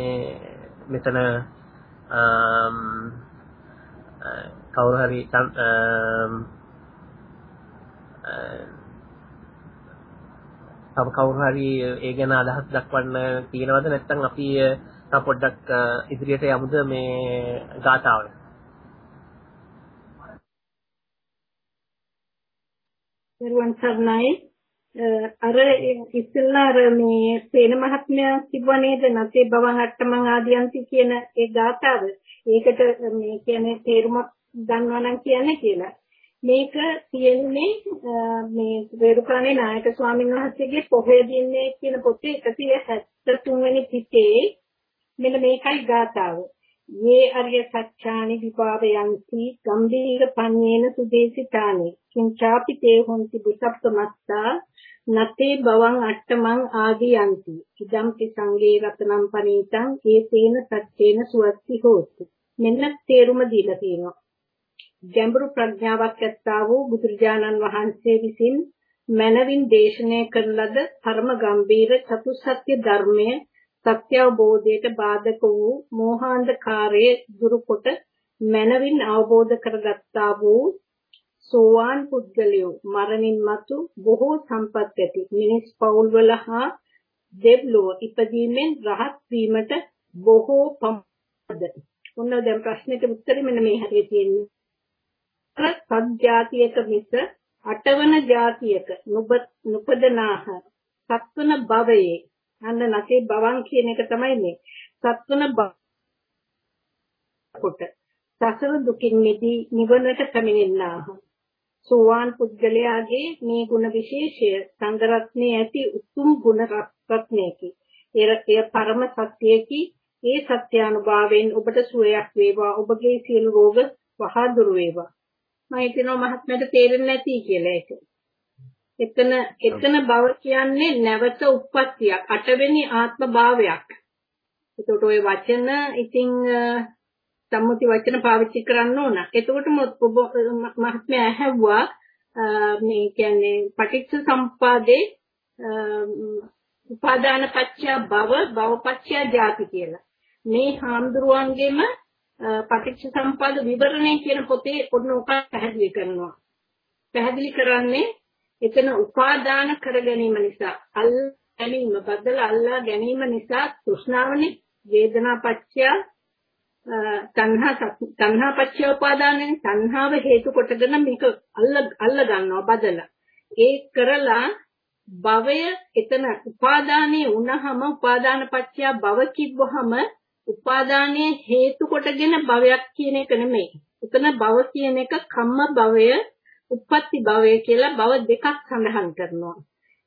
මෙතන කවුරු හරි තව කවුරු හරි ඒ ගැන අදහස් දක්වන්න තියෙනවද? නැත්නම් අපි තව පොඩ්ඩක් ඉදිරියට යමුද මේ ගාථාවට දරුවන් සර්ණයි. අර ඉස්සෙල්ලා අර මේ සේන මහත්මයා කිව්වා නේද? නැතේ බවන් අට්ටමං ආදියන්ති කියන ඒ ගාථාව. ඒකට මේ කියන්නේ තේරුමක් දන්නවා නම් කියන්නේ කියලා. මේක තියෙන්නේ මේ වේරුකාණේ නායක ස්වාමීන් වහන්සේගේ පොහේ දින්නේ කියන පොතේ 173 වෙනි පිටේ මෙන්න මේකයි ගාතාව. යේ අරිය සත්‍යානි විභාවයන්ති ගම්බීර පඤ්ඤේන සුදේසිතානි කිංචාපි තේ හොන්ති බුසප්පමත්තා නතේ බවං අට්ඨමං ආදියන්ති. ඉදම්පි සංගේ රතනම් පනීතං ඒතේන සත්‍යේන සුවත්ති හෝති. මෙන්න තේරුම දීලා තියෙනවා. ගැඹුරු ප්‍රඥාවක් ඇත්තා වූ බුදුරජාණන් වහන්සේ විසින් මනවින් දේශනය කරන ලද ධර්ම ගම්බීර චතුසත්‍ය ධර්මය සත්‍ය අවබෝධයට බාධක වූ මෝහාන්ධකාරයේ දුරුකොට මනවින් අවබෝධ කරගත්තා වූ සෝවාන් පුද්ගලයෝ මරණින් මතු බොහෝ සම්පත් ඇති මිනිස් පවුල්වල හා දෙව්ලොව ඉපදීමෙන් රහත් වීමට බොහෝ පමද. ඔන්න දැන් ප්‍රශ්නෙට උත්තරේ මෙන්න මේ හැටියට තියෙන්නේ. සත්ජාතියක මිස අටවන ජාතියක නුපදනාහ. සත්වන භවයේ අන්න නැතේ භවන් කියන එක තමයි මේ. සත්වන කොට සසර දුකින් මිදී නිවනට පැමිණෙන්නාහ. සෝවාන් පුද්ගලයාගේ මේ ගුණ විශේෂය සංගරත්නයේ ඇති උතුම් ගුණ රත්නයකි. එය පරම සත්‍යයකි. ඒ සත්‍යානුභාවයෙන් ඔබට සුවයක් වේවා. ඔබගේ සියලු රෝග වහා දුර වේවා. මම හිතනවා මහත්මයට තේරෙන්නේ නැති කියලා ඒක. එතන එතන භව කියන්නේ නැවත උප්පත්තියක් අටවෙනි ආත්ම භාවයක්. එතකොට ওই වචන ඉතින් සම්මුති වචන පාවිච්චි කරන්න ඕන. එතකොට ඔබ මහත්මයා ඇහුවා මේ කියන්නේ පටිච්ච සම්පාදේ උපාදාන පත්‍ය භව භව පත්‍ය ජාති කියලා. මේ හාමුදුරුවන්ගෙම පටිච්ච සම්පද විවරණය කියන පොතේ ඔන්න ඔක පැහැදිලි කරනවා. පැහැදිලි කරන්නේ එතන උපාදාන කර ගැනීම නිසා අල් ගැනීම බදලා අල්ලා ගැනීම නිසා තෘෂ්ණාවනේ වේදනා පත්‍ය තණ්හා තණ්හා පත්‍ය උපාදානනේ තණ්හාව හේතු කොටගෙන මේක අල්ල අල්ල ගන්නවා බදලා ඒ කරලා භවය එතන උපාදානයේ වුණහම උපාදාන පත්‍ය භව කිව්වහම උපාදානයේ හේතු කොටගෙන භවයක් කියන එක නෙමෙයි. එතන භව කියන එක කම්ම භවය, උප්පත්ති භවය කියලා භව දෙකක් සඳහන් කරනවා.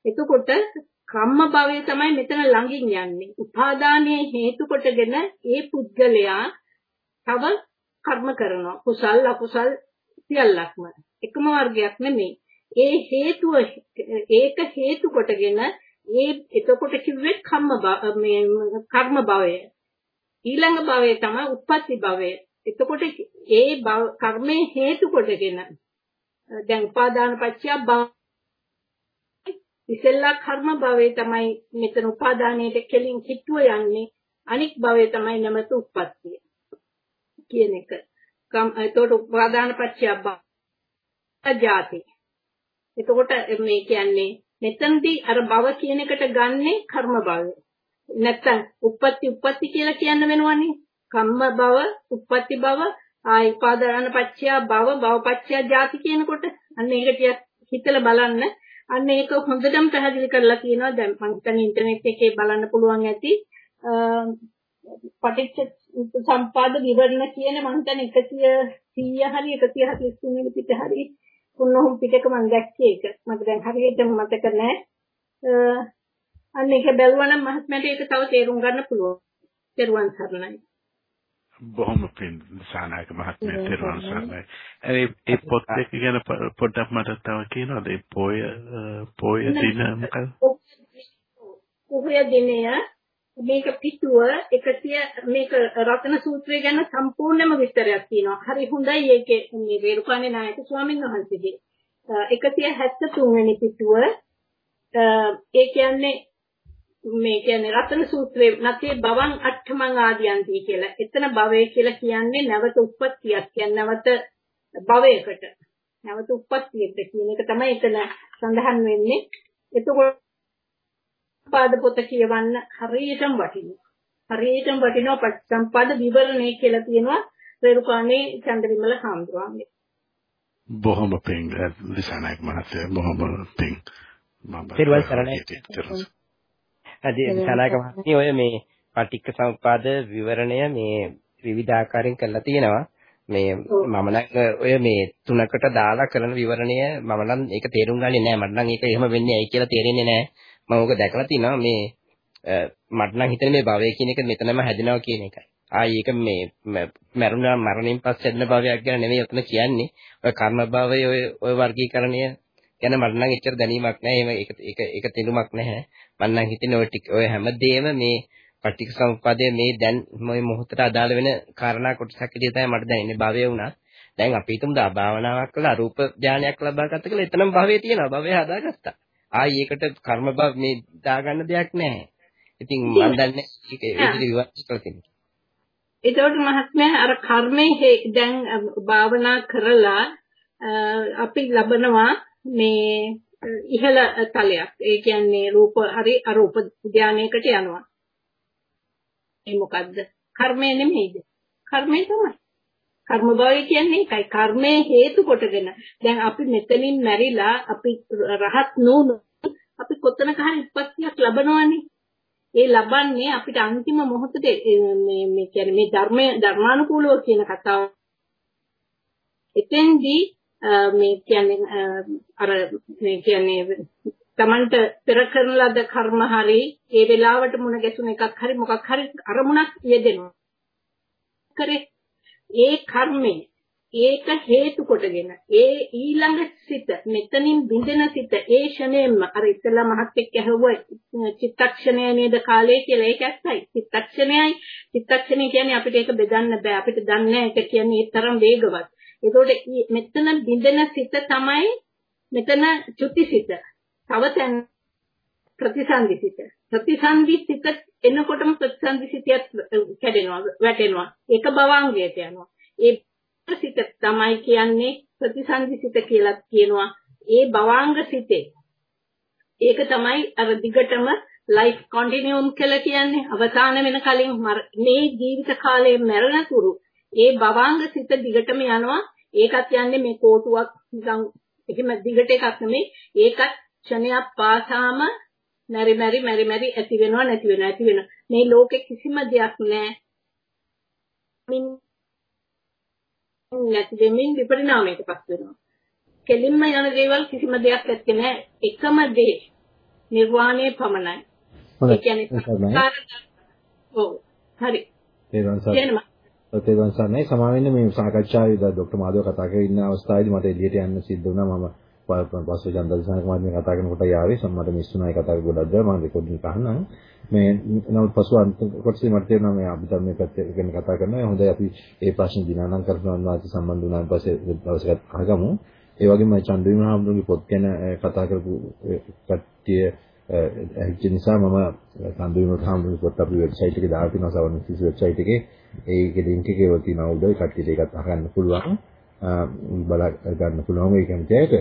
එතකොට කම්ම භවය තමයි මෙතන ළඟින් යන්නේ. උපාදානයේ හේතු කොටගෙන ඒ පුද්ගලයා තව කර්ම කරනවා. කුසල් අකුසල් සියල්ලක්ම. එකම වර්ගයක් නෙමෙයි. ඒ හේතුව ඒක හේතු කොටගෙන ඒ එතකොට කිව්වේ කම්ම මේ කර්ම භවය. ඊළඟ භවය තමයි උත්පත්ති භවය. එතකොට ඒ කර්මයේ හේතු කොටගෙන දැන් උපාදාන පත්‍ය භව ඉසෙල්ලා කර්ම භවයේ තමයි මෙතන උපාදානයේ කෙලින් කිට්ටුව යන්නේ අනික් භවයේ තමයි නැමත උත්පත්තිය කියන එක. කම් එතකොට උපාදාන පත්‍ය භව ජාති. එතකොට මේ කියන්නේ මෙතනදී අර භව කියන එකට ගන්නේ කර්ම භවය. නැත්තම් උප්පත්ති උප්පත්ති කියලා කියන්න වෙනවනේ. කම්ම භව, උප්පත්ති භව, ආයි උපාදාන පත්‍ය භව, භව පත්‍ය ජාති කියනකොට අන්න ඒක ටිකක් හිතලා බලන්න. අන්න ඒක හොඳටම පැහැදිලි කරලා කියනවා. දැන් මම හිතන්නේ ඉන්ටර්නෙට් එකේ බලන්න පුළුවන් ඇති. පටිච්ච සම්පාද විවරණ කියන මම හිතන්නේ 130 හරි 143 වෙනි පිට හරි කුණොහුම් පිටක මම දැක්කේ ඒක. මට දැන් හරියට මතක නැහැ. අන්න ඒක බැලුවා නම් මහත්මයාට ඒක තව තේරුම් ගන්න පුළුවන්. තෙරුවන් සරණයි. බොහොම පින් සානායක මහත්මයා තෙරුවන් සරණයි. ඒ ඒ පොත් එක ගැන පොඩ්ඩක් මට තව කියනවද? ඒ පොය පොය දින මොකද? පොය දිනය මේක පිටුව 100 මේක රතන සූත්‍රය ගැන සම්පූර්ණම විස්තරයක් තියෙනවා. හරි හොඳයි ඒකේ මේ වේරුකාණේ නායක ස්වාමීන් වහන්සේගේ 173 වෙනි පිටුව ඒ කියන්නේ මේ කියන්නේ රතන සූත්‍රයේ නැතේ භවන් අට්ඨමං ආදියන්ති කියලා. එතන භවය කියලා කියන්නේ නැවත උප්පත්තියක් කියන්නේ නැවත භවයකට. නැවත උප්පත්තියකට කියන එක තමයි එතන සඳහන් වෙන්නේ. එතකොට පාද පොත කියවන්න හරියටම වටිනවා. හරියටම වටිනවා පටිසම්පාද විවරණේ කියලා තියෙනවා රේරුකාණේ චන්ද්‍රවිමල හාමුදුරුවන්ගේ. බොහොම පිං දිසානායක මහත්තයා බොහොම පිං මම පෙරවල් සරණයි අද දිසානායක මහත්මිය ඔය මේ පටික්ක සම්පාද විවරණය මේ විවිධ ආකාරයෙන් කරලා තියෙනවා. මේ මම නම් ඔය මේ තුනකට දාලා කරන විවරණය මම නම් ඒක තේරුම් ගන්නේ නැහැ. මට නම් ඒක එහෙම වෙන්නේ ඇයි කියලා තේරෙන්නේ නැහැ. මම ඕක දැකලා තිනවා මේ මට නම් හිතෙන්නේ මේ භවය කියන එක මෙතනම හැදෙනවා කියන එකයි. ආයි ඒක මේ මරුණා මරණයෙන් පස්සේ හැදෙන භවයක් ගැන නෙමෙයි උතන කියන්නේ. ඔය කර්ම භවය ඔය ඔය වර්ගීකරණය ගැන මට නම් එච්චර දැනීමක් නැහැ. එහෙම ඒක ඒක ඒක තේරුමක් නැහැ. මම නම් හිතන්නේ ඔය ටික ඔය හැමදේම මේ පටික සම්පදයේ මේ දැන් මේ මොහොතට අදාළ වෙන කාරණා කොටසක් විදිහට තමයි මට දැනෙන්නේ භවය වුණා. දැන් අපි හිතමු දා භාවනාවක් කළා රූප ඥානයක් ලබා ගත්ත කියලා එතනම භවයේ තියෙනවා. භවය හදාගත්තා. ආයි ඒකට කර්ම බව මේ දාගන්න දෙයක් නැහැ. ඉතින් මම දන්නේ ඒක විදිහට විවාද කරලා තියෙනවා. ඒතකොට මහත්මයා අර කර්මයේ දැන් භාවනා කරලා අපි ලබනවා මේ ඉහළ තලයක්. ඒ කියන්නේ රූප හරි අරූප ධානයකට යනවා. ඒ මොකද්ද? කර්මය නෙමෙයිද? කර්මය තමයි. කර්ම භවය කියන්නේ ඒකයි කර්මයේ හේතු කොටගෙන දැන් අපි මෙතනින් මැරිලා අපි රහත් නූනු අපි කොතනක හරි උප්පත්තියක් ලබනවානේ ඒ ලබන්නේ අපිට අන්තිම මොහොතේ මේ මේ කියන්නේ මේ ධර්මය ධර්මානුකූලව කියන කතාව එතෙන්දී මේ කියන්නේ අර මේ කියන්නේ Tamanට පෙර කරන ලද කර්ම හරි ඒ වෙලාවට මුණ ගැසුන එකක් හරි මොකක් හරි අරමුණක් යෙදෙනවා. කරේ. ඒ කර්මය ඒක හේතු කොටගෙන ඒ ඊළඟ සිත මෙතනින් බිඳෙන සිත ඒ ෂණයෙන්ම අර ඉස්සලා මහත් එක්ක ඇහුව චිත්තක්ෂණය නේද කාලය කියලා ඒක ඇත්තයි. චිත්තක්ෂණයයි චිත්තක්ෂණය කියන්නේ අපිට ඒක බෙදන්න බෑ. අපිට දන්නේ ඒක කියන්නේ ඒ තරම් වේගවත්. ඒකෝට මෙතන බිඳෙන සිත තමයි මෙතන චුතිසිත තව තැන් ප්‍රතිසන්දිසිත. ප්‍රතිසන්දිසිත එනකොටම ප්‍රතිසන්දිසිතයත් කැඩෙනවා වැටෙනවා. ඒක භවංගයට යනවා. ඒ සිත තමයි කියන්නේ ප්‍රතිසන්දිසිත කියලා කියනවා. ඒ භවංග සිතේ ඒක තමයි අර දිගටම ලයිෆ් කන්ටිනියුම් කියලා කියන්නේ අවසාන වෙන කලින් මේ ජීවිත කාලයේ මැරෙන තුරු ඒ භවංග සිත දිගටම යනවා. ඒකත් යන්නේ මේ කෝටුවක් නිකන් එහෙම දිගට එකක් නෙමෙයි. ඒකත් ක්ෂණයක් පාසාම මෙරි මෙරි මෙරි මෙරි ඇති වෙනවා නැති වෙනවා ඇති වෙනවා. මේ ලෝකේ කිසිම දෙයක් නැහැ. මින් නැති දෙමින් විපරිණාමයටපත් වෙනවා. කෙලින්ම යන දේවල් කිසිම දෙයක් ඇත්තේ නැහැ. එකම දේ නිර්වාණය පමණයි. ඒ කියන්නේ ඔව්. හරි. තේරුම් ගන්න තේරුම් ගන්නයි සමාවෙන්න මේ සාකච්ඡාවේ ડોક્ટર මාධව කතා කරගෙන ඉන්න අවස්ථාවේදී මට එළියට යන්න සිද්ධ වුණා මම පස්සේ චන්දල්සන කුමාරනේ කතා කරනකොට යාවේ සම්මත මිස් වුණා ඒ කතාව ගොඩක් දා මම රෙකෝඩින් අහන්නම් මේ නමුත් පසු අන්තිම කොටසේ මට තේරෙනවා මේ අභිධර්මයේ පැත්තේ ගැන කතා කරනවා හොඳයි අපි ඒ ප්‍රශ්න දිනානම් කරනවා වාසි සම්බන්ධ වුණාන් පස්සේ දවසකට අහගමු ඒ වගේම චන්ද්‍රීම හාමුදුරුවෝගේ පොත් ගැන කතා කරපු කට්ටිය ඇහිච්ච නිසා මම චන්ද්‍රීම හාමුදුරුවෝගේ පොත් අපේ වෙබ්සයිට් එකේ දාලා තියෙනවා සවන සිසු වෙබ්සයිට් එකේ. ඒකේ ලින්ක් එකේ වල තියෙනවා උඩ. කට්ටියට ඒකත් අහගන්න පුළුවන්. බලා ගන්න පුළුවන් ඒ කැමතියට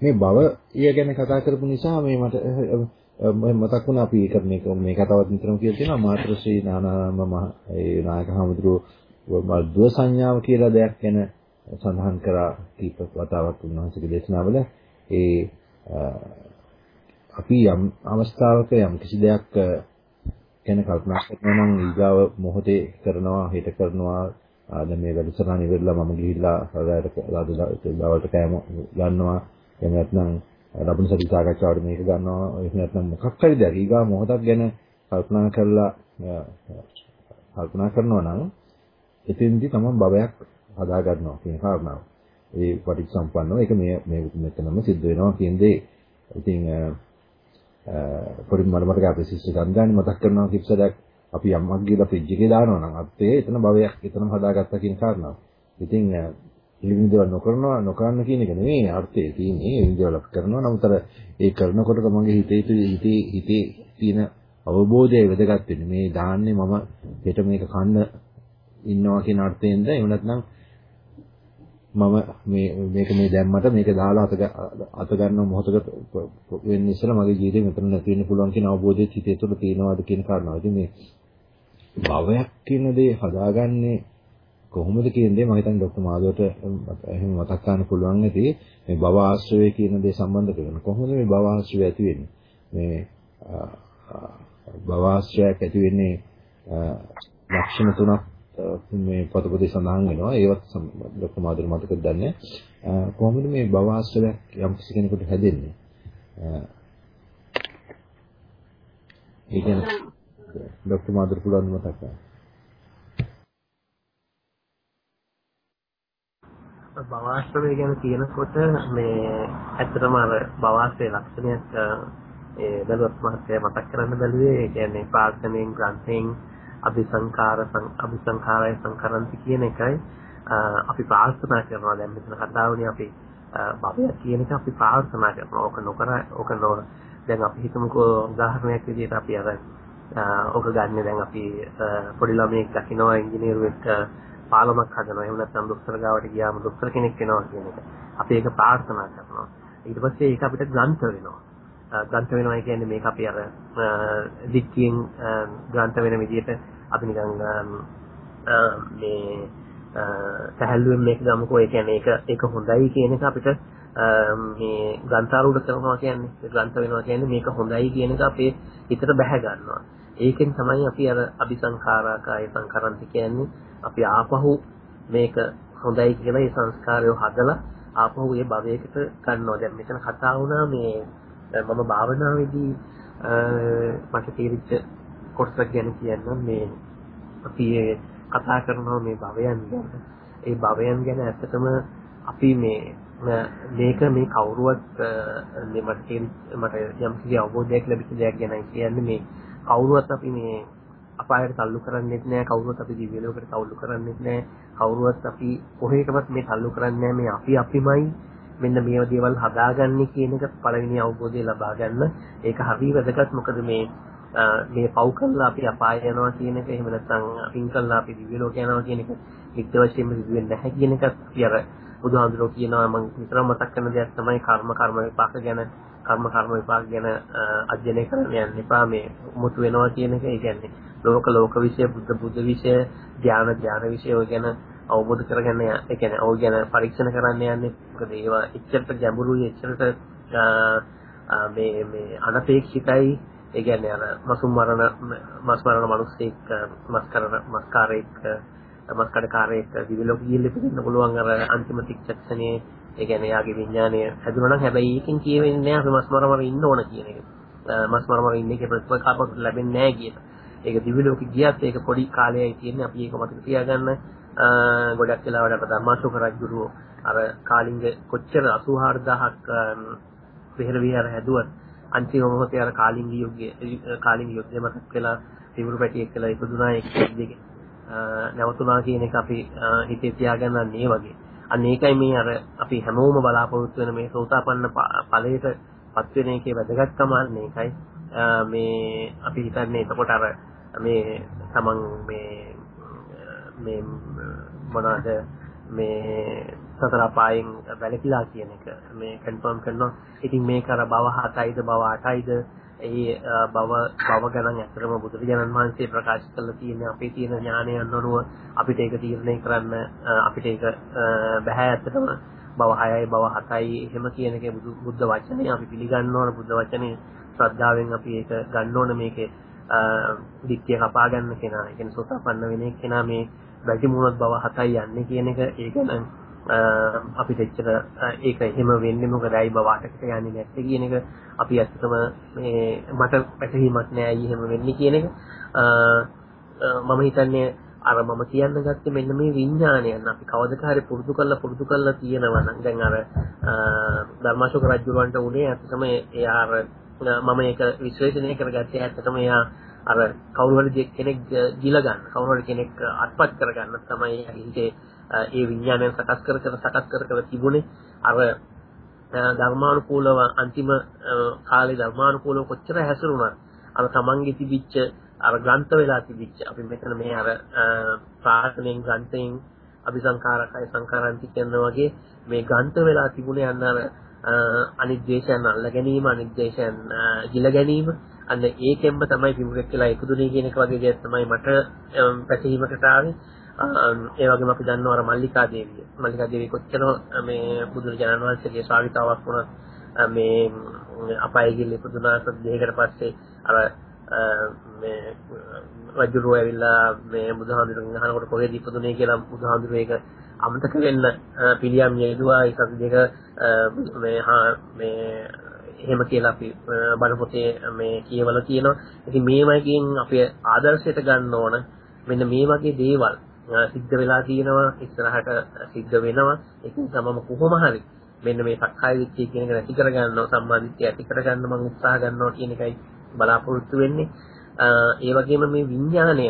මේ භව ඊය ගැන කතා කරපු නිසා මේ මට මතක් වුණා අපි ඒක මේක මේ කතාවත් නිතරම කියලා තියෙනවා. මාත්‍රශ්‍රී නානාරාම මහ ඒ නායක හාමුදුරුවෝ දුව සංඥාව කියලා දෙයක් ගැන සඳහන් කරා කීප වතාවක් උන්වහන්සේගේ දේශනාවල. ඒ අපි යම් අවස්ථාවක යම් කිසි දෙයක් ගැන කල්පනා කරනවා නම් ඊගාව මොහොතේ කරනවා හිත කරනවා දැන් මේ වැඩසටහන ඉවරලා මම ගිහිල්ලා රාත්‍රියට දවල්ට කෑම ගන්නවා. එහෙම නැත්නම් ලබන සති සාකච්ඡාවට මේක ගන්නවා. එහෙම නැත්නම් මොකක් හරි දෙයක්. ඊගා මොහොතක් ගැන කල්පනා කරලා කල්පනා කරනවා නම් එතෙන්දී තමයි භවයක් හදා ගන්නවා කියන කාරණාව. ඒ පටිච්චසම්පන්නව ඒක මේ මේ මෙතනම සිද්ධ වෙනවා කියන දේ. ඉතින් පොඩි මට මතක අපේ සිස්ටර් ගන්දානි මතක් කරනවා කිව්සදක් අපි යම්මක් ගිහලා ෆ්‍රිජ් එකේ දානවා නම් අපේ එතන භවයක් එතනම හදාගත්තා කියන කාරණාව. ඉතින් ඒ දේවල් නොකරනවා නොකරන්න කියන එක නෙවෙයි අර්ථය තියෙන්නේ. ඒ දේවල් කරනවා නමුත් අර ඒ කරනකොට තමන්ගේ හිතේ හිතේ හිතේ තියෙන අවබෝධය වැදගත් වෙන්නේ. මේ දාන්නේ මම හෙට මේක කන්න ඉන්නවා කියන අර්ථයෙන්ද එහෙම නැත්නම් මම මේ මේක මේ දැම්මට මේක දාලා අත අත ගන්න මොහොතක වෙන්නේ ඉස්සලා මගේ ජීවිතේ මෙතන නැති වෙන්න පුළුවන් කියන අවබෝධය හිතේ තුළ තියෙනවාද කියන කාරණාව. ඉතින් මේ භවයක් කියන දේ හදාගන්නේ කොහොමද කියන දේ මම හිතන්නේ ડોක්ටර් මාධවට එහෙම මතක් කරන්න පුළුවන් ඇති මේ භව ආශ්‍රය කියන දේ සම්බන්ධ කරගෙන කොහොමද මේ භව ආශ්‍රය ඇති වෙන්නේ මේ භව ආශ්‍රයක් ඇති වෙන්නේ ලක්ෂණ තුනක් මේ පොතපොතේ සඳහන් වෙනවා. ඒවත් ලොකු මාදුර මතක දන්නේ කොහොමද මේ භව ආශ්‍රවයක් යම් කෙනෙකුට හැදෙන්නේ? ඒ කියන්නේ ලොකු මාදුර පුළුවන් මතක භවශ්‍රවය ගැන කියනකොට මේ ඇත්තටම අර භවශ්‍රයේ ලක්ෂණයක් ඒ දලුවත් මහත්තයා මතක් කරන්න බැලුවේ ඒ කියන්නේ ප්‍රාර්ථනෙන් ග්‍රන්ථෙන් අபிසංකාර අபிසංකාරය සංකරන්ති කියන එකයි අපි ප්‍රාර්ථනා කරනවා දැන් මෙතන කතාවනේ අපි භවය කියන එක අපි ප්‍රාර්ථනා කරනවා ඕක නොකර ඕක නො දැන් අපි හිතමුකෝ උදාහරණයක් විදිහට අපි අර ඕක ගන්න දැන් අපි පොඩි ළමයෙක් දකිනවා ඉංජිනේරුවෙක් පාලමක් හදනවා. එහෙම නැත්නම් දොස්තර ගාවට ගියාම දොස්තර කෙනෙක් වෙනවා කියන එක. අපි ඒක ප්‍රාර්ථනා කරනවා. ඊට පස්සේ ඒක අපිට ග්‍රන්ථ වෙනවා. ග්‍රන්ථ වෙනවා කියන්නේ මේක අපි අර දික්කියෙන් ග්‍රන්ථ වෙන විදිහට අපි නිකන් මේ සැහැල්ලුවෙන් මේක ගමුකෝ. ඒ කියන්නේ ඒක ඒක හොඳයි කියන එක අපිට මේ ග්‍රන්ථාරූඪ කරනවා කියන්නේ ග්‍රන්ථ වෙනවා කියන්නේ මේක හොඳයි කියන එක අපේ හිතට බැහැ ගන්නවා. ඒකෙන් තමයි අපි අර අபிසංඛාරාකාය සංකරන්ති කියන්නේ අපි ආපහු මේක හොඳයි කියලා ඒ සංස්කාරය හදලා ආපහු ඒ භවයකට ගන්නවා. දැන් මෙතන කතා වුණා මේ මම භාවනාවේදී මට තේරිච්ච කොටසක් ගැන කියන්න මේ අපි කතා කරනවා මේ භවයන් ගැන. ඒ භවයන් ගැන ඇත්තටම අපි මේ මේක මේ කවුරුවත් මේ මට මට යම් කිසි අවබෝධයක් ලැබිච්ච දෙයක් ගැනයි කියන්නේ. මේ කවුරුවත් අපි මේ අපායට තල්ලු කරන්නේත් නැහැ කවුරුවත් අපි දිව්‍ය ලෝකයට තල්ලු කරන්නේත් නැහැ කවුරුවත් අපි කොහේකවත් මේ තල්ලු කරන්නේ නැහැ මේ අපි අපිමයි. මෙන්න මේ දේවල් හදාගන්නේ කියන එක පළවෙනි අවබෝධය ලබා ගන්න. ඒක හරි වැදගත් මොකද මේ මේ පව් කළා අපි අපාය යනවා කියන එක එහෙම නැත්නම් පින් කළා අපි දිව්‍ය ලෝක යනවා කියන එක නිත්‍ය වශයෙන්ම සිදු වෙන්නේ නැහැ කියන එකත් අපි අර බුදුහාමුදුරුවෝ කියනවා මම විතරම මතක් කරන දෙයක් තමයි කර්ම කර්ම විපාක ගැන කර්ම කර්ම විපාක ගැන අධ්‍යයනය කරන්න යන්න එපා මේ මුතු වෙනවා කියන එක. ඒ කියන්නේ ලෝක ලෝක විශ්ය බුද්ධ බුද්ධ විශ්ය ධාන ධාන විශ්ය ඔය ගැන අවබෝධ කරගන්න ඒ කියන්නේ ඔය ගැන පරීක්ෂණ කරන්න යන්නේ. මොකද ඒවා එච්චරට ගැඹුරුයි එච්චරට මේ මේ අනපේක්ෂිතයි ඒ කියන්නේ අර මසුම් මරණ මස් මරණ මිනිස්සෙක් මස් කරන මස්කාරයෙක් මස්කඩකාරයෙක් දිවිලෝක ගිහිල්ලා ඉපදෙන්න පුළුවන් අර අන්තිම තික්ෂණයේ ඒ කියන්නේ යාගේ විඥානය හැදුණා නම් හැබැයි ඒකෙන් කියවෙන්නේ නැහැ අපි මස් මරමර ඉන්න ඕන කියන එක. මස් මරමර ඉන්න එකේ ප්‍රතිපකාරයක් ලැබෙන්නේ නැහැ කියන. ඒක දිවිලෝක ගියත් ඒක පොඩි කාලයයි තියෙන්නේ අපි ඒක මතක තියාගන්න. ගොඩක් වෙලාවට අප ධර්මාශෝක රජුරුව අර කාලිංග කොච්චර 84000ක් පෙර විහාර හැදුවත් අන්තිම මොහොතේ අර කාලිංග යුගයේ කාලිංග යුද්ධය මතක් වෙලා තිවුරු පැටියෙක් කියලා ඉපදුනා එක් දෙක නැවතුණා කියන එක අපි හිතේ තියාගන්න මේ වගේ. අන්න ඒකයි මේ අර අපි හැමෝම බලාපොරොත්තු වෙන මේ සෝතාපන්න ඵලයට පත් වෙන එකේ වැදගත්කම අන්න ඒකයි. මේ අපි හිතන්නේ එතකොට අර මේ තමන් මේ මේ මොනවාද මේ සතර අපායෙන් වැළකීලා කියන එක. මේ කන්ෆර්ම් කරනවා. ඉතින් මේක අර භව 7යිද භව 8යිද ඒ භව භව ගණන් ඇත්තටම බුදුරජාණන් වහන්සේ ප්‍රකාශ කළා තියෙන අපේ තියෙන ඥානයන් අනුව අපිට ඒක තීරණය කරන්න අපිට ඒක බෑ ඇත්තටම. භව 6යි භව 7යි එහෙම කියන එක බුද්ධ වචනේ අපි පිළිගන්න ඕන. බුද්ධ වචනේ ශ්‍රද්ධාවෙන් අපි ඒක ගන්න ඕන. මේකේ දික්තිය කපා ගන්න කෙනා ඒ කියන්නේ සෝතාපන්න වෙන කෙනා මේ වැටි මුණත් භව 7යි යන්නේ කියන එක. ඒක නම් අපිට එච්චර ඒක එහෙම වෙන්නේ මොකද ඇයි බවාටකට යන්නේ නැත්තේ කියන එක අපි ඇත්තටම මේ මට පැහැදිලිමත් නෑ ඇයි එහෙම වෙන්නේ කියන එක. මම හිතන්නේ අර මම කියන්න ගත්තේ මෙන්න මේ විඥානයන් අපි කවදක හරි පුරුදු කරලා පුරුදු කරලා තියෙනවා නම් දැන් අර ධර්මාශෝක රජුරවන්ට උනේ ඇත්තටම එයා අර මම ඒක විශ්ලේෂණය කරගත්තේ ඇත්තටම එයා අර කවුරු හරි කෙනෙක් ගිල ගන්න කවුරු හරි කෙනෙක් අත්පත් කරගන්න තමයි හිතේ ඒ විඥානයන් සකස් කර කර සකස් කර කර තිබුණේ. අර ධර්මානුකූලව අන්තිම කාලේ ධර්මානුකූලව කොච්චර හැසිරුණත් අර තමන්ගේ තිබිච්ච අර ග්‍රන්ථ වෙලා තිබිච්ච අපි මෙතන මේ අර ප්‍රාර්ථනෙන් ග්‍රන්ථයෙන් අபிසංකාරකයි සංකාරාන්ති කියන වගේ මේ ග්‍රන්ථ වෙලා තිබුණේ අන්න අර අනිද්දේශයන් අල්ල ගැනීම අනිද්දේශයන් ගිල ගැනීම අන්න ඒකෙන්ම තමයි පිමුරෙක් කියලා එකදුනේ කියන එක වගේ දෙයක් තමයි මට පැහැදීමකට ආවේ ඒ වගේම අපි දන්නවා අර මල්ලිකා දේවිය. මල්ලිකා දේවිය කොච්චර මේ බුදුරජාණන් වහන්සේගේ ශ්‍රාවිකාවක් වුණත් මේ අපායේ ගිහින් ඉපදුනාට දෙයකට පස්සේ අර මේ රජුරෝ ඇවිල්ලා මේ බුදුහාමුදුරන් අහනකොට කොහෙද ඉපදුනේ කියලා බුදුහාමුදුරේ ඒක අමතක වෙන්න පිළියම් යෙදුවා ඒ සති දෙක මේ මේ එහෙම කියලා අපි බණ පොතේ මේ කියවලා තියෙනවා. ඉතින් මේවයිකින් අපි ආදර්ශයට ගන්න ඕන මෙන්න මේ වගේ දේවල්. සිද්ධ වෙලා තියෙනවා ඉස්සරහට සිද්ධ වෙනවා. ඒක නිසා මම කොහොම හරි මෙන්න මේ සක්කාය දිට්ඨිය කියන එක නැති කරගන්නවා සම්මා දිට්ඨිය ඇති කරගන්න මම උත්සාහ ගන්නවා කියන එකයි බලාපොරොත්තු වෙන්නේ. ඒ වගේම මේ විඥාණය.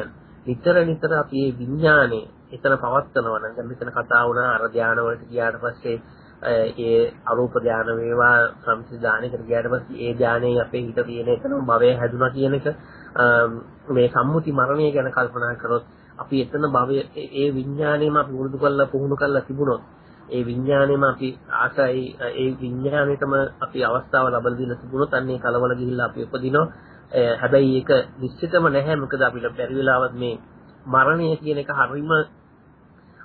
නිතර නිතර අපි මේ විඥාණය එතන පවත්නවා නම් දැන් මෙතන කතා වුණා අර ධාන වලට ගියාට පස්සේ ඒ අරූප ධාන වේවා සම්සි ධානයකට ගියාට පස්සේ ඒ ධානයේ අපේ හිත තියෙන එතනම භවය හැදුනා කියන එක මේ සම්මුති මරණය ගැන කල්පනා කරොත් අපි එතන භවය ඒ විඥාණයම අපි වරුදු කරලා පුහුණු කරලා තිබුණොත් ඒ විඥාණයම අපි ආසයි ඒ විඥාණයටම අපි අවස්ථාව ලබා දීලා තිබුණොත් අන්නේ කලවල ගිහිල්ලා අපි උපදිනවා. හැබැයි ඒක නිශ්චිතම නැහැ. මොකද අපිට බැරි වෙලාවත් මේ මරණය කියන එක හරීම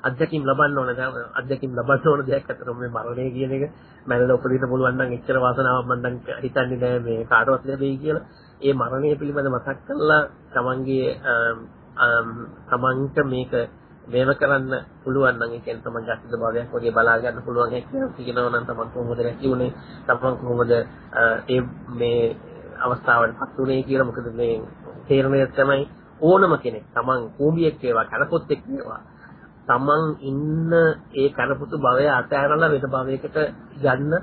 අධ්‍යක්ීම් ලබන්න ඕන අධ්‍යක්ීම් ලබන්න ඕන දෙයක් අතර මේ මරණය කියන එක මැරෙලා උපදින්න පුළුවන් නම් එච්චර වාසනාවක් මම නම් හිතන්නේ නෑ මේ කාටවත් ලැබෙයි කියලා. ඒ මරණය පිළිබඳ මතක් කරලා තමන්ගේ තමන්ට මේක මේව කරන්න පුළුවන් නම් ඒ කියන්නේ තමන්ගේ අසිත භාවයක් වගේ බලා ගන්න පුළුවන් හැකියාව තියෙනවා නම් තමන් කොහොමද නැති උනේ තමන් කොහොමද ඒ මේ අවස්ථාවටපත් උනේ කියලා මොකද මේ තේරණය තමයි ඕනම කෙනෙක් තමන් කූඹියෙක් වේවා කරපොත්තෙක් වේවා තමන් ඉන්න ඒ කරපුතු භවය අතහැරලා වෙන භවයකට ගන්න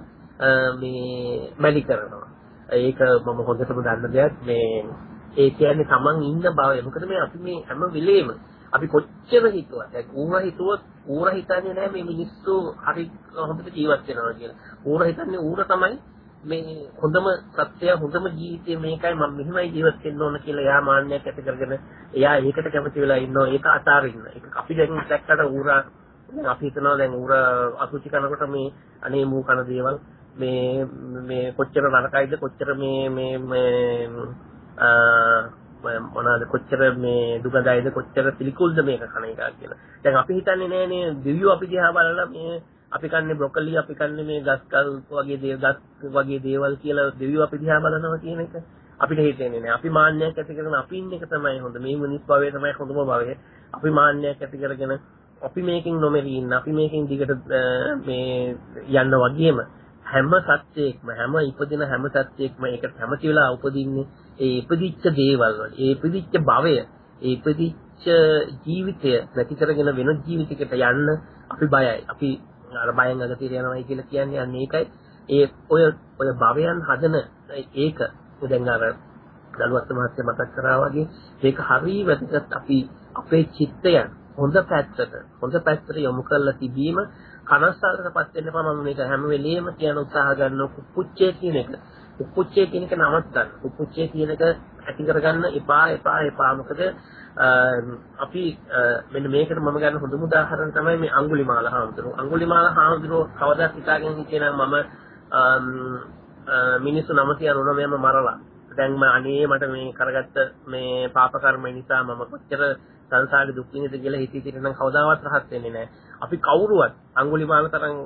මේ මැලි කරනවා ඒක මම හොඳටම දන්න දෙයක් මේ ඒ කියන්නේ තමන් ඉන්න භවය. මොකද මේ අපි මේ හැම වෙලේම අපි කොච්චර හිතුවත් දැන් ඌර හිතුවොත් ඌර හිතන්නේ නැහැ මේ මිනිස්සු හරි හොඳට ජීවත් වෙනවා කියලා. ඌර හිතන්නේ ඌර තමයි මේ හොඳම සත්‍ය හොඳම ජීවිතය මේකයි මම මෙහෙමයි ජීවත් වෙන්න ඕන කියලා එයා මාන්නයක් ඇති කරගෙන එයා ඒකට කැමති වෙලා ඉන්නවා ඒක අතාරින්න. ඒක අපි දැන් දැක්කට ඌරා දැන් අපි හිතනවා දැන් ඌර අසුචි කනකොට මේ අනේ මූ කන දේවල් මේ මේ කොච්චර නරකයිද කොච්චර මේ මේ මේ මොනවාද කොච්චර මේ දුකදයිද කොච්චර පිළිකුල්ද මේක කන එක කියලා. දැන් අපි හිතන්නේ නෑනේ දෙවියෝ අපි දිහා බලලා මේ අපි කන්නේ බ්‍රොකලි අපි කන්නේ මේ ගස්කල් වගේ දේ ගස් වගේ දේවල් කියලා දෙවියෝ අපි දිහා බලනවා කියන එක අපිට හිතෙන්නේ නෑ. අපි මාන්නයක් ඇති කරගෙන අපි ඉන්න එක තමයි හොඳ. මේ මිනිස් භවය තමයි හොඳම භවය. අපි මාන්නයක් ඇති කරගෙන අපි මේකෙන් නොමෙරි ඉන්න. අපි මේකෙන් දිගට මේ යන්න වගේම හැම සත්‍යයක්ම හැම ඉපදින හැම සත්‍යයක්ම ඒකට කැමති වෙලා උපදින්නේ ඒ ඉපදිච්ච දේවල් වල ඒ ඉපදිච්ච භවය ඒ ඉපදිච්ච ජීවිතය නැති කරගෙන වෙන ජීවිතයකට යන්න අපි බයයි අපි අර බයෙන් අගතිර යනවායි කියලා කියන්නේ අන්න ඒකයි ඒ ඔය ඔය භවයන් හදන ඒක දැන් අර දලුවත් මහත්තයා මතක් කරා වගේ ඒක හරිය වැදගත් අපි අපේ චිත්තයන් හොඳ පැත්තට හොඳ පැත්තට යොමු කරලා තිබීම කනස්සල්ටපත් වෙන්න පම මම මේක හැම වෙලෙම කියන උත්සාහ ගන්න කුප්පුච්චේ කියන එක. කුප්පුච්චේ කියන එක නවත්තන්න. කුප්පුච්චේ කියන එක ඇති කරගන්න එපා එපා එපා මොකද අපි මෙන්න මේකට මම ගන්න හොඳම උදාහරණ තමයි මේ අඟුලිමාල හාමුදුරුවෝ. අඟුලිමාල හාමුදුරුවෝ කවදාත් හිතාගෙන හිටියේ නම් මම මිනිස්සු 999ම මරලා දැන් මම අනේ මට මේ කරගත්ත මේ පාප කර්ම නිසා මම කොච්චර සංසාරේ දුක් විඳිද කියලා හිතී සිටින නම් කවදාවත් රහත් වෙන්නේ නැහැ. අපි කවුරුවත් අඟුලිමාල තරම්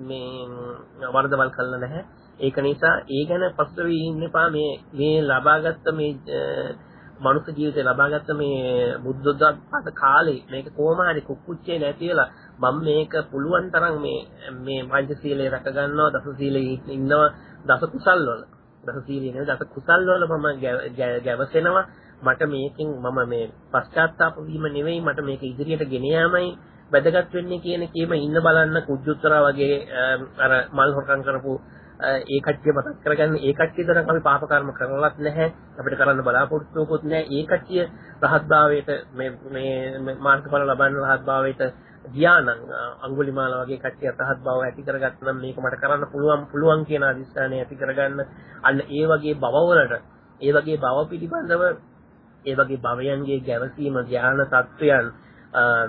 මේ වරදවල් කළා නැහැ. ඒක නිසා ඒ ගැන පසුතැවි ඉන්න එපා මේ මේ ලබාගත්ත මේ මනුස්ස ජීවිතේ ලබාගත්ත මේ බුද්ධෝත්පාද කාලේ මේක කොහොම හරි කුක්කුච්චේ නැතිලා මම මේක පුළුවන් තරම් මේ මේ පංචශීලයේ රැක ගන්නවා දස සීලයේ ඉන්නවා. දස කුසල් වල. දස සීලයේ නෙවෙයි දස කුසල් වල මම ගැවසෙනවා. මට මේකෙන් මම මේ පශ්චාත්තාප වීම නෙවෙයි මට මේක ඉදිරියට ගෙන යාමයි වැදගත් වෙන්නේ කියන කීම ඉන්න බලන්න කුජුත්තරා වගේ අර මල් හොරකම් කරපු ඒ කට්ටිය මතක් කරගන්න ඒ කට්ටිය තරම් අපි පාප කර්ම කරලත් නැහැ. අපිට කරන්න බලාපොරොත්තුකුත් නැහැ. ඒ කට්ටිය රහත් භාවයට මේ මේ මාර්ගඵල ලබන්න රහත් භාවයට ධානං අඟුලිමාල වගේ කට්ටිය රහත් භාව ඇති කරගත්නම් මේක මට කරන්න පුළුවන් පුළුවන් කියන අදිස්ථානය ඇති කරගන්න. අන්න ඒ වගේ භවවලට ඒ වගේ භව පිළිබඳව ඒ වගේ භවයන්ගේ ගැවසීම ධාන තත්වයන්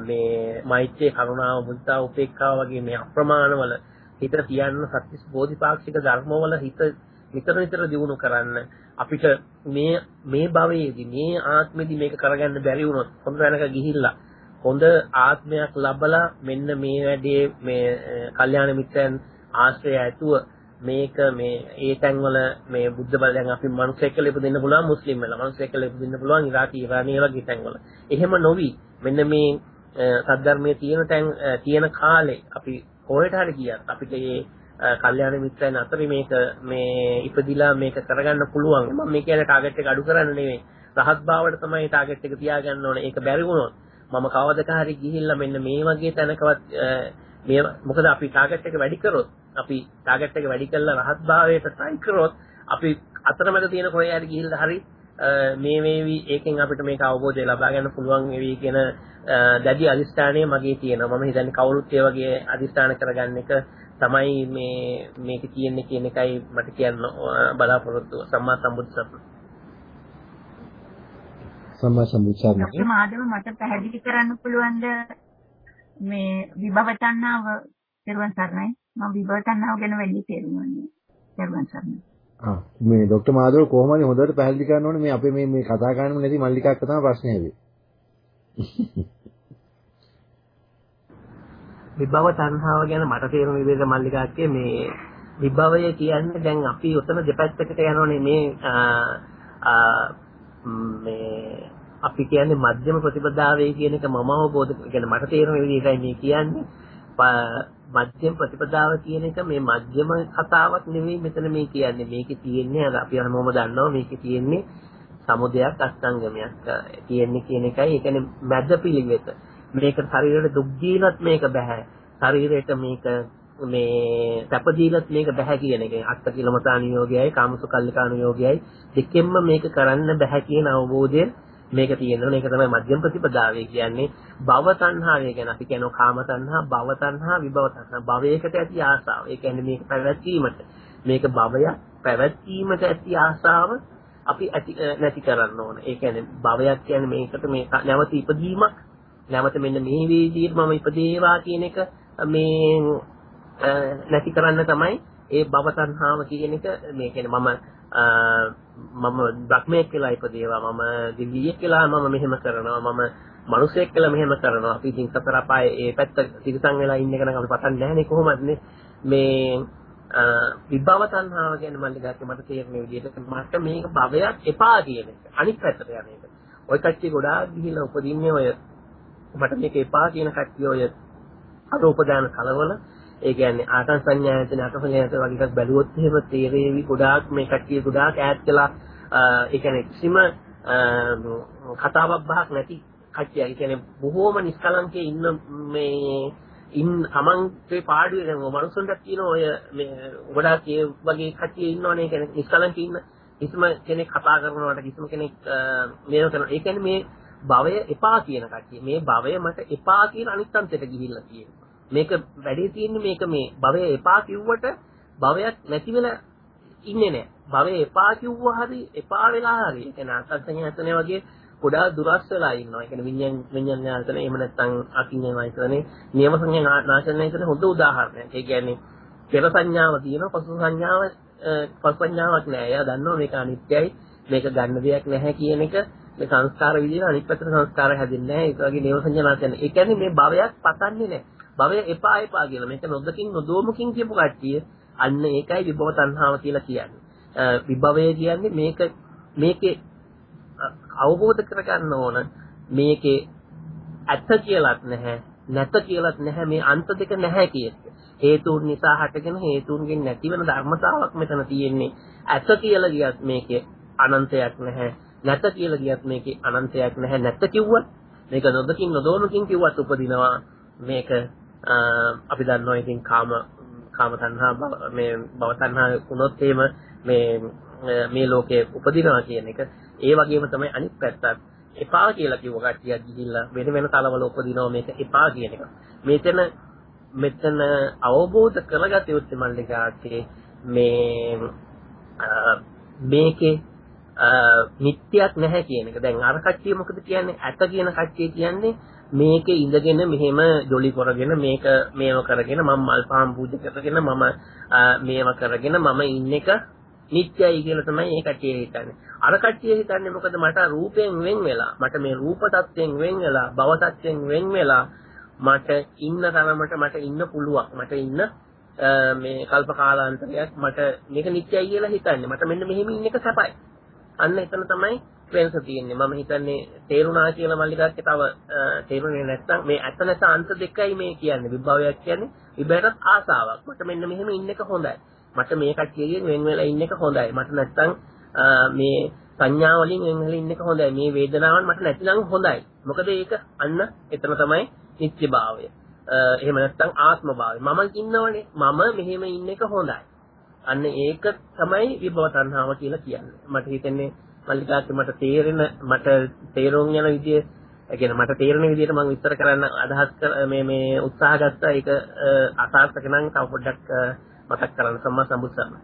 මේ මෛත්‍රී කරුණාව මුදිතා උපේක්ඛාව වගේ මේ අප්‍රමාණවල හිතට තියන්න සත්‍විස් බෝධිපාක්ෂික ධර්මවල හිත නිතර නිතර දියුණු කරන්න. අපිට මේ මේ භවයේදී මේ ආත්මෙදී මේක කරගන්න බැරි වුණොත් හොඳ තැනක ගිහිල්ලා හොඳ ආත්මයක් ලබලා මෙන්න මේ වැඩේ මේ කල්යාණ මිත්‍රයන් ආශ්‍රය ඇතුව මේක මේ ඒ තැන්වල මේ බුද්ධ බල දැන් අපි මනුස්සයෙක් කියලා ඉපදෙන්න පුළුවන් මුස්ලිම් වෙලා මනුස්සයෙක් කියලා ඉපදෙන්න පුළුවන් ඉරාකි ඉරානි වගේ තැන්වල. එහෙම නොවි මෙන්න මේ සද්ධර්මයේ තියෙන තැන් තියෙන කාලේ අපි කොහෙට හරි ගියත් අපිට මේ කල්යාණ මිත්‍රයන් අතරේ මේක මේ ඉපදිලා මේක කරගන්න පුළුවන්. මම මේ කියන්නේ ටාගට් එක අඩු කරන්න නෙවෙයි රහත් භාවයට තමයි ටාගට් එක තියාගන්න ඕනේ. ඒක බැරි වුණොත් මම කවදක හරි ගිහිල්ලා මෙන්න මේ වගේ තැනකවත් මේ මොකද අපි ටාගට් එක වැඩි කරොත් අපි ටාගට් එක වැඩි කරලා රහත් භාවයට try කරොත් අපි අතරමැද තියෙන කොහේ හරි ගිහිල්ලා හරි මේ මේවි ඒකෙන් අපිට මේක අවබෝධය ලබා ගන්න පුළුවන් වෙවි කියන දැඩි අදිස්ථානය මගේ තියෙනවා. මම හිතන්නේ කවුරුත් ඒ වගේ අදිස්ථාන කරගන්න එක තමයි මේ මේක තියෙන්නේ කියන එකයි මට කියන්න බලාපොරොත්තු සම්මා සම්බුද්ධ සම්මා සම්බුද්ධ මාදව මට පැහැදිලි කරන්න පුළුවන්ද මේ විභව තණ්හාව පෙරවන් සරණයි මම විභව තණ්හාව ගැන වැඩි තේරුම් ගන්න. පෙරවන් සරණයි. ආ මේ ડોક્ટર මාදව කොහොම හරි හොඳට පැහැදිලි කරන්න ඕනේ මේ අපේ මේ මේ කතා කරන්න නැති මල්ලිකාක්ක තමයි ප්‍රශ්නේ හැබැයි. විභව තණ්හාව ගැන මට තේරෙන විදිහට මල්ලිකාක්කේ මේ විභවය කියන්නේ දැන් අපි උතන දෙපැත්තකට යනෝනේ මේ මේ අපි කියන්නේ මධ්‍යම ප්‍රතිපදාවේ කියන එක මම අවබෝධ කියන්නේ මට තේරෙන විදිහටයි මේ කියන්නේ මධ්‍යම ප්‍රතිපදාව කියන එක මේ මධ්‍යම කතාවක් නෙවෙයි මෙතන මේ කියන්නේ. මේකේ තියෙන්නේ අර අපි හැමෝම දන්නවා මේකේ තියෙන්නේ සමුදයක් අස්තංගමයක් තියෙන්නේ කියන එකයි. ඒ කියන්නේ මැද පිළිවෙත. මේක ශරීරයට දුක් දීලත් මේක බෑ ශරීරයට මේක මේ සැප දීලත් මේක බෑ කියන එක අත්ත කිලමතාන යෝගයයි කාමසුකල්ලිකාන යෝගයයි දෙකෙන්ම මේක කරන්න බෑ කියන අවබෝධය මේක තියෙනවා. මේක තමයි මධ්‍යම ප්‍රතිපදාවේ කියන්නේ භව තණ්හාවේ ගැන. අපි කියනවා කාම තණ්හා භව තණ්හා විභව තණ්හා. භවයකට ඇති ආසාව. ඒ කියන්නේ මේක පැවැත්වීමට. මේක භවය පැවැත්වීමට ඇති ආසාව අපි ඇති නැති කරන්න ඕන. ඒ කියන්නේ භවයක් කියන්නේ මේකට මේ නැවත ඉපදීමක්. නැවත මෙන්න මේ වේදියේ මම ඉපදේවා කියන එක මේ නැති කරන්න තමයි ඒ භව තණ්හාව කියන එක මේ කියන්නේ මම මම බ්‍රහ්මයෙක් කියලා ඉපදේවා. මම දිව්‍යයෙක් කියලා මම මෙහෙම කරනවා. මම මිනිසෙක් කියලා මෙහෙම කරනවා. අපි ඉතින් සතර අපායේ ඒ පැත්ත තිරසං වෙලා ඉන්න එක නම් අපි පතන්නේ නැහනේ කොහොමද? මේ විභව තණ්හාව කියන්නේ මල්ලි ගත්තේ මට තේරෙන විදිහට මට මේක භවයක් එපා කියන එක. අනිත් පැත්තට යන එක. ওই කච්චි ගොඩාක් ගිහිල්ලා උපදින්නේ ඔය මට මේක එපා කියන කච්චි ඔය අරූපදාන කලවල ඒ කියන්නේ ආකාර සංඥායතන අටපලයට වගේ එකක් බැලුවොත් එහෙම තේරෙවි ගොඩාක් මේ කට්ටිය ගොඩාක් ඈත් වෙලා ඒ කියන්නේ කිසිම කතාවක් බහක් නැති කට්ටිය. ඒ කියන්නේ බොහෝම නිස්කලංකේ ඉන්න මේ ඉන් තමන්ගේ පාඩුවේ දැන් මනුස්සුන්ට තියෙන ඔය මේ ගොඩාක් ඒ වගේ කට්ටිය ඉන්නවනේ. ඒ කියන්නේ නිස්කලංකේ ඉන්න කිසිම කෙනෙක් කතා කරනවට කිසිම කෙනෙක් මේව කරන. ඒ කියන්නේ මේ භවය එපා කියන කට්ටිය. මේ භවය මට එපා කියන අනිත් අන්තයට ගිහිල්ලා තියෙනවා. මේක වැඩේ තියෙන්නේ මේක මේ භවය එපා කිව්වට භවයක් නැති වෙලා ඉන්නේ නැහැ. භවය එපා කිව්වා හරි එපා වෙලා හරි. ඒ කියන්නේ අසත්සංයතන වගේ ගොඩාක් දුරස් වෙලා ඉන්නවා. ඒ කියන්නේ විඤ්ඤාණ විඤ්ඤාණයතන එහෙම නැත්නම් අකිඤ්ඤාණයතනේ නියම සංඥා නාශනයතන හොඳ උදාහරණයක්. ඒ කියන්නේ පෙර සංඥාව තියෙනවා පසු සංඥාව පසු සංඥාවක් නෑ. එයා දන්නවා මේක අනිත්‍යයි. මේක ගන්න දෙයක් නැහැ කියන එක මේ සංස්කාර විදිහට අනිත් පැත්තට සංස්කාර හැදෙන්නේ නැහැ. ඒ වගේ නේව සංඥා නාශන. ඒ කියන්නේ මේ භවයක් පතන්නේ නැහැ. භවය එපා එපා කියලා. මේක නොදකින් නොදෝමකින් කියපු කට්ටිය අන්න ඒකයි විභව තණ්හාව කියලා කියන්නේ. විභවය කියන්නේ මේක මේකේ අවබෝධ කරගන්න ඕන මේකේ ඇත්ත කියලාත් නැහැ නැත කියලාත් නැහැ මේ අන්ත දෙක නැහැ කියන හේතුන් නිසා හටගෙන හේතුන්ගෙන් නැති වෙන ධර්මතාවක් මෙතන තියෙන්නේ ඇත කියලා කියත් මේකේ අනන්තයක් නැහැ නැත කියලා කියත් මේකේ අනන්තයක් නැහැ නැත කිව්වත් මේක නොදකින් නොදෝමකින් කිව්වත් උපදිනවා මේක අපි දන්නවා ඉතින් කාම කාම තණ්හා මේ භව තණ්හා වුණොත් එහෙම මේ මේ ලෝකයේ උපදිනවා කියන එක ඒ වගේම තමයි අනිත් පැත්තත් එපා කියලා කිව්ව කට්ටියක් ගිහිල්ලා වෙන වෙන තලවල උපදිනවා මේක එපා කියන එක. මෙතන මෙතන අවබෝධ කරගත යුත්තේ මල්ලිකාගේ මේ මේකේ නිත්‍යයක් නැහැ කියන එක. දැන් අර කට්ටිය මොකද කියන්නේ? ඇත කියන කට්ටිය කියන්නේ මේකේ ඉඳගෙන මෙහෙම ජොලි කරගෙන මේක මේව කරගෙන මම මල් පහන් පූජා කරගෙන මම මේව කරගෙන මම ඉන්න එක නිත්‍යයි කියලා තමයි මේ කට්ටිය හිතන්නේ. අර කට්ටිය හිතන්නේ මොකද මට රූපයෙන් වෙන් වෙලා මට මේ රූප tattයෙන් වෙන් වෙලා භව tattයෙන් වෙන් වෙලා මට ඉන්න තරමට මට ඉන්න පුළුවන්. මට ඉන්න මේ කල්ප කාලාන්තරයක් මට මේක නිත්‍යයි කියලා හිතන්නේ. මට මෙන්න මෙහෙම ඉන්න එක සපයි. අන්න එතන තමයි වෙනස තියෙන්නේ. මම හිතන්නේ තේරුණා කියලා මල්ලිකාගේ තව තේරුනේ නැත්නම් මේ ඇත්ත නැත අන්ත දෙකයි මේ කියන්නේ. විභවයක් කියන්නේ විභවයටත් ආසාවක්. මට මෙන්න මෙහෙම ඉන්න එක හොඳයි. මට මේ කට්ටියගෙන් වෙන් වෙලා ඉන්න එක හොඳයි. මට නැත්තම් මේ සංඥා වලින් වෙන් වෙලා ඉන්න එක හොඳයි. මේ වේදනාවන් මට නැතිනම් හොඳයි. මොකද ඒක අන්න එතන තමයි නිත්‍යභාවය. එහෙම නැත්තම් ආත්මභාවය. මම ඉන්නවනේ. මම මෙහෙම ඉන්න එක හොඳයි. අන්න ඒක තමයි විභව තණ්හාව කියලා කියන්නේ. මට හිතෙන්නේ මල්ලිකාත් මට තේරෙන මට තේරුම් යන විදිය කියන මට තේරෙන විදියට මම විස්තර කරන්න අදහස් මේ මේ උත්සාහ ගත්තා. ඒක අසාර්ථක නම් තව පොඩ්ඩක් මතක් කරන්න සම්මා සම්බුත්සම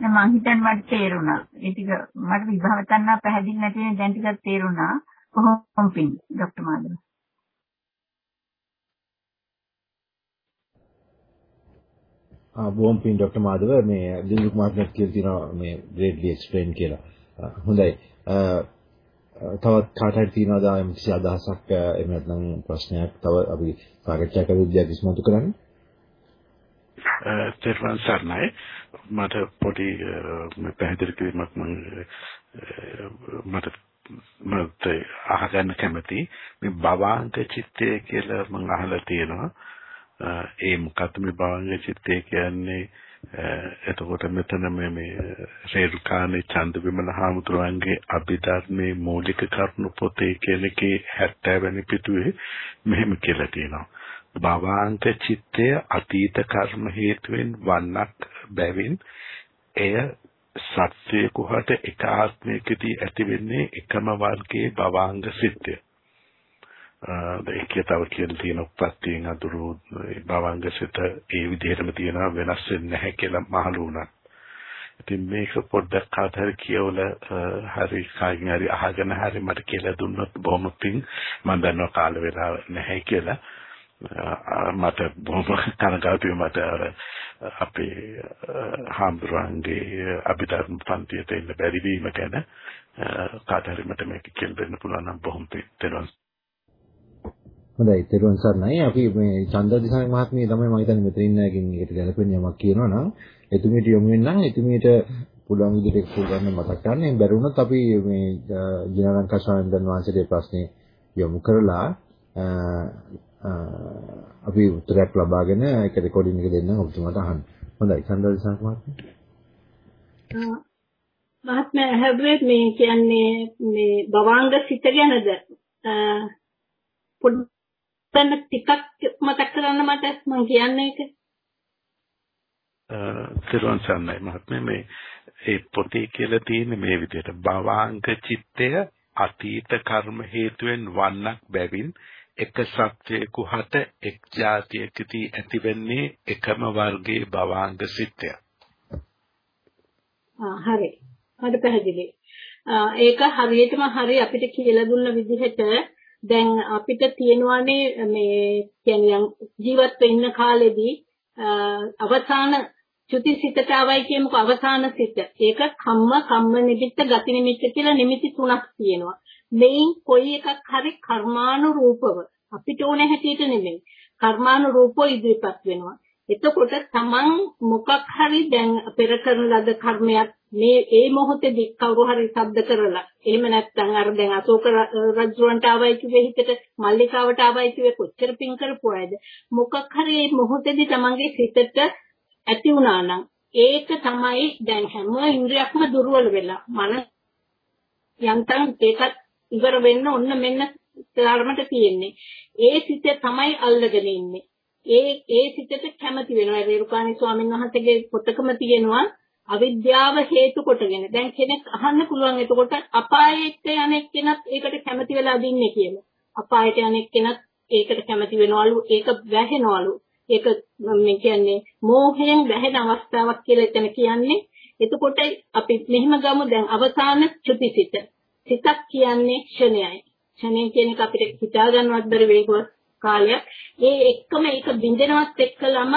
මම හිතන්නේ මට තේරුණා. ඒ ටික මට විභව තණ්හා පැහැදිලි නැති වෙන දැන් ටිකක් තේරුණා. කොහොම පින් ડોક્ટર මාදව? ආ බොම් පින් ડોક્ટર මාදව. මේ දිනුක් මාත්මත් කියලා තියෙනවා මේ ග්‍රේට්ලි එක්ස්ප්ලেইন කියලා. හොඳයි. තවත් කාට හරි තියෙනවද? යම් කිසි අදහසක් එහෙම නැත්නම් ප්‍රශ්නයක් තව අපි සාකච්ඡා කරලා විදියක් ඉස්මතු කරන්නේ? තෙරුවන් සරණයි. මට පොඩි පැහැදිලි කිරීමක් මම මට මට අහගන්න කැමති. මේ භවාංග චිත්තය කියලා මම අහලා තියෙනවා. ඒ මොකක්ද මේ භවංග චිත්තය කියන්නේ? Eh, එතකොට මෙතන මේ මේ eh, රේරුකානේ චන්ද විමල හාමුදුරුවන්ගේ අභිධර්මයේ මූලික කරුණු පොතේ කියන එකේ 70 වෙනි පිටුවේ මෙහෙම කියලා තියෙනවා. භවාංග චිත්තය අතීත කර්ම හේතුවෙන් වන්නක් බැවින් එය සත්‍යයකට එක ආත්මයකදී ඇති වෙන්නේ එකම වර්ගයේ භවාංග සිත්ය. ඒකේ තව කියලා තියෙන උප්පත්තියෙන් අතුරු භවාංග සිත ඒ විදිහටම තියෙනවා වෙනස් වෙන්නේ නැහැ කියලා මහලු වුණා. ඉතින් මේක පොඩ්ඩක් කාට හරි කියවලා හරි කාගෙන් හරි අහගෙන හරි මට කියලා දුන්නොත් බොහොම පිං මම දන්නවා කාල වේලාව නැහැ කියලා මට බොහොම කනගාටුයි මට අපේ හාමුදුරන්ගේ අභිධර්ම පන්තියට එන්න බැරි වීම ගැන කාට හරි මට මේක කියලා දෙන්න පුළුවන් නම් බොහොම පිං හොඳයි තෙරුවන් සරණයි අපි මේ චන්ද්‍රදිසාන මහත්මිය තමයි මම හිතන්නේ මෙතන ඉන්න එකකින් එකට ගැලපෙන යමක් කියනවා නම් එතුමියට යොමු වෙන්නම් එතුමියට පුළුවන් විදිහට ඒක ගන්න මතක් කරන්න. එහෙනම් බැරි වුණොත් අපි මේ ජිනාලංකා ස්වාමීන් වහන්සේගේ ප්‍රශ්නේ යොමු කරලා අපි උත්තරයක් ලබාගෙන ඒක රෙකෝඩින් එක දෙන්නම් ඔබතුමාට අහන්න. හොඳයි චන්ද්‍රදිසාන මහත්මිය. මහත්මයා හැබැයි මේ කියන්නේ මේ භවාංග සිත ගැනද පොඩ්ඩක් ටිකක් මතක් කරන්න මට මම කියන්නේ ඒක. තිරුවන් සරණයි මහත්මයා මේ ඒ පොතේ කියලා තියෙන මේ විදිහට භවාංග චිත්තය අතීත කර්ම හේතුවෙන් වන්නක් බැවින් එක සත්‍යයක හට එක් જાතියකදී ඇතිවෙන්නේ එකම වර්ගයේ භවාංග සිත්ය. හරි. හරි පැහැදිලි. ඒක හරියටම හරි අපිට කියලා දුන්න විදිහට දැන් අපිට තියෙනවානේ මේ කියන්නේ ජීවත් වෙන්න කාලෙදී අවසාන චුති සිතට ආවයි කියමුකෝ අවසාන සිත. ඒක කම්ම කම්ම නිමිත්ත ගති නිමිත්ත කියලා නිමිති තුනක් තියෙනවා. මේන් කොයි එකක් හරි කර්මානුරූපව අපිට ඕන හැටියට නෙමෙයි. කර්මානුරූපව ඉදිරිපත් වෙනවා. එතකොට තමන් මොකක් හරි දැන් පෙර කරන ලද කර්මයක් මේ ඒ මොහොතේදී කවුරු හරි සබ්ද කරලා එහෙම නැත්නම් අර දැන් අශෝක රජුන්ට ආවයි කිව්වේ හිතට මල්ලිකාවට ආවයි කිව්වේ කොච්චර පින් කරපු අයද? මොකක් හරි මේ මොහොතේදී තමන්ගේ සිතට ඇති වුණා නම් ඒක තමයි දැන් හැම ඉන්ද්‍රියක්ම දුර්වල වෙලා මන යන්තම් ඒකත් ඉවර වෙන්න ඔන්න මෙන්න තරමට තියෙන්නේ. ඒ සිත තමයි අල්ලගෙන ඉන්නේ. ඒ ඒ සිතට කැමති වෙනවා රේරුකාණි ස්වාමීන් වහන්සේගේ පොතකම තියෙනවා අවිද්‍යාව හේතු කොටගෙන දැන් කෙනෙක් අහන්න පුළුවන් එතකොට අපායට යන එක්කෙනත් ඒකට කැමති වෙලා දින්නේ කියලා. අපායට යන එක්කෙනත් ඒකට කැමති වෙනවලු ඒක වැහෙනවලු. ඒක මේ කියන්නේ මෝහයෙන් වැහෙන අවස්ථාවක් කියලා එතන කියන්නේ. එතකොට අපි මෙහෙම ගමු දැන් අවසාන චුතිසිත. සිතක් කියන්නේ ක්ෂණයයි. ක්ෂණය කියන එක අපිට හිතා ගන්නවත් බැරි වේගවත් කාලයක්. ඒ එක්කම ඒක බින්දෙනවත් එක්කලම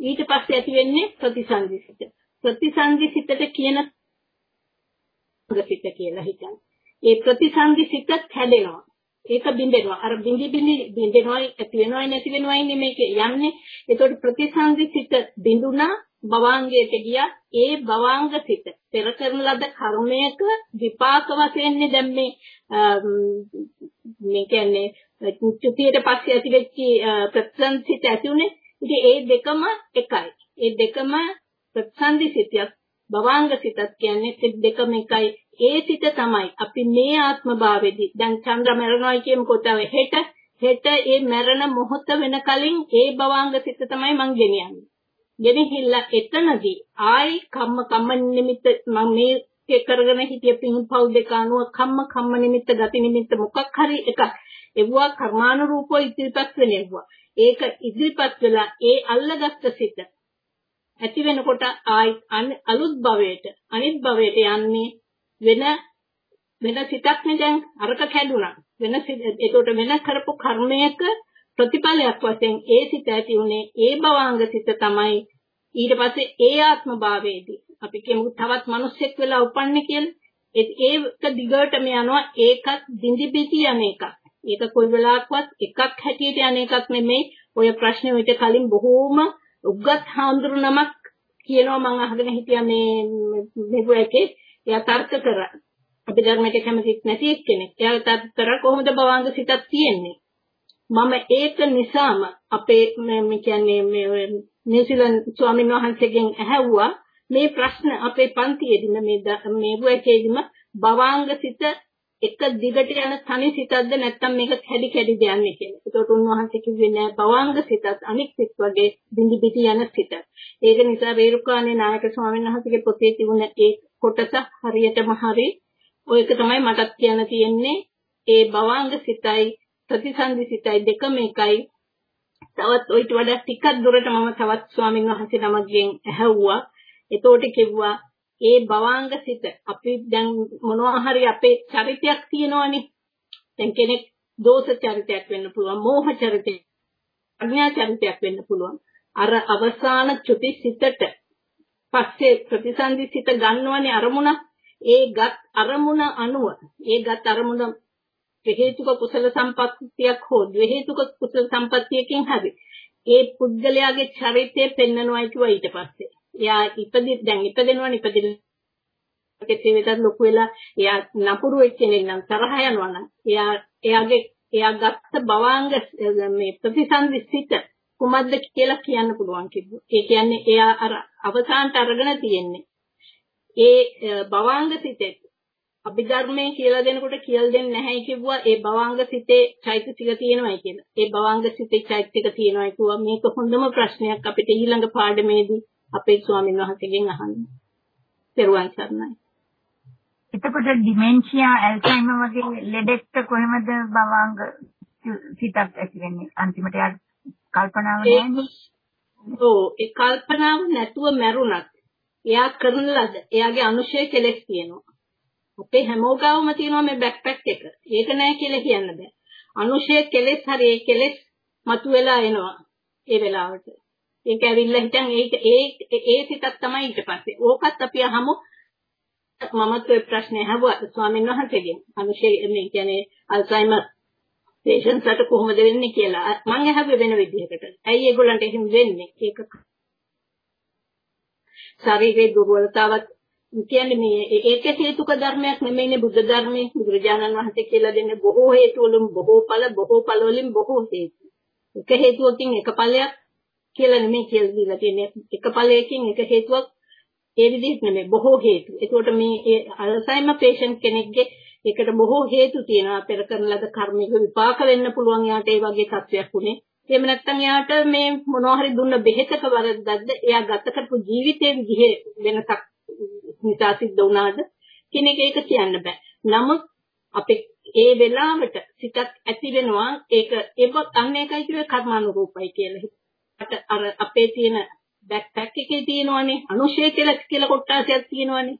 ඊට පස්සේ ඇති වෙන්නේ ප්‍රතිසන්දිසිත. ප්‍රතිසන්දිසිතට කියන ප්‍රතිසිත කියලා හිතන්න. ඒ ප්‍රතිසන්දිසිත හැදෙනවා. ඒක බින්දෙනවා. අර බින්දි බින්දි බින්දෙනවා ඇති වෙනවයි නැති වෙනවයි නෙමෙයි යන්නේ. ඒතකොට ප්‍රතිසන්දිසිත බින්දුනා භවාංගයට ගියා. ඒ භවාංග සිත පෙර කරන ලද කර්මයක විපාක වශයෙන් දැන් මේ මේ කියන්නේ චුතියට පස්සේ ඇති වෙච්ච ප්‍රතිසන්දිසිත ඇති උනේ. ඉතින් ඒ දෙකම එකයි. ඒ දෙකම ප්‍රතිසන්දි සිතයක් භවාංග සිතක් කියන්නේ සිත් දෙකම එකයි. ඒ සිත තමයි අපි මේ ආත්ම භාවයේදී දැන් චන්ද්‍ර මරණයි කියමුකෝ තව හෙට හෙට ඒ මරණ මොහොත වෙන කලින් ඒ භවාංග සිත තමයි මං ගෙනියන්නේ. ගෙනහිල්ලා එතනදී ආයි කම්ම කම්ම නිමිත්ත මම මේ කරගෙන හිටිය පින් පව් දෙක අනුව කම්ම කම්ම නිමිත්ත ගති නිමිත්ත මොකක් හරි එකක් එවුවා කර්මානුරූපව ඉදිරිපත් වෙනවා. ඒක ඉදිරිපත් වෙලා ඒ අල්ලගත්ත සිත ඇති වෙනකොට ආයි අලුත් භවයට අනිත් භවයට යන්නේ වෙන වෙන සිතක් නේ දැන් අරක කැඩුනා වෙන ඒකට වෙන කරපු කර්මයක ප්‍රතිඵලයක් වශයෙන් ඒ සිත ඇති උනේ ඒ භවාංග සිත තමයි. ඊට පස්සේ ඒ ආත්ම භාවයේදී අපි කියමු තවත් මිනිස්සෙක් වෙලා උපන්නේ කියලා. ඒක දිගටම යනවා ඒකත් දිඳි පිටි යන එකක්. ඒක කොයි වෙලාවකවත් එකක් හැටියට යන එකක් නෙමෙයි. ඔය ප්‍රශ්නේ විතර කලින් බොහෝම උගත් හාමුදුරු නමක් කියනවා මම අහගෙන හිටියා මේ මෙබු එකේ. එයා තර්ක කරා. අපි ධර්මයට කැමතිත් නැති එක්කෙනෙක්. එයා තර්ක කරා කොහොමද භවංග සිතක් තියෙන්නේ? මම ඒක නිසාම අපේ මේ කියන්නේ මේ නිව්සීලන්ත ස්වාමීන් වහන්සේගෙන් ඇහැව්වා මේ ප්‍රශ්න අපේ පන්තියේදීම මේ මේ වේකේදීම භවාංග සිත එක දිගට යන තනි සිතක්ද නැත්නම් මේක කැඩි කැඩිද යන්නේ කියලා. ඒකට උන්වහන්සේ කිව්වේ නෑ භවංග සිතත් අනික් සිත් වගේ බිඳි බිඳි යන සිත. ඒක නිසා රේරුකාණේ නායක ස්වාමීන් වහන්සේගේ පොතේ තිබුණ ඒ කොටස හරියටම හරි. ඔයක තමයි මටත් කියන්න තියෙන්නේ. ඒ භවංග සිතයි ප්‍රතිසන්දි සිතයි දෙකම එකයි. තවත් ඔයිට වඩා ටිකක් දුරට මම තවත් ස්වාමීන් වහන්සේ නමක්ගෙන් ඇහුවා. එතකොට කිව්වා ඒ භවාංග සිත අපි දැන් මොනවා හරි අපේ චරිතයක් තියෙනවනේ. දැන් කෙනෙක් දෝෂ චරිතයක් වෙන්න පුළුවන්, මෝහ චරිතයක්, අඥා චරිතයක් වෙන්න පුළුවන්. අර අවසාන චුති සිතට පස්සේ ප්‍රතිසන්දි සිත ගන්නවනේ අරමුණ. ඒ ගත් අරමුණ අනුව, ඒ ගත් අරමුණ හේතුක කුසල සම්පත්තියක් හෝ ද්වේහේතුක කුසල සම්පත්තියකින් හරි ඒ පුද්ගලයාගේ චරිතය පෙන්වනවා කියුවා ඊට පස්සේ. එයා ඉපදි දැන් ඉපදෙනවනේ ඉපදින කෙසේ වෙතත් ලොකු වෙලා එයා නපුරු වෙච්ච කෙනෙක් නම් තරහ යනවා නම් එයා එයාගේ එයා ගත්ත භවාංග මේ ප්‍රතිසන්දි සිත කුමක්ද කියලා කියන්න පුළුවන් කිව්වා. ඒ කියන්නේ එයා අර අවසානට අරගෙන තියෙන්නේ. ඒ භවාංග සිතේ අභිධර්මයේ කියලා දෙනකොට කියලා දෙන්නේ නැහැ කිව්වා ඒ භවාංග සිතේ චෛතසික තියෙනවයි කියලා. ඒ භවාංග සිතේ චෛතසික තියෙනවයි කිව්වා මේක හොඳම ප්‍රශ්නයක් අපිට ඊළඟ පාඩමේදී අපේ ස්වාමීන් වහන්සේගෙන් අහන්න. පෙරුවන් සරණයි. එතකොට ඩිමෙන්ෂියා ඇල්සයිමර් වගේ ලෙඩෙක්ට කොහොමද භවංග සිතක් ඇති වෙන්නේ? අන්තිමට යා කල්පනාව නැන්නේ. ඔව් ඒ කල්පනාව නැතුව මැරුණත් එයා කරන ලද එයාගේ අනුශය කෙලෙස් තියෙනවා. අපේ හැමෝගාවම තියෙනවා මේ බෑක්පැක් එක. ඒක නෑ කියලා කියන්න බෑ. අනුශය කෙලෙස් හරි ඒ කෙලෙස් මතුවලා එනවා ඒ වෙලාවට. ඒක ඇවිල්ලා හිටන් ඒක ඒ ඒ සිතක් තමයි ඊට පස්සේ. ඕකත් අපි අහමු මමත් ඔය ප්‍රශ්නේ අහුවා ස්වාමීන් වහන්සේගෙන්. අනුශේ මේ කියන්නේ අල්සයිමර් පේෂන්ට්ස් ට කොහොමද වෙන්නේ කියලා. මම අහුවේ වෙන විදිහකට. ඇයි ඒගොල්ලන්ට එහෙම වෙන්නේ? ඒක ශරීරයේ දුර්වලතාවක් කියන්නේ මේ ඒක හේතුක ධර්මයක් නෙමෙයිනේ බුද්ධ ධර්මයේ බුදුරජාණන් වහන්සේ කියලා දෙන්නේ බොහෝ හේතු වලින් බොහෝ ඵල බොහෝ ඵල වලින් බොහෝ හේතු. එක හේතුවකින් එක ඵලයක් කියලා නෙමෙයි කියලා දීලා තියෙන්නේ. එක ඵලයකින් එක හේතුවක් ඒ විදිහට නෙමෙයි බොහෝ හේතු. ඒකට මේ අල්සයිමර් පේෂන්ට් කෙනෙක්ගේ ඒකට බොහෝ හේතු තියෙනවා. පෙර කරන ලද කර්මික විපාක වෙන්න පුළුවන් යාට ඒ වගේ තත්වයක් උනේ. එහෙම නැත්නම් යාට මේ මොනවා හරි දුන්න බෙහෙතක වරද්දක්ද එයා ගත කරපු ජීවිතයේ විදිහේ වෙනසක් නිසා සිද්ධ වුණාද කෙනෙක් ඒක කියන්න බෑ. නමුත් අපේ ඒ වෙලාවට සිතක් ඇති වෙනවා ඒක ඒක අන්න ඒකයි කිව්වේ කර්මානුරූපයි කියලා. අර අපේ තියෙන බෑක්පැක් එකේ තියෙනවනේ අනුශය කියලා කියලා කොටසක් තියෙනවනේ.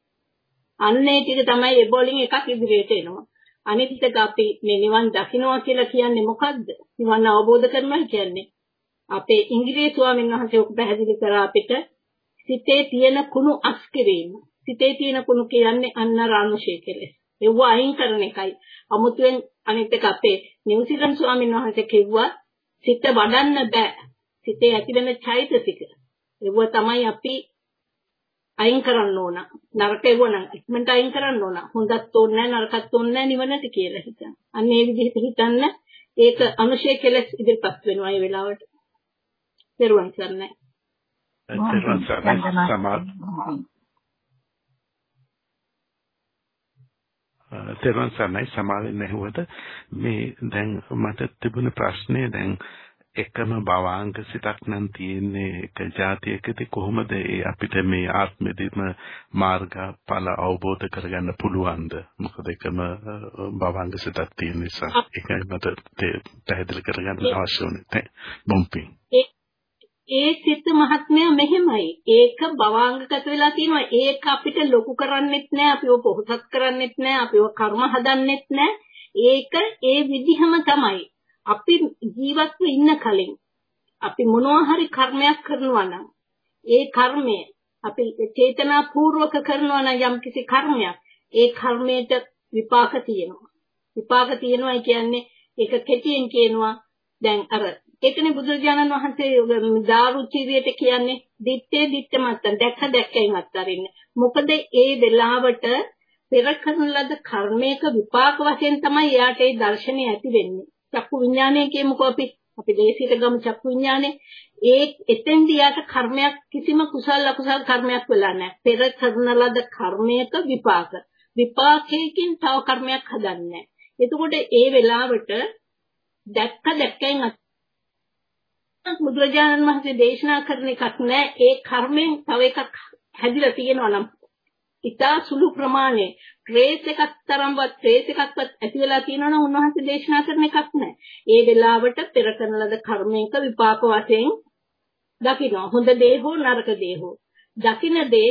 අන්න ඒ ටික තමයි ඒ බෝලින් එකක් ඉදිරියට එනවා. අනිත් එක අපි මේ නිවන් දකින්නවා කියලා කියන්නේ මොකද්ද? නිවන් අවබෝධ කරනවා කියන්නේ. අපේ ඉංග්‍රීසි ස්වාමීන් වහන්සේ ඔක පැහැදිලි කරා අපිට සිතේ තියෙන කුණු අස් කිරීම. සිතේ තියෙන කුණු කියන්නේ අන්න රානුශය කෙලෙස්. ඒව අයින් කරන එකයි. අමුතුවෙන් අනිත් එක අපේ නිව්සීලන්ත ස්වාමීන් වහන්සේ කිව්වා සිත වඩන්න බෑ. සිතේ ඇති වෙන චෛතසික. ඒව තමයි අපි අයින් කරන්න ඕන. නරක ඒව නම් ඉක්මනට අයින් කරන්න ඕන. හොඳත් ඕනේ නැහැ නරකත් ඕනේ නැහැ නිවනට කියලා හිතන්න. අන්න ඒ විදිහට හිතන්න ඒක අනුශය කෙලස් ඉදිරිපත් වෙනවා ඒ වෙලාවට. දරුවන් සරණයි. දරුවන් සරණයි. සමාල්. තෙරුවන් සරණයි. සමාවෙන්න ඇහුවට මේ දැන් මට තිබුණ ප්‍රශ්නේ දැන් එකම භවාංග සිතක් නම් තියෙන්නේ එක જાතියකදී කොහොමද ඒ අපිට මේ ආත්මෙදිම මාර්ගඵල අවබෝධ කරගන්න පුළුවන්ද? මොකද එකම භවාංග සිතක් තියෙන නිසා. ඒකයි මට පැහැදිලි කරගන්න අවශ්‍ය වුණේ. බොම්පි ඒ සිත මහත්මයා මෙහෙමයි. ඒක භවාංගගත වෙලා තියෙනවා. ඒක අපිට ලොකු කරන්නෙත් නෑ. අපිව පොහොසත් කරන්නෙත් නෑ. අපිව කර්ම හදන්නෙත් නෑ. ඒක ඒ විදිහම තමයි. අපි ජීවත්ව ඉන්න කලින් අපි මොනවා හරි කර්මයක් කරනවා නම් ඒ කර්මය අපි චේතනා පූර්වක කරනවා නම් යම් කිසි කර්මයක් ඒ කර්මයට විපාක තියෙනවා. විපාක තියෙනවා කියන්නේ ඒක කෙටියෙන් කියනවා දැන් අර ඒකනේ බුදුරජාණන් වහන්සේ දාරුචිරියට කියන්නේ දිත්තේ දිත්ත මත්තන් දැක්ක දැක්කයින් අත්තරින්න මොකද ඒ වෙලාවට පෙර කරන ලද කර්මයක විපාක වශයෙන් තමයි එයාට ඒ දර්ශනය ඇති වෙන්නේ. චක්කු විඥානය කියමුකෝ අපි. අපි දේශීත ගමු චක්කු විඥානේ. ඒ එතෙන්දී යාට කර්මයක් කිසිම කුසල අකුසල කර්මයක් වෙලා නැහැ. පෙර කරන ලද කර්මයක විපාක. විපාකයකින් තව කර්මයක් හදන්නේ එතකොට ඒ වෙලාවට දැක්ක දැක්කෙන් බුදුරජාණන් වහන්සේ දේශනා කරන එකක් නෑ ඒ කර්මෙන් තව එකක් හැදිලා තියෙනවා නම් ඉතා සුළු ප්‍රමාණයේ ට්‍රේස් එකක් තරම්වත් ට්‍රේස් එකක්වත් ඇති වෙලා තියෙනවා නම් උන්වහන්සේ දේශනා කරන එකක් නෑ. ඒ වෙලාවට පෙර කරන ලද කර්මයක විපාක වශයෙන් දකිනවා. හොඳ දේ හෝ නරක දේ හෝ. දකින දේ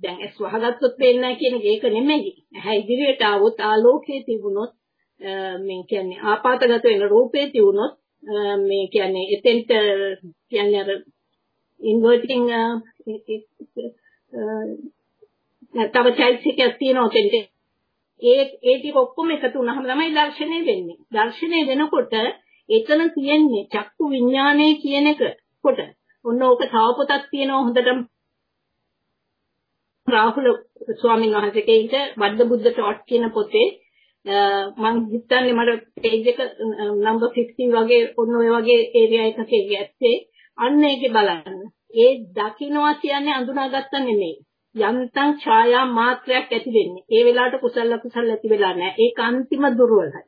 දැන් ඇස් වහගත්තොත් පේන්නේ නැහැ කියන එක නෙමෙයි. ඇහැ ඉදිරියට ආවොත් ආලෝකයේ තිබුණොත් මේ කියන්නේ ආපాతගත වෙන රූපේ තිබුණොත් මේ කියන්නේ එතෙන්ට කියන්නේ අර ඉන්වර්ටිං තව චෛතසිකයක් තියෙනවා ඔතෙන්ට ඒ ඒ ටික ඔක්කොම එකතු වුණාම තමයි දර්ශනය වෙන්නේ. දර්ශනය වෙනකොට එතන තියෙන්නේ චක්කු විඥානය කියන එක කොට. ඔන්න ඕක තව පොතක් තියෙනවා හොඳටම රාහුල ස්වාමීන් වහන්සේගේ ඉත වද්ද බුද්ධ ටොට් කියන පොතේ මම හිතන්නේ මට පේජ් එක නම්බර් 50 වගේ ඔන්න ඔය වගේ ඒරියා එකක ඇත්තේ අන්න ඒකේ බලන්න. ඒ දකින්නවා කියන්නේ අඳුනාගත්තා නෙමෙයි. යන්තම් ඡායා මාත්‍රයක් ඇති වෙන්නේ. ඒ වෙලාවට කුසල කුසල ඇති වෙලා නැහැ. ඒක අන්තිම දුර්වලයි.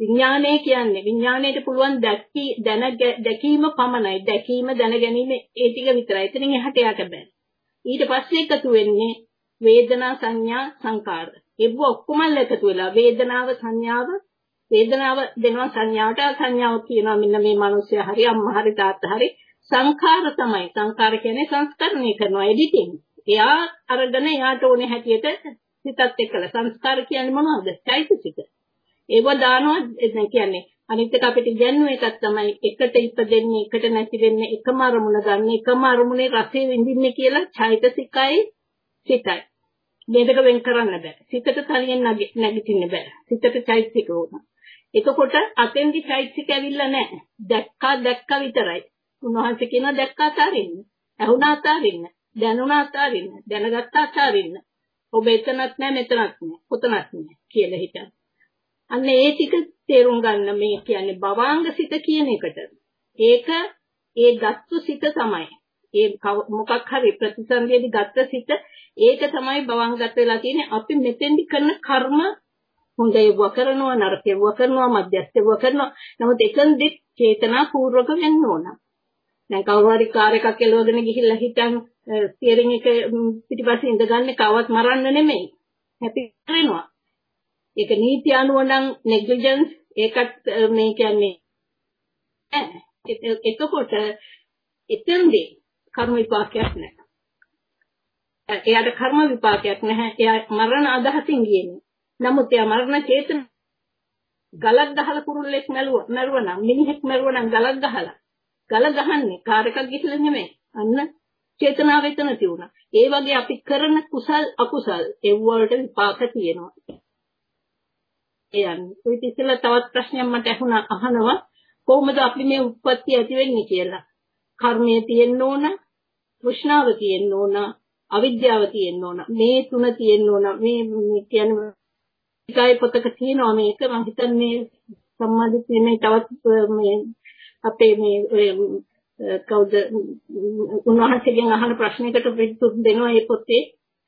විඥානය කියන්නේ විඥාණයට පුළුවන් දැක්කී දැන දැකීම පමණයි. දැකීම දැන ගැනීම ඒ ටික විතරයි. එතනින් එහාට යට බෑ. ඊට පස්සේ එකතු වෙන්නේ වේදනා සංඥා සංකාර. ඒව ඔක්කොම එකතු වෙලා වේදනාව සංඥාව වේදනාව දෙනවා සංඥාවට සංඥාව කියනවා මෙන්න මේ මිනිස්සයා හරි අම්මා හරි තාත්තා හරි සංඛාර තමයි සංඛාර කියන්නේ සංස්කරණය කරනවා එඩිටිං එයා අරගෙන එයාට ඕනේ හැටියට සිතත් එක්කලා සංස්කාර කියන්නේ මොනවද? චෛතසික. ඒව දානවා කියන්නේ අනිත් එක අපිට ඉගෙනුව එකක් තමයි එකට ඉපදෙන්නේ එකට නැති වෙන්නේ එකම අරමුණ ගන්න එකම අරමුණේ රසය විඳින්නේ කියලා චෛතසිකයි සිතයි. මේ දෙක වෙන් කරන්න බෑ. සිතට තනියෙන් නැගිටින්න බෑ. සිතට චෛතසික වුණා. එතකොට අතෙන්දි චෛතසික ඇවිල්ලා නැහැ. දැක්කා දැක්කා විතරයි. උන්වහන්සේ කියනවා දැක්කා අතාරින්න. ඇහුණා අතාරින්න. දැනුණා අතාරින්න. දැනගත්තා අතාරින්න. ඔබ එතනත් නැහැ මෙතනත් නැහැ. කොතනත් නැහැ කියලා හිතන්න. අන්න ඒ ටික තේරුම් ගන්න මේ කියන්නේ භවාංග සිත කියන එකට. ඒක ඒ ගත්තු සිත තමයි. ඒ මොකක් හරි ප්‍රතිසන්දියේදී ගත්ත සිත ඒක තමයි භවංගත වෙලා තියෙන්නේ. අපි මෙතෙන්දි කරන කර්ම හොඳ ඒවා කරනවා නරක ඒවා කරනවා මධ්‍යස්ථ ඒවා කරනවා. නමුත් එකෙන්දි චේතනා පූර්වක වෙන්න ඕන. දැන් කවුරු හරි කාර් එකක් එලවගෙන ගිහිල්ලා හිටන් ස්ටියරින් එක පිටිපස්සේ ඉඳගන්නේ කවවත් මරන්න නෙමෙයි. හැපි කරනවා. ඒක නීති අනුව නම් නෙග්ලිජන්ස් ඒකත් මේ කියන්නේ එතකොට එතෙන්දී කර්ම විපාකයක් නැහැ. එයාට කර්ම විපාකයක් නැහැ. එයා මරණ අදහසින් ගියනේ. නමුත් එයා මරණ චේතන ගලක් ගහලා කුරුල්ලෙක් මැරුවා මැරුවා නම් මිනිහෙක් මැරුවා නම් ගලක් ගහලා ගල ගහන්නේ කාර් එකක් ගිහලා නෙමෙයි. අන්න චේතනාව එතන තියුණා. ඒ වගේ අපි කරන කුසල් අකුසල් ඒ වලට විපාක තියෙනවා. එයන් ඔය ඉතිසලා තවත් ප්‍රශ්නයක් මට ඇහුණා අහනවා කොහොමද අපි මේ උත්පත්ති ඇති වෙන්නේ කියලා. කර්මය තියෙන්න ඕන, තෘෂ්ණාව තියෙන්න ඕන, අවිද්‍යාව තියෙන්න ඕන. මේ තුන තියෙන්න ඕන. මේ කියන්නේ එකයි පොතක තියෙනවා මේක මම හිතන්නේ සම්මාදිට්ඨියේ මේ තවත් මේ අපේ මේ කවුද උන්වහන්සේගෙන් අහන ප්‍රශ්නයකට පිළිතුරු දෙනවා මේ පොතේ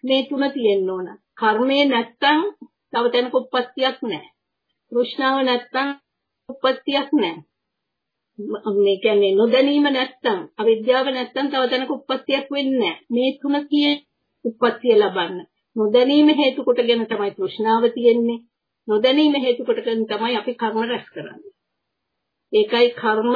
මේ තුන තියෙන්න ඕන. කර්මය නැත්තම් තව තැනක උප්පත්තියක් නැහැ. තෘෂ්ණාව නැත්තම් උප්පත්තියක් නැහැ. මේ කියන්නේ නොදැනීම නැත්තම් අවිද්‍යාව නැත්තම් තව තැනක උප්පත්තියක් වෙන්නේ නැහැ. මේ තුන කියේ උප්පත්තිය ලබන්න. නොදැනීම හේතු කොටගෙන තමයි තෘෂ්ණාව තියෙන්නේ. නොදැනීම හේතු කොටගෙන තමයි අපි කර්ම රැස් කරන්නේ. ඒකයි කර්ම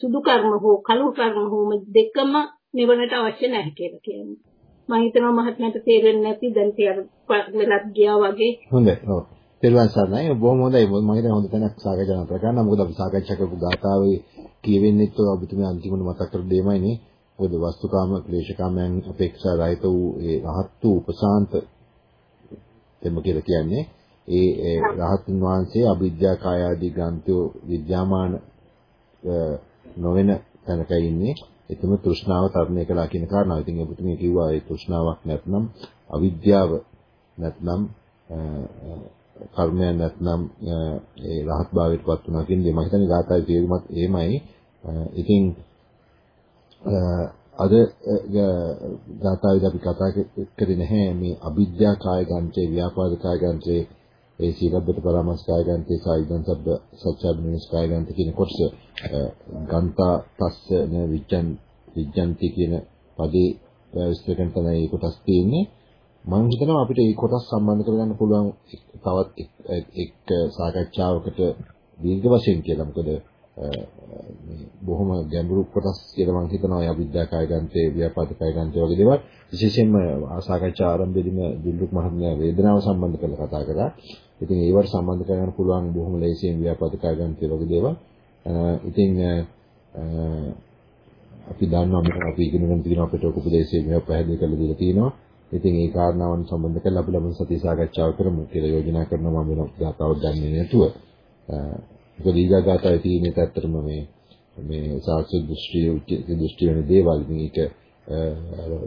සුදු කර්ම හෝ කළු කර්ම හෝ දෙකම නිවනට අවශ්‍ය නැහැ කියලා කියන්නේ. මම හිතනවා මහත්මයාට තේරෙන්නේ නැති දැන් තියර වෙලක් ගියා වගේ. හොඳයි. ඔව්. තෙරුවන් සරණයි. බොහොම හොඳයි. මම හිතන්නේ හොඳ තැනක් සාකච්ඡා කරන්න කරන්න. මොකද අපි සාකච්ඡා කරපු ගාථාවේ කියවෙන්නේත් ඔය ඔබතුමී අන්තිමට මතක් කර දෙයමයි නේ. මොකද වස්තුකාම ක්ලේශකාමයන් අපේක්ෂා රහිත වූ ඒ රහත් වූ උපසාන්ත දෙම කියලා කියන්නේ ඒ රහතන් වහන්සේ අවිද්‍යා කාය ආදී ග්‍රන්ථෝ විද්‍යාමාන නොවන තැනක ඉන්නේ එතම තෘෂ්ණාව තරණය කළා කියන කාරණාව. ඉතින් ඔබතුමිය කිව්වා ඒ තෘෂ්ණාවක් නැත්නම් අවිද්‍යාව නැත්නම් කර්මය නැත්නම් ඒ රහත් භාවයට පත් වුණා කියන දේ. මම හිතන්නේ ගාථාවේ තේරුමත් එහෙමයි. ඉතින් අද ගාථාවේදී අපි කතා කරේ නැහැ. මේ අවිද්‍යා කාය ගන්තේ ව්‍යාපාද කාය ගන්තේ ඒ සීලබ්බත පරාමස් කාය ගන්තේ සායිදන් සබ්බ සත්‍යබ්බිනස් කාය ගන්ත කියන කොටස ගන්තා තස්ස න විජ්ජන් විජ්ජන්ති කියන පදේ විස්තර කරන තමයි කොටස් තියෙන්නේ. මම හිතනවා අපිට මේ කොටස් සම්බන්ධ කරගන්න පුළුවන් තවත් එක් සාකච්ඡාවකට දීර්ඝ වශයෙන් කියලා. මොකද මේ බොහොම ගැඹුරු කොටස් කියලා මම හිතනවා ඒ අවිද්‍යා කායගන්තේ ව්‍යාපාද කායගන්තේ වගේ දේවල් විශේෂයෙන්ම සාකච්ඡා ආරම්භයේදීම දිල්ලුක් මහත්මයා වේදනාව සම්බන්ධ කරලා කතා කරා. ඉතින් ඒවට සම්බන්ධ කරගන්න පුළුවන් බොහොම ලේසියෙන් ව්‍යාපාද කායගන්තේ වගේ දේවල්. ඉතින් අපි දන්නවා මේක අපි ඉගෙනගෙන තියෙනවා අපිට උපදේශයේ මේවා පැහැදිලි කරලා දීලා තියෙනවා. ඉතින් ඒ කාරණාවන් සම්බන්ධ කරලා අපි ලබන සතිය සාකච්ඡාව කරමු කියලා යෝජනා කරනවා මම වෙන ගාතාවක් ගන්නේ නැතුව. මොකද ඊගා ගාතාවේ තියෙන ඇත්තටම මේ මේ සාස්ත්‍ර දෘෂ්ටිය උච්ච දෘෂ්ටි වෙන දේවල් මේක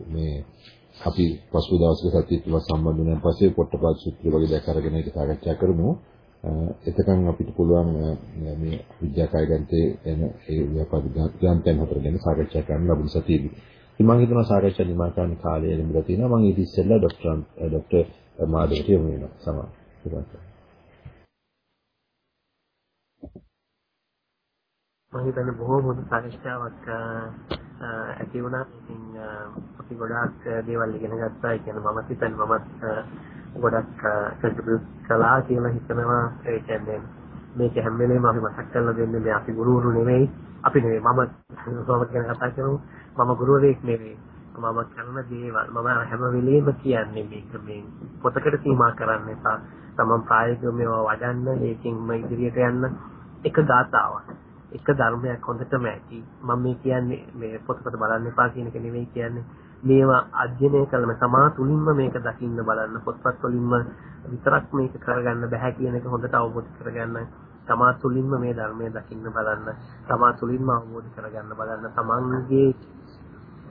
මේ අපි පසු දවසක සතිය තුල සම්බන්ධ වෙන පස්සේ පොට්ටපත් සූත්‍රය වගේ දැක අරගෙන ඒක සාකච්ඡා කරමු. එතකන් අපිට පුළුවන් මේ විද්‍යාකාය ගන්තේ එන ඒ ව්‍යාපාද ග්‍රන්ථයන් හතර ගැන සාකච්ඡා කරන්න ලබන සතියේදී. ඉතින් මම හිතනවා සාකච්ඡා නිමා කරන්න කාලය ලැබිලා තියෙනවා. මම ඊට ඉස්සෙල්ලා ડોක්ටර් ડોක්ටර් මාධවට යොමු වෙනවා. සමා. මම හිතන්නේ බොහෝ හොඳ සාකච්ඡාවක් ඇති වුණා. ඉතින් අපි ගොඩාක් දේවල් ඉගෙන ගත්තා. ඒ කියන්නේ මම හිතන්නේ මමත් ගොඩක් කන්ට්‍රිබියුට් කළා කියලා හිතනවා. ඒ කියන්නේ මේක හැම වෙලේම අපි මතක් කරලා දෙන්නේ මේ අපි ගුරුවරු නෙමෙයි. අපි නෙමෙයි මම සෝමත් ගැන කතා කරමු. මම ගුරුවරයෙක් නෙවෙයි. මම කරන දේවල් මම හැම වෙලෙම කියන්නේ මේක මේ පොතකට සීමා කරන්න එපා. තමන් ප්‍රායෝගිකව මේවා වඩන්න ඒකෙන්ම ඉදිරියට යන්න එක ගාතාවක්. එක ධර්මයක් හොඳටම ඇති. මම මේ කියන්නේ මේ පොතපත බලන්න එපා කියන එක නෙවෙයි කියන්නේ. මේවා අධ්‍යයනය කළම තමා තුලින්ම මේක දකින්න බලන්න පොත්පත් වලින්ම විතරක් මේක කරගන්න බෑ කියන එක හොඳට අවබෝධ කරගන්න තමා තුළින්ම මේ ධර්මය දකින්න බලන්න තමා තුළින්ම අවබෝධ කරගන්න බලන්න තමන්ගේ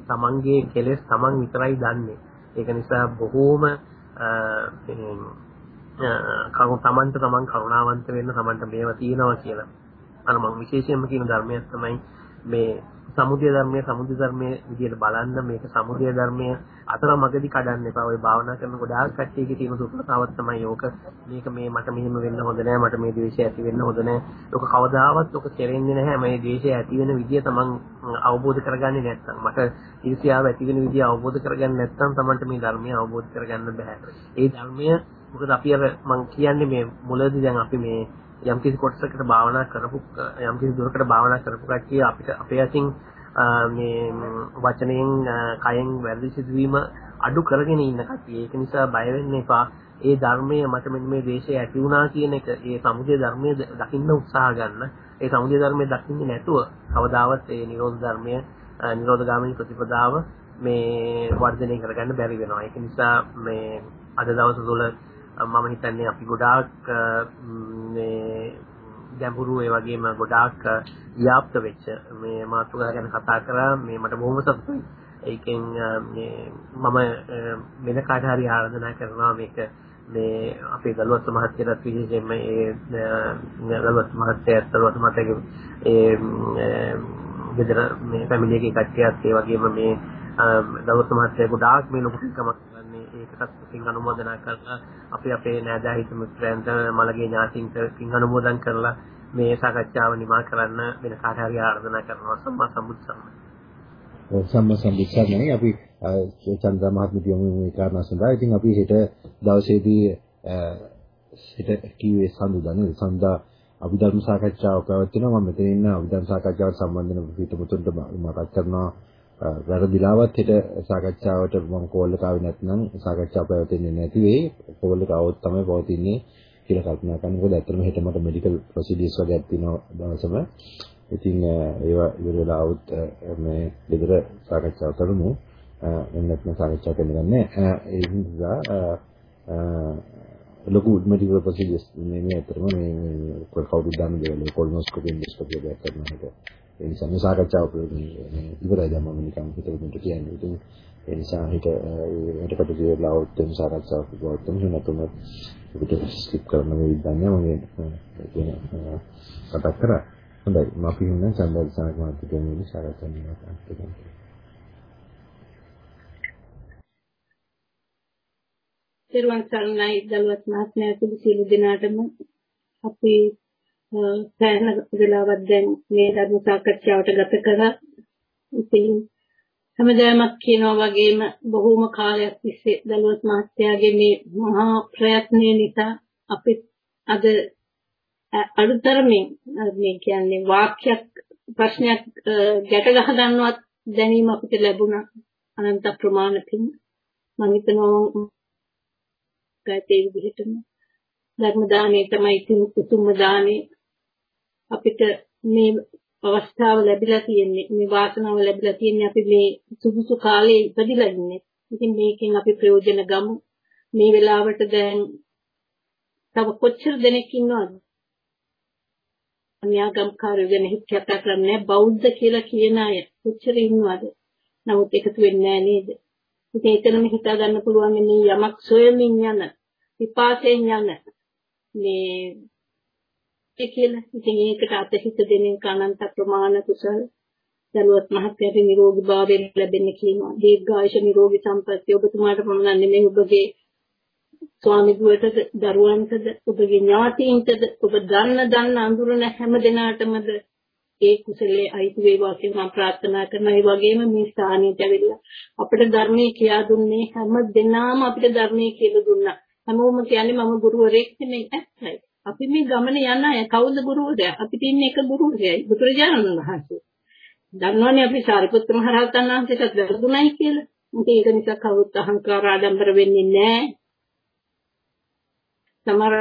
තමන්ගේ කෙලෙස් තමන් විතරයි දන්නේ. ඒක නිසා බොහෝම කවුරු තමන්ට තමන් කරුණාවන්ත වෙන්න තමන්ට මේවා තියෙනවා කියලා. අර මම විශේෂයෙන්ම කියන ධර්මයක් තමයි මේ සමුදය ධර්මයේ සමුදය ධර්මයේ විදියට බලන්න මේක සමුදය ධර්මයේ අතර මගදී කඩන්න එපා. ඔය භාවනා කරන ගොඩාක් කට්ටියගේ තියෙන දුර්වලතාවක් තමයි ඕක. මේක මේ මට මෙහෙම වෙන්න හොඳ නෑ. මට මේ ද්වේෂය ඇති වෙන්න හොඳ නෑ. ඔක කවදාවත් ඔක කෙරෙන්නේ නැහැ. මේ ද්වේෂය ඇති වෙන විදිය තමන් අවබෝධ කරගන්නේ නැත්නම්. මට ඊර්ෂ්‍යාව ඇති වෙන විදිය අවබෝධ කරගන්නේ නැත්නම් තමන්ට මේ ධර්මය අවබෝධ කරගන්න බෑ. ඒ ධර්මය මොකද අපි අර මම කියන්නේ මේ මුලදී දැන් අපි මේ යම් කිසි කොටසකට භාවනා කරපු යම් කිසි දුරකට භාවනා කරපු කට්ටිය අපිට අපේ අතින් මේ වචනයෙන් කයෙන් වැරදි සිදුවීම අඩු කරගෙන ඉන්න කට්ටිය. ඒක නිසා බය වෙන්න එපා. ඒ ධර්මයේ මට මෙන්න මේ දේශය ඇති වුණා කියන එක ඒ සමුදය ධර්මයේ දකින්න උත්සාහ ගන්න. ඒ සමුදය ධර්මයේ දකින්නේ නැතුව කවදාවත් ඒ නිරෝධ ධර්මයේ නිරෝධගාමී ප්‍රතිපදාව මේ වර්ධනය කරගන්න බැරි වෙනවා. ඒක නිසා මේ අද දවස් තුළ මම හිතන්නේ අපි ගොඩාක් මේ ගැඹුරු ඒ වගේම ගොඩාක් ව්‍යාප්ත වෙච්ච මේ මාතෘකාව ගැන කතා කරා මේ මට බොහොම සතුටුයි. ඒකෙන් මේ මම වෙන කාට හරි ආරාධනා කරනවා මේක මේ අපේ දලුවත් මහත්තයාට විශේෂයෙන්ම ඒ දලුවත් මහත්තයාත් දලුවත් මහත්තයාගේ ඒ ගෙදර මේ ෆැමිලි එකේ කට්ටියත් ඒ වගේම මේ දලුවත් මහත්තයා ගොඩාක් මේ ලොකු කමක් ඒකටත් පින් අනුමೋದනා කරලා අපි අපේ නෑදෑ හිත මිත්‍රයන්ට මලගේ ඥාතින්ට පින් අනුමෝදන් කරලා මේ සාකච්ඡාව නිමා කරන්න වෙන කාට හරි ආරාධනා කරනවා සම්මා සම්බුද්ධ සම්මා සම්බුද්ධ අපි චන්ද්‍ර මහත්මිය යොමු මේ කාරණා සඳහා. ඉතින් අපි හෙට දවසේදී හෙට කිව්වේ සඳුදා සඳා අභිධර්ම සාකච්ඡාවක් පැවැත්වෙනවා. මම මෙතන ඉන්න අභිධර්ම සාකච්ඡාවට සම්බන්ධ වෙන පිටුමුතුන්ට මතක් කරනවා. වැරදිලාවත් හෙට සාකච්ඡාවට මම කෝල් එක ආවේ නැත්නම් සාකච්ඡාව පැවතෙන්නේ නැති වෙයි කෝල් එක આવොත් තමයි පවතින්නේ කියලා කල්පනා කරනවා මොකද ඇත්තටම හෙට මට මෙඩිකල් ප්‍රොසීඩියර්ස් වගේක් තියෙනවා දවසම ඉතින් ඒවා ඉවර වෙලා આવොත් මේ විතර සාකච්ඡාව කරමු එන්න නැත්නම් සාකච්ඡා කරන්නේ ඒ නිසා ලොකු මෙඩිකල් ප්‍රොසීජර්ස් මේ මේ අතරම මේ කවුරුත් දන්න දේවල් කොලනොස්කෝපි ඉන්ඩොස්කෝපි දෙයක් කරන හැටි ඒ නිසා මේ සාකච්ඡාව මේ ඉවරයි දැන් මම නිකන් හිතෙන්නට කියන්නේ. ඉතින් ඒ නිසා හිත ඒකට කටු දෙලා ඔත් වෙන සාකච්ඡාවක් ගොඩක් තමයි නැතුම ඒකට ස්කිප් කරන්න මේ ඉඳන්නේ මම කියන කතා කරා. හොඳයි මම අපි ඉන්න සම්බන්ධ සාකච්ඡාවක් මාත් කියන්නේ සාකච්ඡා කරනවා. පෙරවන් සරණයි දලුවත් මාත්මය සුදු සියලු දෙනාටම අපේ සෑහෙන වෙලාවක් දැන් මේ ධර්ම සාකච්ඡාවට ගත කරා. ඉතින් හැමදාමත් කියනවා වගේම බොහෝම කාලයක් තිස්සේ දලුවත් මහත්තයාගේ මේ මහා ප්‍රයත්නය නිසා අපි අද අලුතරමින් මේ කියන්නේ වාක්‍යයක් ප්‍රශ්නයක් ගැට ගහ ගන්නවත් දැනීම අපිට ලැබුණා අනන්ත ප්‍රමාණකින් මම හිතනවා ගතේ විදිහටම ධර්ම දානය තමයි උතුම්ම දානේ අපිට මේ අවස්ථාව ලැබිලා තියෙන්නේ මේ වාසනාව ලැබිලා තියෙන්නේ අපි මේ සුදුසු කාලේ ඉපදිලා ඉන්නේ. ඉතින් මේකෙන් අපි ප්‍රයෝජන ගමු. මේ වෙලාවට දැන් තව කොච්චර දෙනෙක් ඉන්නවද? අන්‍යාගම්කාරයෝ ගැන හිත කතා කරන්නේ බෞද්ධ කියලා කියන අය කොච්චර ඉන්නවද? නමුත් එකතු වෙන්නේ නැහැ නේද? ඉතින් එතනම හිතා ගන්න පුළුවන් මේ යමක් සොයමින් යන විපාසයෙන් යන මේ ඒ කියලා. ඉතින් ඒකට අතහිත දෙමින් කනන්ත ප්‍රමාණ කුසල දරුවත් මහත්යට නිරෝගී භාවය ලැබෙන්න කියනවා. දීර්ඝායුෂ නිරෝගී සම්පත්තිය ඔබතුමාට පමණ නෙමෙයි ඔබගේ ස්වාමි දුවටද දරුවන්ටද ඔබගේ ඥාතීන්ටද ඔබ දන්න දන්න අඳුරන හැම දෙනාටමද ඒ කුසලයේ අයිති වේවා කියලා මම ප්‍රාර්ථනා කරනවා. ඒ වගේම මේ ස්ථානයට ඇවිල්ලා අපිට ධර්මයේ කියා දුන්නේ හැම දෙනාම අපිට ධර්මයේ කියලා දුන්නා. හැමෝම කියන්නේ මම ගුරුවරයෙක් නෙමෙයි ඇත්තයි. අපි මේ ගමන යන අය කවුද ගුරුවරයා? අපිට ඉන්නේ එක ගුරුවරයයි බුදුරජාණන් වහන්සේ. දන්නවනේ අපි සාරිපුත්‍ර මහ රහතන් වහන්සේටත් වැරදුණයි කියලා. ඒක නිසා කවුරුත් අහංකාර ආඩම්බර වෙන්නේ නැහැ. සමහර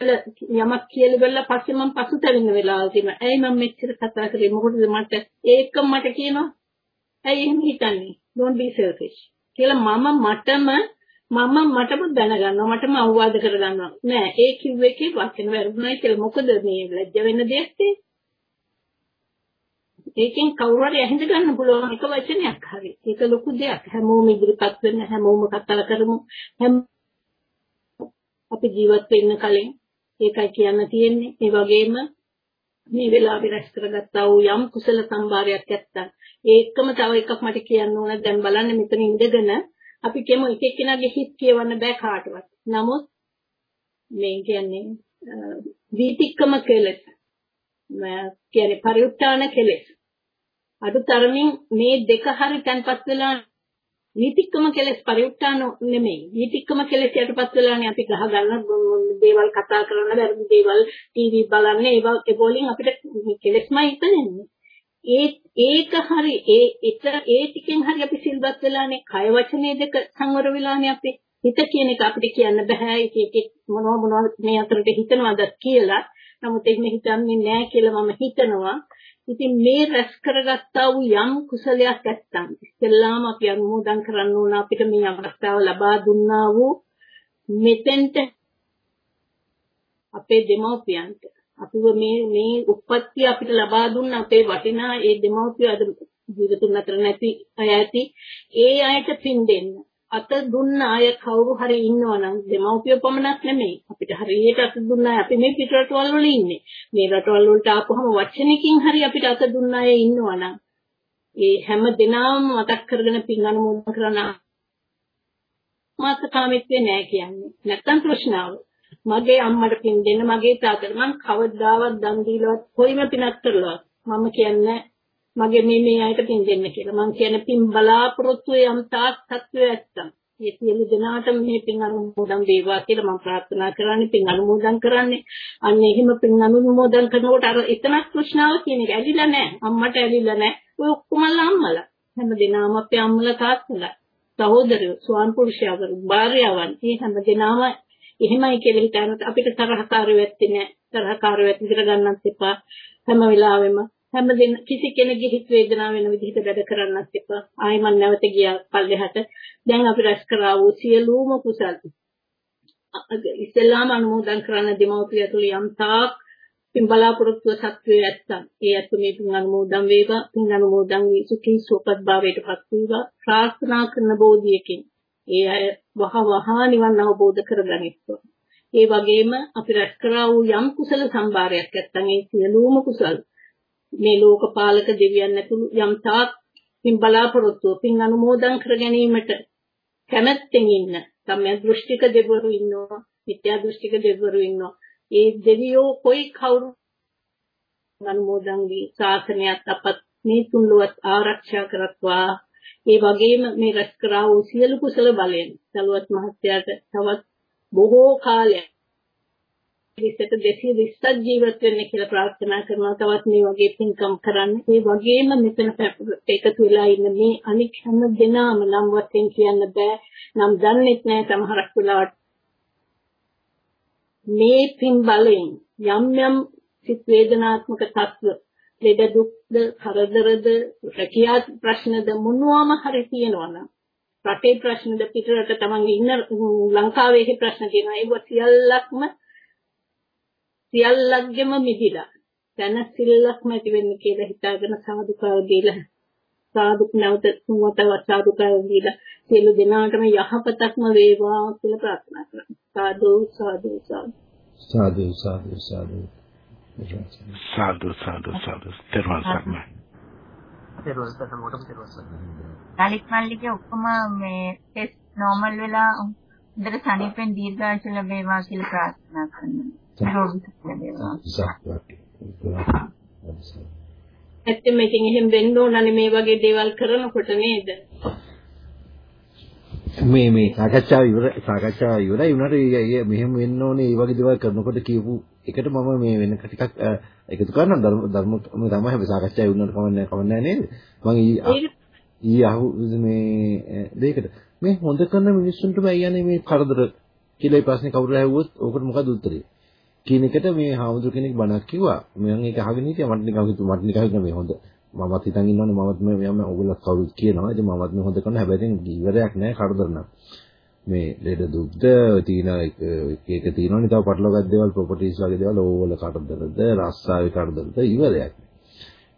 යමක් කියලා වෙලා පස්සේ මම පසුතැවෙන වෙලාවල් තියෙනවා. ඇයි මම මෙච්චර කතා කරේ? මොකටද මට ඒකම මට කියනවා. ඇයි එහෙම හිතන්නේ? don't be selfish. කියලා මම මටම මම මටම දැනගන්නවා මටම අවවාද කරගන්නවා. නෑ ඒ කිව්ව එකේ වචන වැරදුනායි කියලා. මොකද මේ ලැජ්ජ වෙන්න දෙයක් ඒකෙන් කවුරු හරි ඇහිඳ ගන්න පුළුවන් එක වචනයක් හරි. ඒක ලොකු දෙයක්. හැමෝම ඉදිරිපත් වෙන්න හැමෝම කතා කරමු. හැම අපි ජීවත් වෙන්න කලින් ඒකයි කියන්න තියෙන්නේ. ඒ වගේම මේ වෙලාවේ රැස් කරගත්තා වූ යම් කුසල සම්භාරයක් නැත්තම් ඒකම තව එකක් මට කියන්න ඕන. දැන් බලන්න මෙතන ඉඳගෙන අපි කියමු එක එක්කෙනාගේ හිත් කියවන්න බෑ කාටවත්. නමුත් මේ කියන්නේ වීතික්කම කෙලෙස් කියන්නේ පරිඋත්තාන කෙලෙස්. අදුතරමින් මේ දෙක හරි තැන්පත් වෙලා නීතික්කම කෙලෙස් පරිඋත්තාන නෙමෙයි. නීතික්කම කෙලෙස් යටපත් වෙලානේ අපි ගහ ගන්න දේවල් කතා කරන වැරදි දේවල් ටීවී බලන්නේ ඒවා ඒ වලින් අපිට කෙලෙස්මයි හිතෙන්නේ. ඒ ඒක හරි ඒ එතර ඒ ටිකෙන් හරි අපි සිල්වත් වෙලානේ. කය වචනේ දෙක සංවර වෙලානේ අපි හිත කියන එක අපිට කියන්න බෑ. ඒක එක මොනවා මොනවා මේ අතරට හිතනවාද කියලා. නමුත් එහෙම හිතන්නේ නෑ කියලා මම හිතනවා. ඉතින් මේ රැස් කරගත්තා වූ යම් කුසලයක් නැත්තම් ඉස්සෙල්ලාම අපි අනුමෝදන් කරන්න ඕන අපිට මේ අවස්ථාව ලබා දුන්නා වූ මෙතෙන්ට අපේ දෙමව්පියන්ට. අපිව මේ මේ උප්පත්තිය අපිට ලබා දුන්න අපේ වටිනා ඒ දෙමව්පිය අද ජීවිතුන් අතර නැති අය ඇති ඒ අයට පින් දෙන්න. අත දුන්න අය කවුරු හරි ඉන්නවනම් දෙමව්පිය පමණක් නෙමෙයි. අපිට හරියට අත දුන්න අය අපි මේ පිටරටවල් වල ඉන්නේ. මේ රටවල් වලට ආපුවම වචනකින් හරි අපිට අත දුන්න අය ඉන්නවනම් ඒ හැම දිනම මතක් කරගෙන පින් අනුමෝදන් කරන මාත් කාමෙත්තේ නෑ කියන්නේ. නැත්තම් ප්‍රශ්නාව. මගේ අම්මට පින් දෙන්න මගේ තාත්තට. මං කවදාවත් දන් දීලවත් කොයිම පිනක් කරලවත් මම කියන්නේ මගේ මේ මේ අයට පින් දෙන්න කියලා. මං කියන්නේ පින් බලාපොරොත්තු යම් තාක් තත්වයක් නැත්තම් මේ සියලු දෙනාටම මේ පින් අනුමෝදන් වේවා කියලා මම ප්‍රාර්ථනා කරන්නේ පින් අනුමෝදන් කරන්නේ. අන්න එහෙම පින් අනුමෝදන් කරනකොට අර එතනක් කෘෂ්ණාව කියන එක ඇලිලා නැහැ. අම්මට ඇලිලා නැහැ. ඔය ඔක්කොමලා අම්මලා. හැම දිනම අපේ අම්මලා තාත්තලා. සහෝදරයෝ ස්වාම පුරුෂයවරු භාර්යාවන් මේ හැම දිනම එහෙමයි කියලා හිතනත් අපිට තරහකාරයෝ ඇත්තේ නැහැ. තරහකාරයෝ ඇති කරගන්නත් එපා. හැම වෙලාවෙම හැම දින කිසි කෙනෙකුගේ හිත වේදනාව වෙන විදිහට වැඩ කරන්නත් එපා. ආයි මම නැවත ගියා පල්ලෙහාට. දැන් අපි රැස් කරා වූ සියලුම කුසල් ඉස්ලාම අනුමෝදන් කරන දෙමව්පිය තුළ යම් තාක් පින් බලාපොරොත්තු සත්වයේ ඇත්තම් ඒ ඇත්ත මේ පින් අනුමෝදන් වේවා පින් අනුමෝදන් වී සුඛී සුවපත් භාවයට පත් වේවා ප්‍රාර්ථනා කරන බෝධියකින් ඒ අය වහ වහ නිවන් අවබෝධ කරගනිත්වා. ඒ වගේම අපි රැස් කරා වූ යම් කුසල සම්භාරයක් නැත්නම් ඒ සියලුම කුසල් මේ ලෝකපාලක දෙවියන් ඇතුළු යම් තාක් පින් බලාපොරොත්තු පින් අනුමෝදන් කර ගැනීමට කැමැත්තෙන් ඉන්න සම්‍යක් දෘෂ්ටික දෙවිවරු ඉන්නවා මිත්‍යා දෘෂ්ටික දෙවිවරු ඉන්නවා ඒ දෙවියෝ කොයි කවුරු අනුමෝදන් වී ශාසනයත් අපත් මේ තුන්ලොවත් ආරක්ෂා කරත්වා ඒ වගේම මේ රැස් කරා වූ සියලු කුසල බලයෙන් සලුවත් මහත්තයාට තවත් බොහෝ කාලයක් විසට 220ක් ජීවත් වෙන්න කියලා ප්‍රාර්ථනා කරනවා තවත් මේ වගේ පින්කම් කරන්න. ඒ වගේම මෙතන එකතු වෙලා ඉන්න මේ අනික් හැම දෙනාම නම් වශයෙන් කියන්න බෑ. නම් දන්නෙත් නෑ සමහරක් වෙලාවට. මේ පින් බලයෙන් යම් යම් සිත් වේදනාත්මක තත්ත්ව ලෙඩ දුක්ද කරදරද රැකියා ප්‍රශ්නද මොනවාම හරි තියෙනවා නම් රටේ ප්‍රශ්නද පිටරට තමන්ගේ ඉන්න ලංකාවේ ප්‍රශ්න තියෙනවා. ඒව සියල්ලක්ම සියල්ලක්ගෙම මිදිලා දැනසිල්ලක්ම ඇති වෙන්න කියලා හිතාගෙන සාදුකාර දීලා සාදු නැවත තුන්වතාවක් සාදුකාර දීලා සියලු දෙනාටම යහපතක්ම වේවා කියලා ප්‍රාර්ථනා කරනවා. සාදු සාදු. සාදු සාදු සාදු. සාදු සාදු සාදු. තෙරුවන් සරණයි. තෙරුවන් සරණයි. මොකටද තෙරුවන් සරණයි? ලලිත් මල්ලිගේ ඔක්කොම මේ ටෙස්ට් නෝමල් වෙලා හොඳට සනීපෙන් දීර්ඝායුෂ ලැබේවා කියලා ප්‍රාර්ථනා කරනවා. ඇත්තම ඉතින් එහෙම වෙන්න ඕනනේ මේ වගේ දේවල් කරනකොට නේද? මේ මේ සාකච්ඡාව ඉවර සාකච්ඡාව ඉවරයි උනාට මෙහෙම වෙන්න ඕනේ මේ වගේ දේවල් කරනකොට කියපු එකට මම මේ වෙන ටිකක් එකතු කරන්න ධර්ම ධර්ම තමයි හැබැයි සාකච්ඡාවේ වුණාට කමන්නේ කමන්නේ නේද? මම ඊ අහු මේ දෙයකට. මේ හොඳ කරන මිනිස්සුන්ට බෑ යන්නේ මේ කරදර කියලා ප්‍රශ්නේ කවුරු ඇහුවොත් ඕකට මොකද උත්තරේ? කියන එකට මේ හාමුදුර කෙනෙක් බණක් කිව්වා. මම ඒක අහගෙන හිටියා. මට නිකන් හිතුවා මට නිකන් මේ හොඳ මමත් හිතන් ඉන්නවනේ මමත් මේ මම ඔයගොල්ලෝ කවුරුත් කියනවා. ඉතින් මමත් මේ හොඳ කරනවා. හැබැයි ඉතින් ඉවරයක් නැහැ කරදර නම්. මේ ලෙඩ දුක්ද තියෙන එක එක තියෙනවනේ තව පටලවාගත් දේවල් ප්‍රොපර්ටිස් වගේ දේවල් ඕවල කරදරද රස්සාවේ කරදරද ඉවරයක්.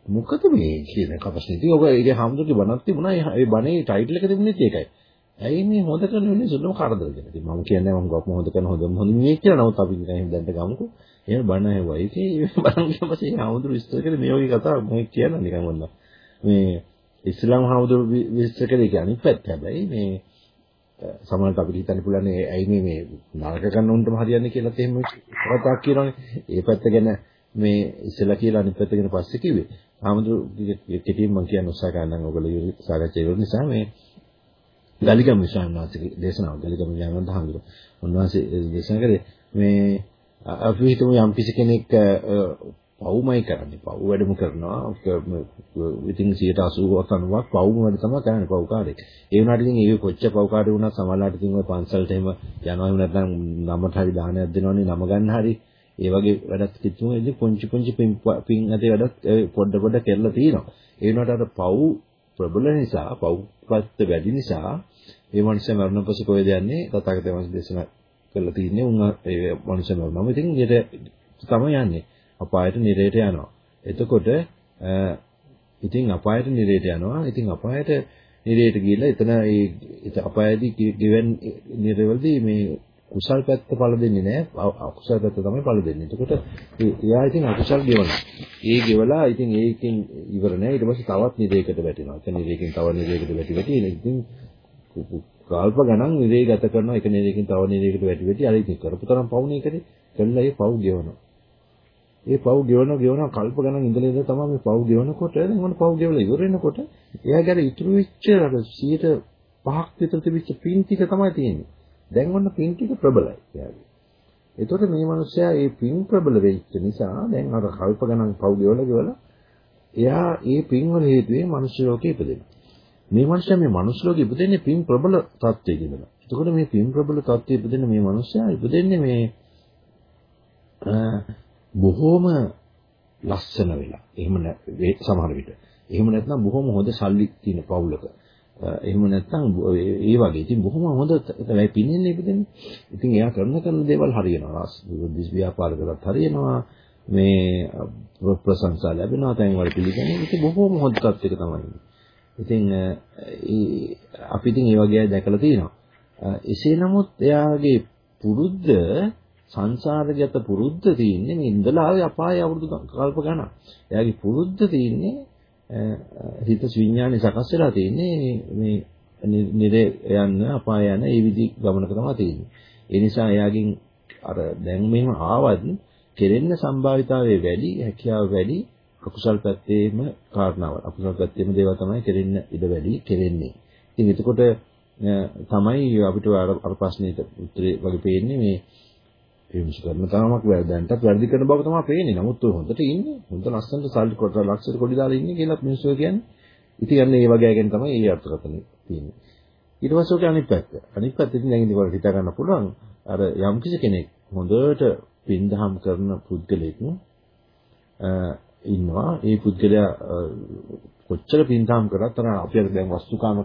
මොකද මේ කියන කපස්නේ. ඉතින් ඔබ ඒකේ හාමුදුරගේ බණක් තිබුණා. ඒ බණේ ටයිටල් එක තිබුණේ ඒකයි. ඇයි මේ හොඳ කරන මිනිස්සුන්ව කරදර කියලා. ඉතින් මම කියන්නේ මම ගොප්ප හොඳ කරන හොඳ හොඳ මිනිහෙක් කියලා. නමුත් අපි නිකන් එහෙම දැන්ට ගමුකෝ. එහෙම බණ ඇහුවා. ඉතින් බලන් ඊපස්සේ හාමුදුරු විස්තර කරේ මේ වගේ කතා මම කියන නිකන් වන්න. මේ ඉස්ලාම් හාමුදුරු විස්තර කරේ කියන්නේ අනිත් පැත්ත. හැබැයි මේ සමහරවිට අපිට හිතන්න පුළුවන් ඇයි මේ මේ නරක කරන උන්ටම හරියන්නේ කියලා එහෙම කතාවක් කියනවනේ. ඒ පැත්ත ගැන මේ ඉස්සලා කියලා අනිත් පැත්ත ගැන පස්සේ කිව්වේ. හාමුදුරු කෙටියෙන් මම කියන්න උත්සාහ කරනවා ඔයගොල්ලෝ සාකච්ඡා කරන නිසා මේ ගලිගම විශ්වනාථගේ දේශනාව ගලිගම ඥානන්ත හඳුර. උන්වහන්සේ දේශනා කරේ මේ අපි හිතමු යම් කිසි කෙනෙක් පවුමයි කරන්නේ. පව් වැඩම කරනවා. ඉතින් 180ක් 90ක් පවුම වැඩ තමයි කරන්නේ පව්කාරේ. ඒ වුණාට ඉතින් ඒක කොච්චර පව්කාරේ වුණත් සමහරවිට ඉතින් ඔය පන්සලට එහෙම යනවා එහෙම නැත්නම් නමට හරි දානයක් දෙනවනේ නම ගන්න හරි ඒ වගේ වැඩක් කිතුම ඉතින් පුංචි පුංචි පින් පින් ඇතේ වැඩක් පොඩ පොඩ කරලා තියෙනවා. ඒ වුණාට අර පව් ප්‍රබල නිසා පව්පත් වැඩි නිසා මේ මනුස්සයා මරණ පස්සේ කොහෙද යන්නේ තථාගතයන් වහන්සේ දේශනා කරලා තින්නේ උන් ඒ මනුස්සයා මරනම ඉතින් ඊට තමයි යන්නේ අපායට නිරේට යනවා එතකොට ඉතින් අපායට නිරේට යනවා ඉතින් අපායට නිරේට ගිහිල්ලා එතන ඒ අපායදී ගෙවන් නිරවලදී මේ කුසල් පැත්ත පළ දෙන්නේ නැහැ අකුසල් පැත්ත තමයි පළ දෙන්නේ. එතකොට එයා ඉතින් අකුසල් ගෙවනවා. ඒ ගෙවලා ඉතින් ඒකෙන් ඉවර නැහැ. ඊට පස්සේ තවත් නිරේකට වැටෙනවා. ඒ නිරේකින් තව නිරේකට වැටි වැටි ඉතින් කල්ප ගණන් නිරේ ගත කරනවා. එක නිරේකින් තව නිරේකට වැටි වැටි අර ඉතින් කරපු තරම් පවුනේ කරේ. කළා ඒ පව් ගෙවනවා. ඒ පව් ගෙවනවා ගෙවනවා කල්ප ගණන් ඉඳලා ඉඳලා තමයි මේ පව් ගෙවනකොට දැන් මොන පව් ගෙවලා ඉවර වෙනකොට එයාගේ අර ඉතුරු වෙච්ච අර 105ක් විතර තිබිච්ච පින් ටික තමයි තියෙන්නේ. දැන් ඔන්න පින් ටික ප්‍රබලයි එයාගේ. එතකොට මේ මිනිස්සයා මේ පින් ප්‍රබල වෙච්ච නිසා දැන් අර කල්ප ගණන් පව් ගෙවලා ගෙවලා එයා ඒ පින් වල හේතුවෙන් මනුෂ්‍ය ලෝකේ ඉපදෙනවා. මේ මිනිස්සයා මේ මනුෂ්‍ය ලෝකෙ ඉපදෙන්නේ පින් ප්‍රබල තත්ත්වයක ඉඳලා. එතකොට මේ පින් ප්‍රබල තත්ත්වයේ ඉපදෙන මේ මිනිස්සයා ඉපදෙන්නේ මේ බොහෝම ලස්සන වෙලා. එහෙම සමහර විට. එහෙම නැත්නම් බොහොම හොඳ සල්ලි තියෙන පවුලක. එහෙම නැත්නම් ඒ වගේ. ඉතින් බොහොම හොඳ තමයි පින්නින්නේ ඉපදෙන්නේ. ඉතින් එයා කරන කරන දේවල් හරියනවා. දිස් ව්‍යාපාර කරත් හරියනවා. මේ ප්‍රශංසා ලැබෙනවා. තැන් වල පිළිගන්නේ. ඉතින් බොහොම හොඳ තත්ත්වයක තමයි. ඉතින් අපි ඉතින් ඒ වගේ අය දැකලා තියෙනවා. එසේ නමුත් එයාගේ පුරුද්ද සංසාරගත පුරුද්ද තියෙන්නේ මේ ඉඳලා ආවේ අපායේ අවුරුදු කල්ප ගණන්. එයාගේ පුරුද්ද තියෙන්නේ හිත විඥානේ සකස් වෙලා තියෙන්නේ මේ නිරේ යන්න අපාය යන ඒ විදි ගමනක තමයි තියෙන්නේ. ඒ නිසා එයාගෙන් අර දැන් මෙහෙම ආවත් කෙරෙන්න සම්භාවිතාවය වැඩි, හැකියාව වැඩි අකුසල් පැත්තේම කාරණාවල්. අකුසල් පැත්තේම දේවල් තමයි කෙරෙන්න ඉඩ වැඩි කෙරෙන්නේ. ඉතින් එතකොට තමයි අපිට අර ප්‍රශ්නෙට උත්තරේ වගේ පේන්නේ මේ ඒ මිනිස්සු කරන තාමක් වැරදන්ටත් වැරදි කරන බව තමයි පේන්නේ. නමුත් ඔය හොඳට ඉන්නේ. හොඳ ලස්සනට සල්ලි කොට ලක්ෂයට කොඩි දාලා ඉන්නේ කියලා මිනිස්සු කියන්නේ. ඉතින් යන්නේ මේ වගේ ගැන තමයි ඒ අර්ථකථන තියෙන්නේ. ඊට පස්සේ ඔක අනිත් පැත්ත. අනිත් පැත්තෙන් දැන් ඉන්නකොට හිතා ගන්න පුළුවන් අර යම් කිසි කෙනෙක් හොඳට පින්දහම් කරන පුද්ගලෙක් ඉන්නවා. ඒ පුද්ගලයා කොච්චර පින්දහම් කරත් අර අපි අර දැන් වස්තුකාම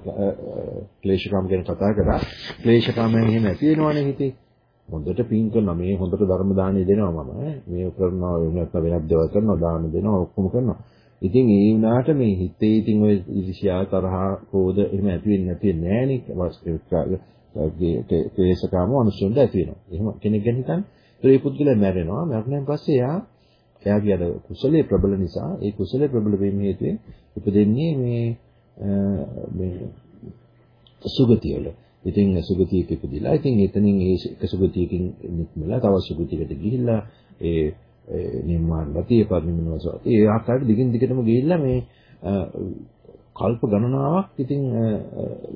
ක්ලේශකාම ගැන කතා කරා. ක්ලේශකාමයන් එහෙම ඇති වෙනවනේ හිතේ. හොඳට පින් කරනවා. මේ හොඳට ධර්ම දාණය දෙනවා මම. මේ කරනවා වෙනත් වෙනත් දේවල් කරනවා දාන දෙනවා ඔක්කොම කරනවා. ඉතින් ඒ වුණාට මේ හිතේ ඉතින් ඔය ඉරිෂ්‍යා තරහා කෝධ එහෙම ඇති වෙන්නේ නැති නෑනේ. ක්ලේශකාම අනුසුන්ද ඇති වෙනවා. එහෙම කෙනෙක් ගැන හිතන්න. ඒ පුද්ගලයා මැරෙනවා. මැරුණාන් පස්සේ එයා එයාගේ අර කුසලයේ ප්‍රබල නිසා ඒ කුසලයේ ප්‍රබල වීම හේතුවෙන් ඉපදෙන්නේ මේ මේ සුගතිය වල ඉතින් සුගතියක ඉපදිලා ඉතින් එතනින් ඒ එක සුගතියකින් නික්මලා තව සුගතියකට ගිහිල්ලා ඒ නිර්මාණ ගතිය පරිණිමනවස ඒ ආකාරයට දිගින් දිගටම ගිහිල්ලා මේ කල්ප ගණනාවක් ඉතින්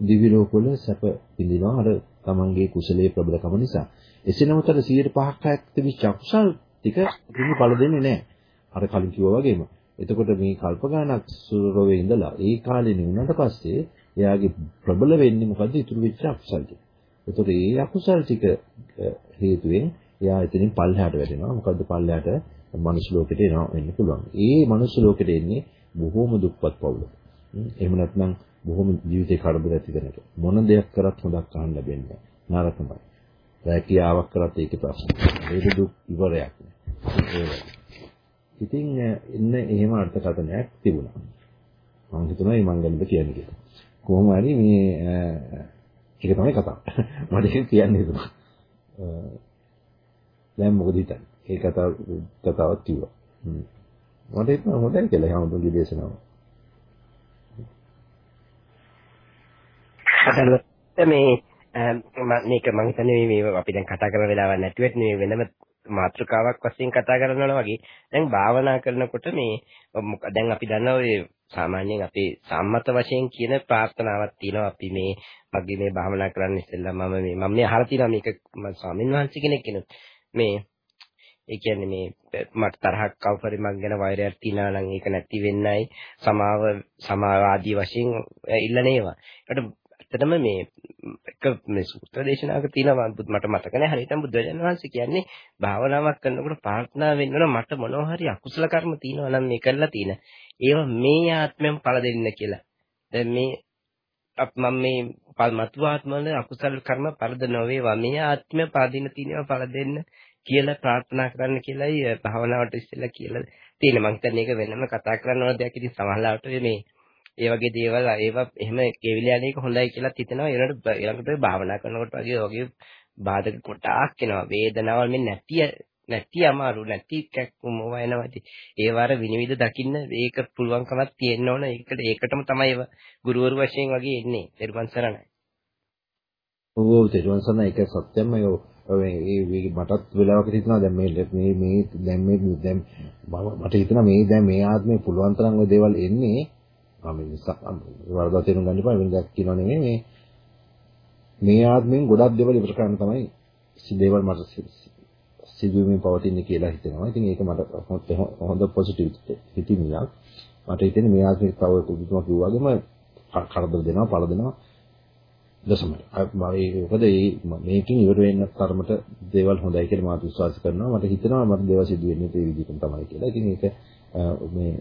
දිවි ලෝකවල සැප විඳිනවා අර තමන්ගේ කුසලයේ ප්‍රබලකම නිසා. එසේ නමුත් අර 105ක් තිබිච්ච අකුසල් ටික ඉතින් පළ දෙන්නේ නැහැ අර කලින් කිව්වා වගේම එතකොට මේ කල්ප ගණනක් සුරරෝවේ ඉඳලා ඒ කාලේ නුනට පස්සේ එයාගේ ප්‍රබල වෙන්නේ මොකද්ද? ඉතුරු වෙච්ච අකුසල් ටික. ඒතකොට ඒ අකුසල් ටික හේතුවෙන් එයා එතනින් පල්ලෙහාට වැටෙනවා. මොකද්ද පල්ලෙහාට මනුස්ස ලෝකෙට එනවා වෙන්න පුළුවන්. ඒ මනුස්ස ලෝකෙට එන්නේ බොහෝම දුක්පත් පවුල. එහෙම නැත්නම් බොහෝම ජීවිතේ කරදර ඇති කෙනෙක්. මොන දෙයක් කරත් හොදක් අහන්න ලැබෙන්නේ නැහැ. නරකමයි. රැකියාවක් කරත් ඒකේ ප්‍රශ්න. ඒක දුක් ඉවරයක් නෑ. ඉතින් එන්න එහෙම අර්ථකථනයක් තිබුණා. මම හිතනවා මේ මං ගැනද කියන්නේ කියලා. කොහොම හරි මේ ඒක තමයි කතාව. මට ඒක කියන්න හිතුණා. දැන් මොකද හිතන්නේ? ඒ කතාව කතාවක් කිව්වා. මට හිතුණා හොඳයි කියලා හැමෝටම දේශනාව. අදලත් මේ මේක මම හිතන්නේ මේ අපි දැන් කතා කරන වෙලාවක් නැතුවෙත් මේ වෙනම මාතෘකාවක් වශයෙන් කතා කරනවා වගේ. දැන් භාවනා කරනකොට මේ දැන් අපි දන්නවා ඔය සාමාන්‍යයෙන් අපේ සම්මත වශයෙන් කියන ප්‍රාර්ථනාවක් තියෙනවා. අපි මේ මගේ මේ භාවනා කරන්න ඉස්සෙල්ලා මම මේ මම මේ අහලා තියෙනවා මේක ස්වාමීන් වහන්සේ කෙනෙක් කෙනෙක් මේ ඒ කියන්නේ මේ මට තරහක් කවුරුහරි මං ගැන වෛරයක් තියනවා නම් ඒක නැති වෙන්නයි සමාව සමාව ආදී වශයෙන් ඉල්ලන ඒවා. ඒකට ඇත්තටම මේ එක මේ සූත්‍ර දේශනාවක තියෙනවා මට මතක නැහැ හරියටම බුදුරජාණන් වහන්සේ කියන්නේ භාවනාවක් කරනකොට ප්‍රාර්ථනා වෙන්න මට මොනවා හරි අකුසල කර්ම තියෙනවා නම් මේ කරලා තියෙන. ඒවා මේ ආත්මයෙන් පළ දෙන්න කියලා. දැන් මේ මම මේ මතු ආත්මවල අකුසල කර්ම පළද නොවේවා මේ ආත්මය පදින තියෙනවා පළ දෙන්න කියලා ප්‍රාර්ථනා කරන්න කියලායි භාවනාවට ඉස්සෙල්ලා කියලා තියෙන. මම හිතන්නේ ඒක වෙනම කතා කරන්න ඕන දෙයක්. ඉතින් සමහරවිට මේ ඒ වගේ දේවල් ඒවා එහෙම කෙවිල යන එක හොඳයි කියලා හිතනවා. ඊළඟට ඊළඟට භාවනා කරනකොට වගේ වගේ බාධක කොටාක් එනවා. වේදනාවල් මේ නැති නැති අමාරු නැති කැක්කුම වයනවා. ඒ වාර විනිවිද දකින්න ඒක පුළුවන්කමක් තියෙන්න ඕන. ඒකට ඒකටම තමයි ගුරුවරු වශයෙන් වගේ එන්නේ. ඊර්වන් සරණයි. ඔව් ඊර්වන් සරණයි ඒක සත්‍යම ඒ මටත් වෙලාවක හිතනවා දැන් මේ මේ මේ දැන් මේ දැන් මට හිතෙනවා මේ දැන් මේ ආත්මේ පුළුවන් තරම් ওই දේවල් එන්නේ මම වරදා තේරුම් ගන්න එපා වෙන දෙයක් කියනව නෙමෙයි මේ මේ ආත්මෙන් ගොඩක් දේවල් ඉවර කරන්න තමයි දේවල් මට සිදුවීමෙන් පවතින්නේ කියලා හිතෙනවා. ඉතින් ඒක මට හොඳ පොසිටිව් හිතීමක්. මට හිතෙන්නේ මේ ආත්මෙ තව කුදුතුමා කිව්වා වගේම කරදර දෙනවා, පළ දෙනවා. දසමයි. මොකද මේ මේකෙන් ඉවර වෙන්න තරමට දේවල් හොඳයි කියලා මම විශ්වාස කරනවා. මට හිතෙනවා මට දේවල් සිදු වෙන්නේ ඒ විදිහටම තමයි කියලා. ඉතින් ඒක මේ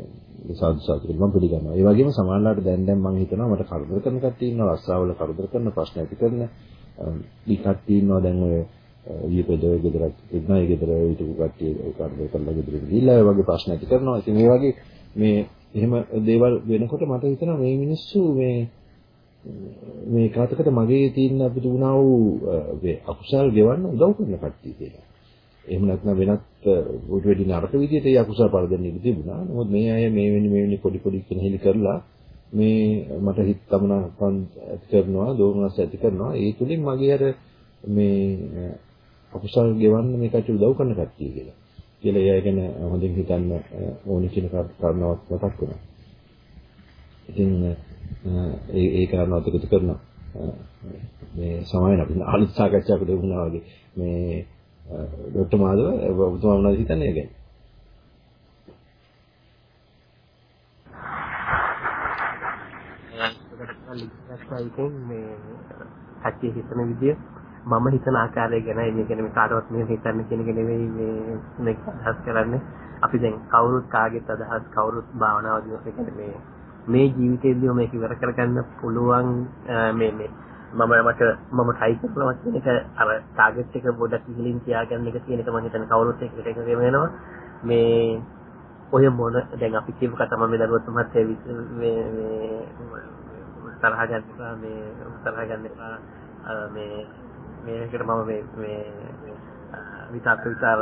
සාදු සාදු කියලා මම පිළිගන්නවා. ඒ වගේම සමාජලාට දැන් දැන් මම හිතනවා මට කරදර කරන කට්ටිය ඉන්නවා, රස්සාවල කරදර කරන ප්‍රශ්න ඇති කරන ඊ කට්ටිය ඉන්නවා දැන් ඔය ඊපෙද ගෙදරක් ඉන්නවා ඒ ගෙදර ඊට කට්ටිය කරදර කරලා ගෙදරින් ගිහිල්ලා ඒ වගේ ප්‍රශ්න ඇති කරනවා. ඉතින් මේ වගේ මේ එහෙම දේවල් වෙනකොට මට හිතෙනවා මේ මිනිස්සු මේ මේ කාටකට මගේ තියෙන අපිට වුණා වූ අකුසල් ගෙවන්න උදව් කරන කට්ටිය කියලා. එහෙම නැත්නම් වෙනත් උඩ වෙඩි නරක විදියට ඒ අකුසල පරදෙන්න ඉඳ තිබුණා. නමුත් මේ අය මේ වෙන්නේ මේ වෙන්නේ පොඩි පොඩි කෙනෙහිලි කරලා මේ මට හිත තමනකම් ඇති කරනවා දෝමනස් ඇති කරනවා ඒ තුලින් මගේ අර මේ අකුසල් ගෙවන්න මේ කටට උදව් කරන කට්ටිය කියලා. කියලා එයා ගැන හොඳින් හිතන්න ඕනි කියන කාරණාවක් මතක් වුණා. ඉතින් ඒ ඒ කාරණාවත් එකතු කරනවා. මේ සමාවෙන අපි අලුත් සාකච්ඡාවකට වුණා වගේ මේ ඩොක්ටර් මාධව ඔබතුමා මොනවද හිතන්නේ ගැන? ඒකෙන් මේ කච්චි හිතන විදිය මම හිතන ආකාරය ගැන මේ කියන්නේ. මේ කාටවත් මේ හිතන්න කියන එක නෙවෙයි මේ මේක අදහස් කරන්නේ. අපි දැන් කවුරුත් කාගෙත් අදහස් කවුරුත් භාවනාව දිනක කියන්නේ මේ මේ ජීවිතේදී මේක ඉවර කරගන්න පුළුවන් මේ මේ මම මට මම try කරනවා කියන එක අර ටාගට් එක පොඩක් ඉහළින් තියාගන්න එක කියන එක මම හිතන්නේ කවුරුත් එක්ක එක වෙනවා. මේ ඔය මොන දැන් අපි කියපු කතාව මම දරුවත් මහත්තයා මේ මේ තරහ ගන්න එපා මේ තරහ ගන්න එපා. මේ මේකට මම මේ මේ විතක් විතර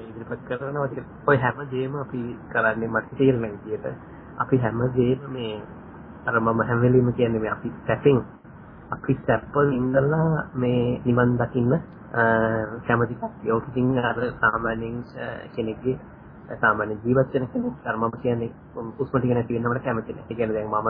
ඉදිරිපත් කරනවා. ඒක ඔය හැම දෙයක්ම අපි කරන්නේ මට තේරෙන විදිහට. අපි හැම දෙයක්ම මේ අර මම හැම වෙලෙම කියන්නේ මේ අපි සැපින් අපි සැපවල ඉඳලා මේ නිවන් දකින්න කැමති කට්ටිය. ඔක ඉතින් අර සාමාන්‍යයෙන් කෙනෙක්ගේ සාමාන්‍ය ජීවත් වෙන කෙනෙක් කර්මම කියන්නේ උස්ම ටික නැති වෙනවට කැමති නැහැ. ඒ කියන්නේ දැන් මම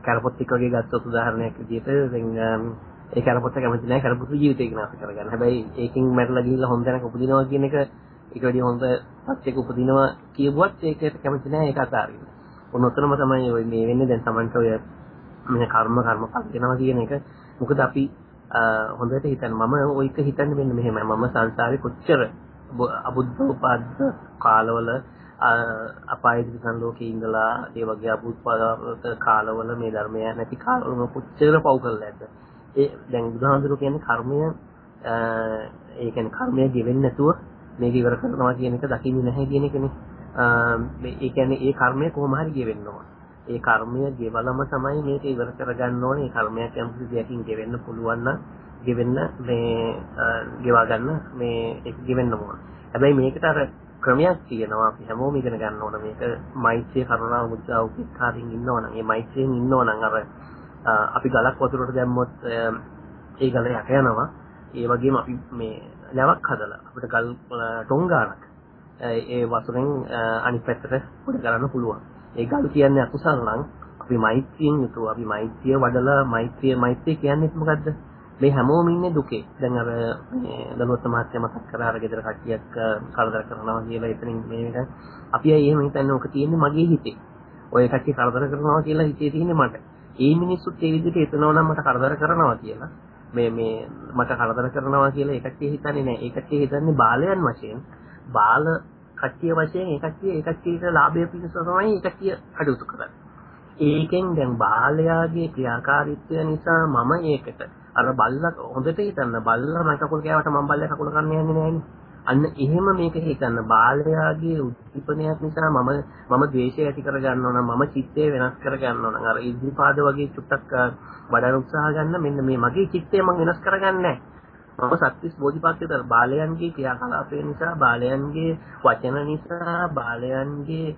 කරපොත් ටික වගේ ගත්තොත් උදාහරණයක් විදිහට දැන් ඒ කරපොත්ත කැමති නැහැ කරපොත්තු ජීවිතය විනාශ කරගන්න. හැබැයි ඒකෙන් මැරලා ගිහිල්ලා හොඳ තැනක උපදිනවා කියන එක ඒක වැඩි හොඳ පස්සෙක උපදිනවා කියුවත් ඒකට කැමති නැහැ ඒක අතාරින්න. ඔන්න ඔතනම තමයි ඔය මේ වෙන්නේ දැන් Tamanට ඔය මේ කර්ම කර්ම පස් වෙනවා කියන එක. මොකද අපි හොඳට හිතන්න මම ඔය එක හිතන්නේ මෙන්න මෙහෙමයි. මම සංසාරේ කොච්චර අබුද්ධ උපාද්ද කාලවල අපාය දිසන් ලෝකේ ඉඳලා ඒ වගේ අබුද්ධ කාලවල මේ ධර්මය නැති කාලවල කොච්චර පව් කරලා ඇද්ද. ඒ දැන් බුදුහාමුදුරුවෝ කියන්නේ කර්මය ඒ කියන්නේ කර්මය ගෙවෙන්නේ නැතුව මේක ඉවර කරනවා කියන එක දකින්නේ නැහැ කියන එකනේ. මේ ඒ කියන්නේ ඒ කර්මය කොහොම හරි ගෙවෙන්න ඕන. ඒ කර්මය ගෙවලම තමයි මේක ඉවර කරගන්න ඕනේ. ඒ කර්මයක් යම් කිසි දෙයකින් ගෙවෙන්න පුළුවන් නම් ගෙවෙන්න මේ ගෙවා ගන්න මේ ඒක ගෙවෙන්න ඕන. හැබැයි මේකට අර ක්‍රමයක් තියෙනවා අපි හැමෝම ඉගෙන ගන්න ඕන මේක මෛත්‍රිය කරුණාව මුදිතාව උපේක්ඛාවෙන් ඉන්නව නම් ඒ මෛත්‍රියෙන් ඉන්නව නම් අර අපි ගලක් වතුරට දැම්මොත් ඒ ගල යට යනවා. ඒ වගේම අපි මේ නැවක් හදලා අපිට ගල් ටොංගානක් ඒ වතුරෙන් අනිත් පැත්තට පොඩ කරන්න පුළුවන්. ඒ ගල් කියන්නේ අකුසල් නම් අපි මෛත්‍රියෙන් යුතුව අපි මෛත්‍රිය වඩලා මෛත්‍රිය මෛත්‍රිය කියන්නේ මොකද්ද? මේ හැමෝම ඉන්නේ දුකේ. දැන් අර මේ දලුවත් මහත්තයා මතක් කරා අර ගෙදර කට්ටියක් කරදර කරනවා කියලා එතනින් මේ එක අපි අය එහෙම හිතන්නේ ඔක තියෙන්නේ මගේ හිතේ. ඔය කට්ටිය කරදර කරනවා කියලා හිතේ තියෙන්නේ මට. ඒ මිනිස්සුත් ඒ විදිහට හිතනවා නම් මට කරදර කරනවා කියලා. මේ මේ මට කරදර කරනවා කියලා ඒ කට්ටිය හිතන්නේ නැහැ. ඒ කට්ටිය හිතන්නේ බාලයන් වශයෙන් බාල කට්ටිය වශයෙන් ඒ කට්ටිය ඒ කට්ටියට ලාභය පිණිස තමයි ඒ කට්ටිය කටයුතු කරන්නේ. ඒකෙන් දැන් බාලයාගේ ක්‍රියාකාරීත්වය නිසා මම ඒකට අර බල්ලා හොඳට හිතන්න බල්ලා මම කකුල කෑවට මම බල්ලා කකුල කන්නේ යන්නේ නැහැනේ. අන්න එහෙම මේක හිතන්න බාලයාගේ උද්දීපනයක් නිසා මම මම ද්වේෂය ඇති කර ගන්නවා නම් මම චිත්තය වෙනස් කර ගන්නවා නම් අර ඉදිරිපාද වගේ චුට්ටක් වඩන උත්සාහ ගන්න මෙන්න මේ මගේ චිත්තය මම වෙනස් කරගන්නේ මම සත්‍විස් බෝධිපාක්ෂිතර බාලයන්ගේ ක්‍රියාකලාපය නිසා බාලයන්ගේ වචන නිසා බාලයන්ගේ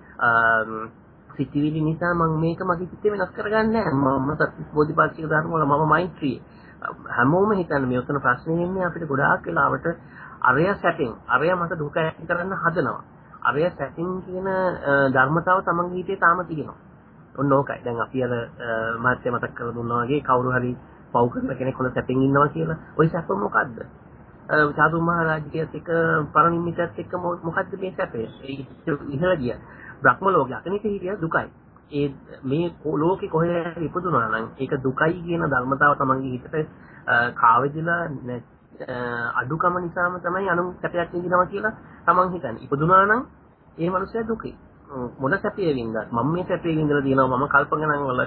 සිතිවිලි නිසා මම මේක මගේ චිත්තය වෙනස් කරගන්නේ මම සත්‍විස් බෝධිපාක්ෂික ධර්ම වල මම මෛත්‍රිය. හැමෝම හිතන්නේ මේ උතන ප්‍රශ්නේ එන්නේ අපිට ගොඩාක් වෙලාවට අරය සැටින් අරය මට දුක ඇති කරන්න හදනවා. අරය සැටින් කියන ධර්මතාව තමන්ගේ හිතේ තාම තියෙනවා. ඔන්න ඕකයි. දැන් අපි අර මාත්‍ය මතක් කරලා දුන්නා වගේ කවුරු හරි පව් කරන කෙනෙක් හොඳ සැටින් ඉන්නවා කියලා. ওই සැප මොකද්ද? සාදු මහරජිකයත් එක්ක පරණිමිතත් එක්ක මොකද්ද මේ සැපේ ඉහළ ගියා. බ්‍රහ්ම ලෝකේ අතනිත හිටිය දුකයි. ඒ මේ ලෝකේ කොහේ ඉපදුනා නම් ඒක දුකයි කියන ධර්මතාව තමන්ගේ හිතට කාවදිලා අඩුකම නිසාම තමයි අනු සැපයක් විඳිනවා කියලා තමන් හිතන්නේ. ඉපදුනා නම් ඒ මනුස්සයා දුකේ. මොන සැපේ වින්දාත් මම මේ සැපේ වින්දලා තියෙනවා මම කල්ප ගණන් වල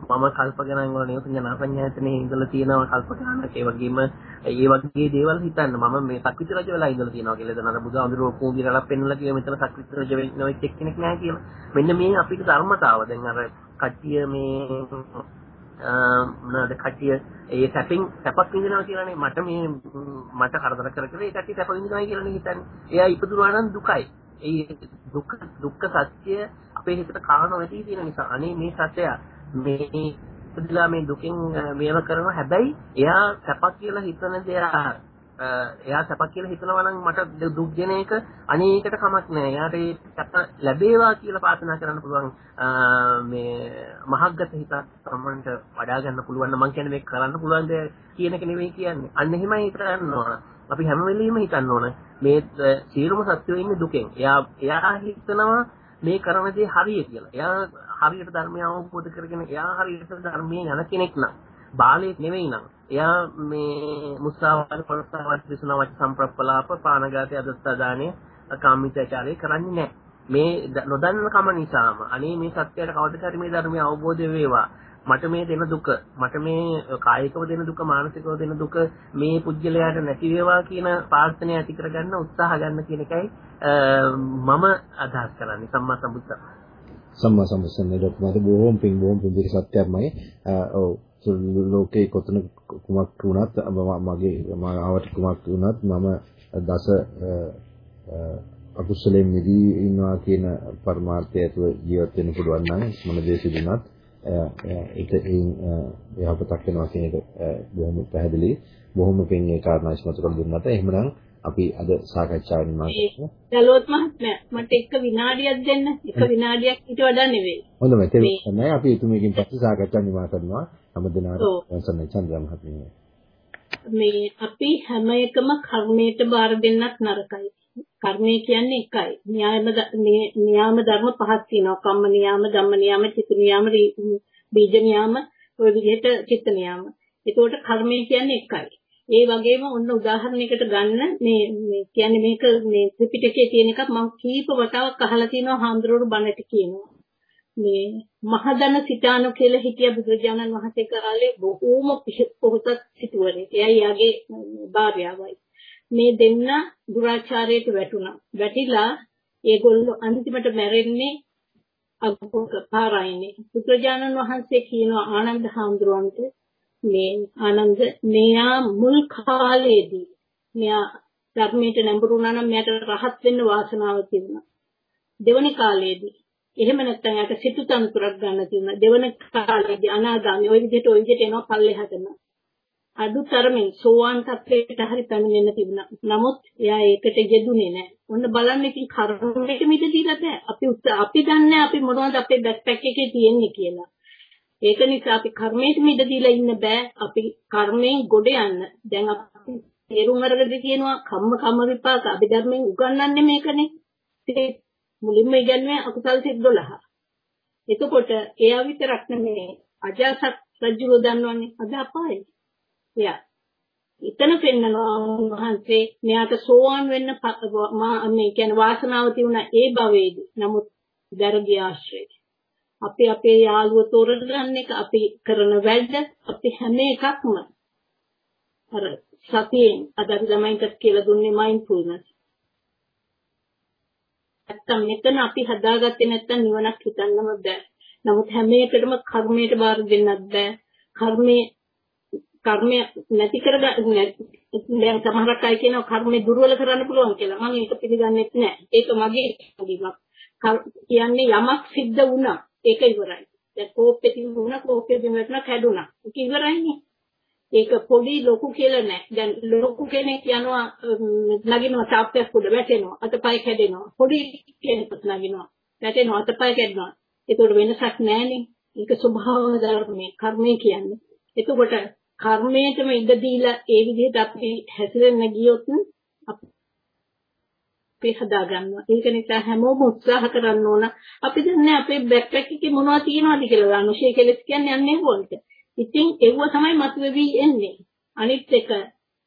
මම කල්ප ගණන් වල නියුතන ඥාපඤ්ඤායතනේ ඉඳලා තියෙනවා කල්ප ගණනක් ඒ වගේම ඒ වගේ දේවල් හිතන්න මම මේ සක්විති රජ වෙලා ඉඳලා තියෙනවා කියලා දැන් අර බුදුහාමුදුරුවෝ කූඹිරලක් පෙන්නලා කිව්ව මෙතන සක්විති රජ වෙන්න එක්කෙනෙක් නැහැ කියලා. මෙන්න මේ අපිට ධර්මතාව දැන් අර කට්ටිය මේ මොනවාද කට්ටිය ඒ සැපින් සැපක් විඳිනවා කියලානේ මට මේ මට කරදර කර කර ඒ කට්ටිය සැප විඳිනවා කියලානේ හිතන්නේ. එයා ඉපදුනා නම් දුකයි. ඒ දුක් දුක්ඛ සත්‍ය අපේ හිතට කාරණ වෙටි තියෙන නිසා අනේ මේ සත්‍යය මේ ඉපදලා මේ දුකින් මේව කරනවා හැබැයි එයා සැපක් කියලා හිතන දෙයක් එයා සැපක් කියලා හිතනවා නම් මට දුක් දෙන එක අනේකට කමක් නෑ. එයාට ඒ සැප ලැබේවා කියලා ප්‍රාර්ථනා කරන්න පුළුවන් මේ මහග්ගත හිත සම්මන්ට වඩා ගන්න පුළුවන් නම් මම කියන්නේ මේක කරන්න පුළුවන් දෙයක් කියන එක නෙවෙයි කියන්නේ. අන්න එහෙමයි හිතන්න ඕන. අපි හැම වෙලෙම හිතන්න ඕන මේ සියලුම සත්‍යෝ ඉන්නේ දුකෙන්. එයා එයා හිතනවා මේ කරන දේ හරිය කියලා. එයා හරියට ධර්මය අවබෝධ කරගෙන එයා හරියට ධර්මයේ යන කෙනෙක් නම් බාලයෙක් නෙවෙයි නම් එයා මේ මුස්සාවාද පරස්සාවාද දිසුනා වච සම්ප්‍රප්පලාප පානගාතය අදත්තාදානය කාමීත්‍යචාරය කරන්නේ නැහැ. මේ නොදන්න කම නිසාම අනේ මේ සත්‍යයට කවදද හරි මේ ධර්මය අවබෝධ වේවා. මට මේ දෙන දුක මට මේ කායිකව දෙන දුක මානසිකව දෙන දුක මේ පුජ්‍යලයට නැති වේවා කියන ප්‍රාර්ථනය ඇති කරගන්න උත්සාහ ගන්න කියන එකයි මම අදහස් කරන්නේ. සම්මා සම්බුද්ධ. සම්මා සම්බුද්ධ මත බොහොම පිං බොහොම පිං සත්‍යයක්මයි. ඔව්. ලෝකේ කොතන කුමක් වුණත් මගේ ආවට කුමක් වුණත් මම දස අකුසලයෙන් මිදී ඉන්නවා කියන පරමාර්ථය ඇතුව ජීවත් වෙන්න පුළුවන් නම් මොන දේ සිදුනත් ඒක යහපතක් වෙනවා කියන එක බොහොම පැහැදිලි බොහොම පින් ඒ කාරණා ඉස්මතු කර දුන්නට එහෙමනම් අපි අද සාකච්ඡාව නිමා කරමු. දලුවත් මහත්මයා මට එක විනාඩියක් දෙන්න. එක විනාඩියක් ඊට වඩා නෙවෙයි. හොඳයි මම තේරුම් අපි එතුමියකින් පස්සේ සාකච්ඡාව නිමා කරනවා. හැමදෙනාටම සම්මත චන්ද්‍ර මහත්මිය. මේ අපි හැම එකම කර්මයට බාර දෙන්නත් නරකයි. කර්මය කියන්නේ එකයි. න්‍යායම න්‍යාම ධර්ම පහක් තියෙනවා. කම්ම නියාම, ධම්ම නියාම, චිත්ත නියාම, බීජ නියාම, ඔය විදිහට චිත්ත නියාම. ඒකෝට කර්මය කියන්නේ එකයි. ඒ වගේම ඔන්න උදාහරණයකට ගන්න මේ මේ කියන්නේ මේක මේ ත්‍රිපිටකයේ තියෙන එකක් මම කීප වතාවක් අහලා තියෙනවා හාමුදුරුවෝ බණට කියනවා. මේ මහදන සිතානු කියලා හිටිය බුදුරජාණන් වහන්සේ කාලේ බොහෝම පොහොසත් සිටුවරයෙක්. එයයි යාගේ භාර්යාවයි. මේ දෙන්න දුරාචාරයට වැටුණා. වැටිලා ඒගොල්ලෝ අන්තිමට මැරෙන්නේ අග්ගෝක පාරායනේ. බුදුරජාණන් වහන්සේ කියනවා ආනන්ද හාමුදුරුවන්ට මේ ආනන්ද මෙයා මුල් කාලේදී මෙයා ධර්මයට නැඹුරු වුණා නම් මෙයාට රහත් වෙන්න වාසනාව තිබුණා. දෙවනි කාලේදී එහෙම නැත්නම් යාට සිතු තනතුරක් ගන්න තිබුණා. දෙවන කාලේදී අනාගාමී ওই විදිහට ওই විදිහට එනවා පල්ලෙහාටම. අදුතරමින් සෝවාන් තත්ත්වයට හරි පැමිණෙන්න තිබුණා. නමුත් එයා ඒකට යෙදුනේ නැහැ. ඔන්න බලන්න ඉතින් කර්මයට මිද දීලා බෑ. අපි අපි දන්නේ අපි මොනවද අපේ බෑක්පැක් එකේ තියෙන්නේ කියලා. ඒක නිසා අපි කර්මයට මිද දීලා ඉන්න බෑ. අපි කර්මයෙන් ගොඩ යන්න. දැන් අපි තේරුම් අරගෙන කියනවා කම්ම කම්ම විපාක අභිධර්මයෙන් උගන්වන්නේ මේකනේ. මුලින්ම ඉගන්නේ අකුසල් සිත් 12. එතකොට එයා විතරක් නෙමෙයි අජාසත් රජුව දන්නවන්නේ අද අපායේ. එයා එතන පෙන්නනවා උන්වහන්සේ මෙයාට සෝවාන් වෙන්න මේ කියන්නේ වාසනාව තියුණා ඒ භවයේදී. නමුත් දරගිය ආශ්‍රය. අපි අපේ යාළුව තෝරගන්න එක අපි කරන වැඩ අපි හැම එකක්ම අර සතියෙන් අද ළමයින්ට කියලා දුන්නේ මයින්ඩ්ෆුල්නස්. නැත්තම් මෙතන අපි හදාගත්තේ නැත්තම් නිවනක් හිතන්නම බෑ. නමුත් හැම එකටම කර්මයට බාර දෙන්නත් බෑ. කර්මයේ කර්මය නැති කරගන්න දැන් සමහරක් අය කියනවා කර්මය දුර්වල කරන්න පුළුවන් කියලා. මම ඒක පිළිගන්නේ නැහැ. ඒක මගේ හැඟීමක්. කියන්නේ යමක් සිද්ධ වුණා. ඒක ඉවරයි. දැන් කෝප්පේ තිබුණා කෝප්පේ බිම වැටුණා කැඩුනා. ඒක ඉවරයිනේ. ඒක පොඩි ලොකු කියලා නෑ. දැන් ලොකු කෙනෙක් යනවා නගිනවා තාප්පයක් උඩ වැටෙනවා. අතපය කැඩෙනවා. පොඩි කෙනෙකුත් නගිනවා. වැටෙනවා අතපය කැඩෙනවා. ඒකට වෙනසක් නෑනේ. ඒක ස්වභාව ධර්මයේ කර්මය කියන්නේ. එතකොට කර්මයටම ඉඩ දීලා ඒ විදිහට අපි හැසිරෙන්න ගියොත් අපි හදා ගන්නවා. ඒක නිසා හැමෝම උත්සාහ කරන්න ඕන. අපි දන්නේ අපේ බෑක්පැක් එකේ මොනවද තියෙනවද කියලා. අනුශය කෙලස් කියන්නේ යන්නේ වොල්ට. ඉතින් ඒව තමයි මතුවෙවි එන්නේ. අනිත් එක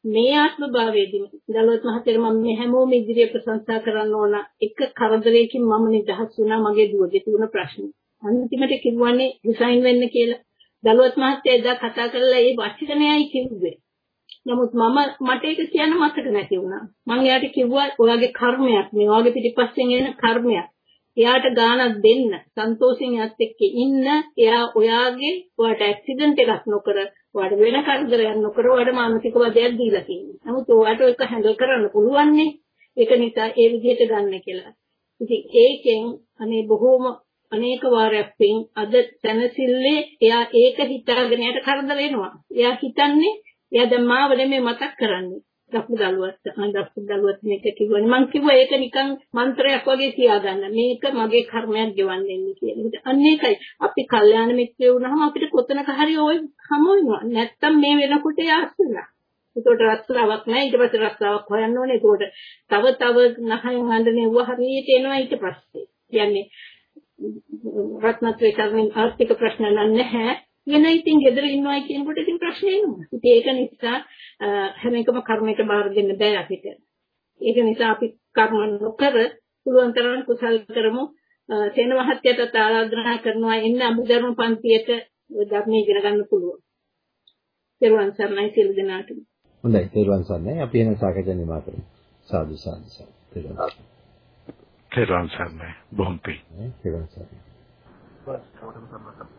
මේ ආත්ම භාවයේදී දලුවත් මහත්තයා මම මේ හැමෝම ඉදිරියේ ප්‍රශංසා කරන්න ඕන එක කරදරයකින් මම නිදහස් වුණා මගේ දුවගේ තිබුණ ප්‍රශ්න. අන්තිමට කිව්වන්නේ රිසයින් වෙන්න කියලා. දලුවත් මහත්තයා එදා කතා කරලා ඒ වචනයයි කිව්වේ. නමුත් මම මට ඒක කියන්න මතක නැති වුණා. මම එයාට කිව්වා ඔයාගේ කර්මයක් මේ ඔයාගේ පිටිපස්සෙන් එන කර්මයක්. එයාට ගානක් දෙන්න සන්තෝෂෙන් යත් එක්ක ඉන්න එයා ඔයාගේ ඔයාට ඇක්සිඩන්ට් එකක් නොකර ඔයාට වෙන කරදරයක් නොකර ඔයාට මානසික වදයක් දීලා තියෙනවා. නමුත් ඔයාට ඒක හැන්ඩල් කරන්න පුළුවන් ඒක නිසා ඒ විදිහට ගන්න කියලා. ඉතින් ඒකෙන් අනේ බොහෝම අනේක වාරයක් පින් අද තනසිල්ලේ එයා ඒක හිතාගෙන යට කරදර එනවා. එයා හිතන්නේ එයා දැන් මාව නෙමෙයි මතක් කරන්නේ. දක්ු දලුවත් දක්ු දලුවත් මේක කිව්වනේ මං කිව්වා ඒක නිකන් මන්ත්‍රයක් වගේ තියාගන්න මේක මගේ කර්මයක් ගෙවන්න එන්නේ කියලා. අන්න ඒකයි අපි කල්යාණ මිත්‍රයෝ වුණාම අපිට කොතනක හරි ওই හමු වෙනවා. නැත්තම් මේ වෙනකොට යාස් වෙනවා. ඒකට රස්සාවක් නැහැ ඊට පස්සේ රස්සාවක් හොයන්න ඕනේ. ඒකට තව තව නහයෙන් හඳනේ ඌව හරියට එනවා ඊට පස්සේ. කියන්නේ රත්නත්‍රේ කර්මෙන් ආර්ථික ප්‍රශ්න නැහැ. වෙන ඉතින් ගෙදර ඉන්නවා කියනකොට ඉතින් ප්‍රශ්නේ එනවා. ඉතින් ඒක නිසා හැම එකම කර්මයක බාර දෙන්න බෑ අපිට. ඒක නිසා අපි කර්ම නොකර පුළුවන් තරම් කුසල් කරමු. සේන මහත්තයාට ආරාධනා කරනවා එන්න අමුධර්ම පන්තියට ධර්මයේ ඉගෙන ගන්න පුළුවන්. පෙරවන් සර්ණයි සියලු දෙනාටම. හොඳයි පෙරවන් සර්ණයි. අපි එන සාකච්ඡා නිමා කරමු. සාදු සාදු සාදු. පෙරවන් සර්ණයි. පෙරවන් සර්ණයි. බොහොම පිං. පෙරවන් සර්ණයි. බස් කවුරුම සම්මත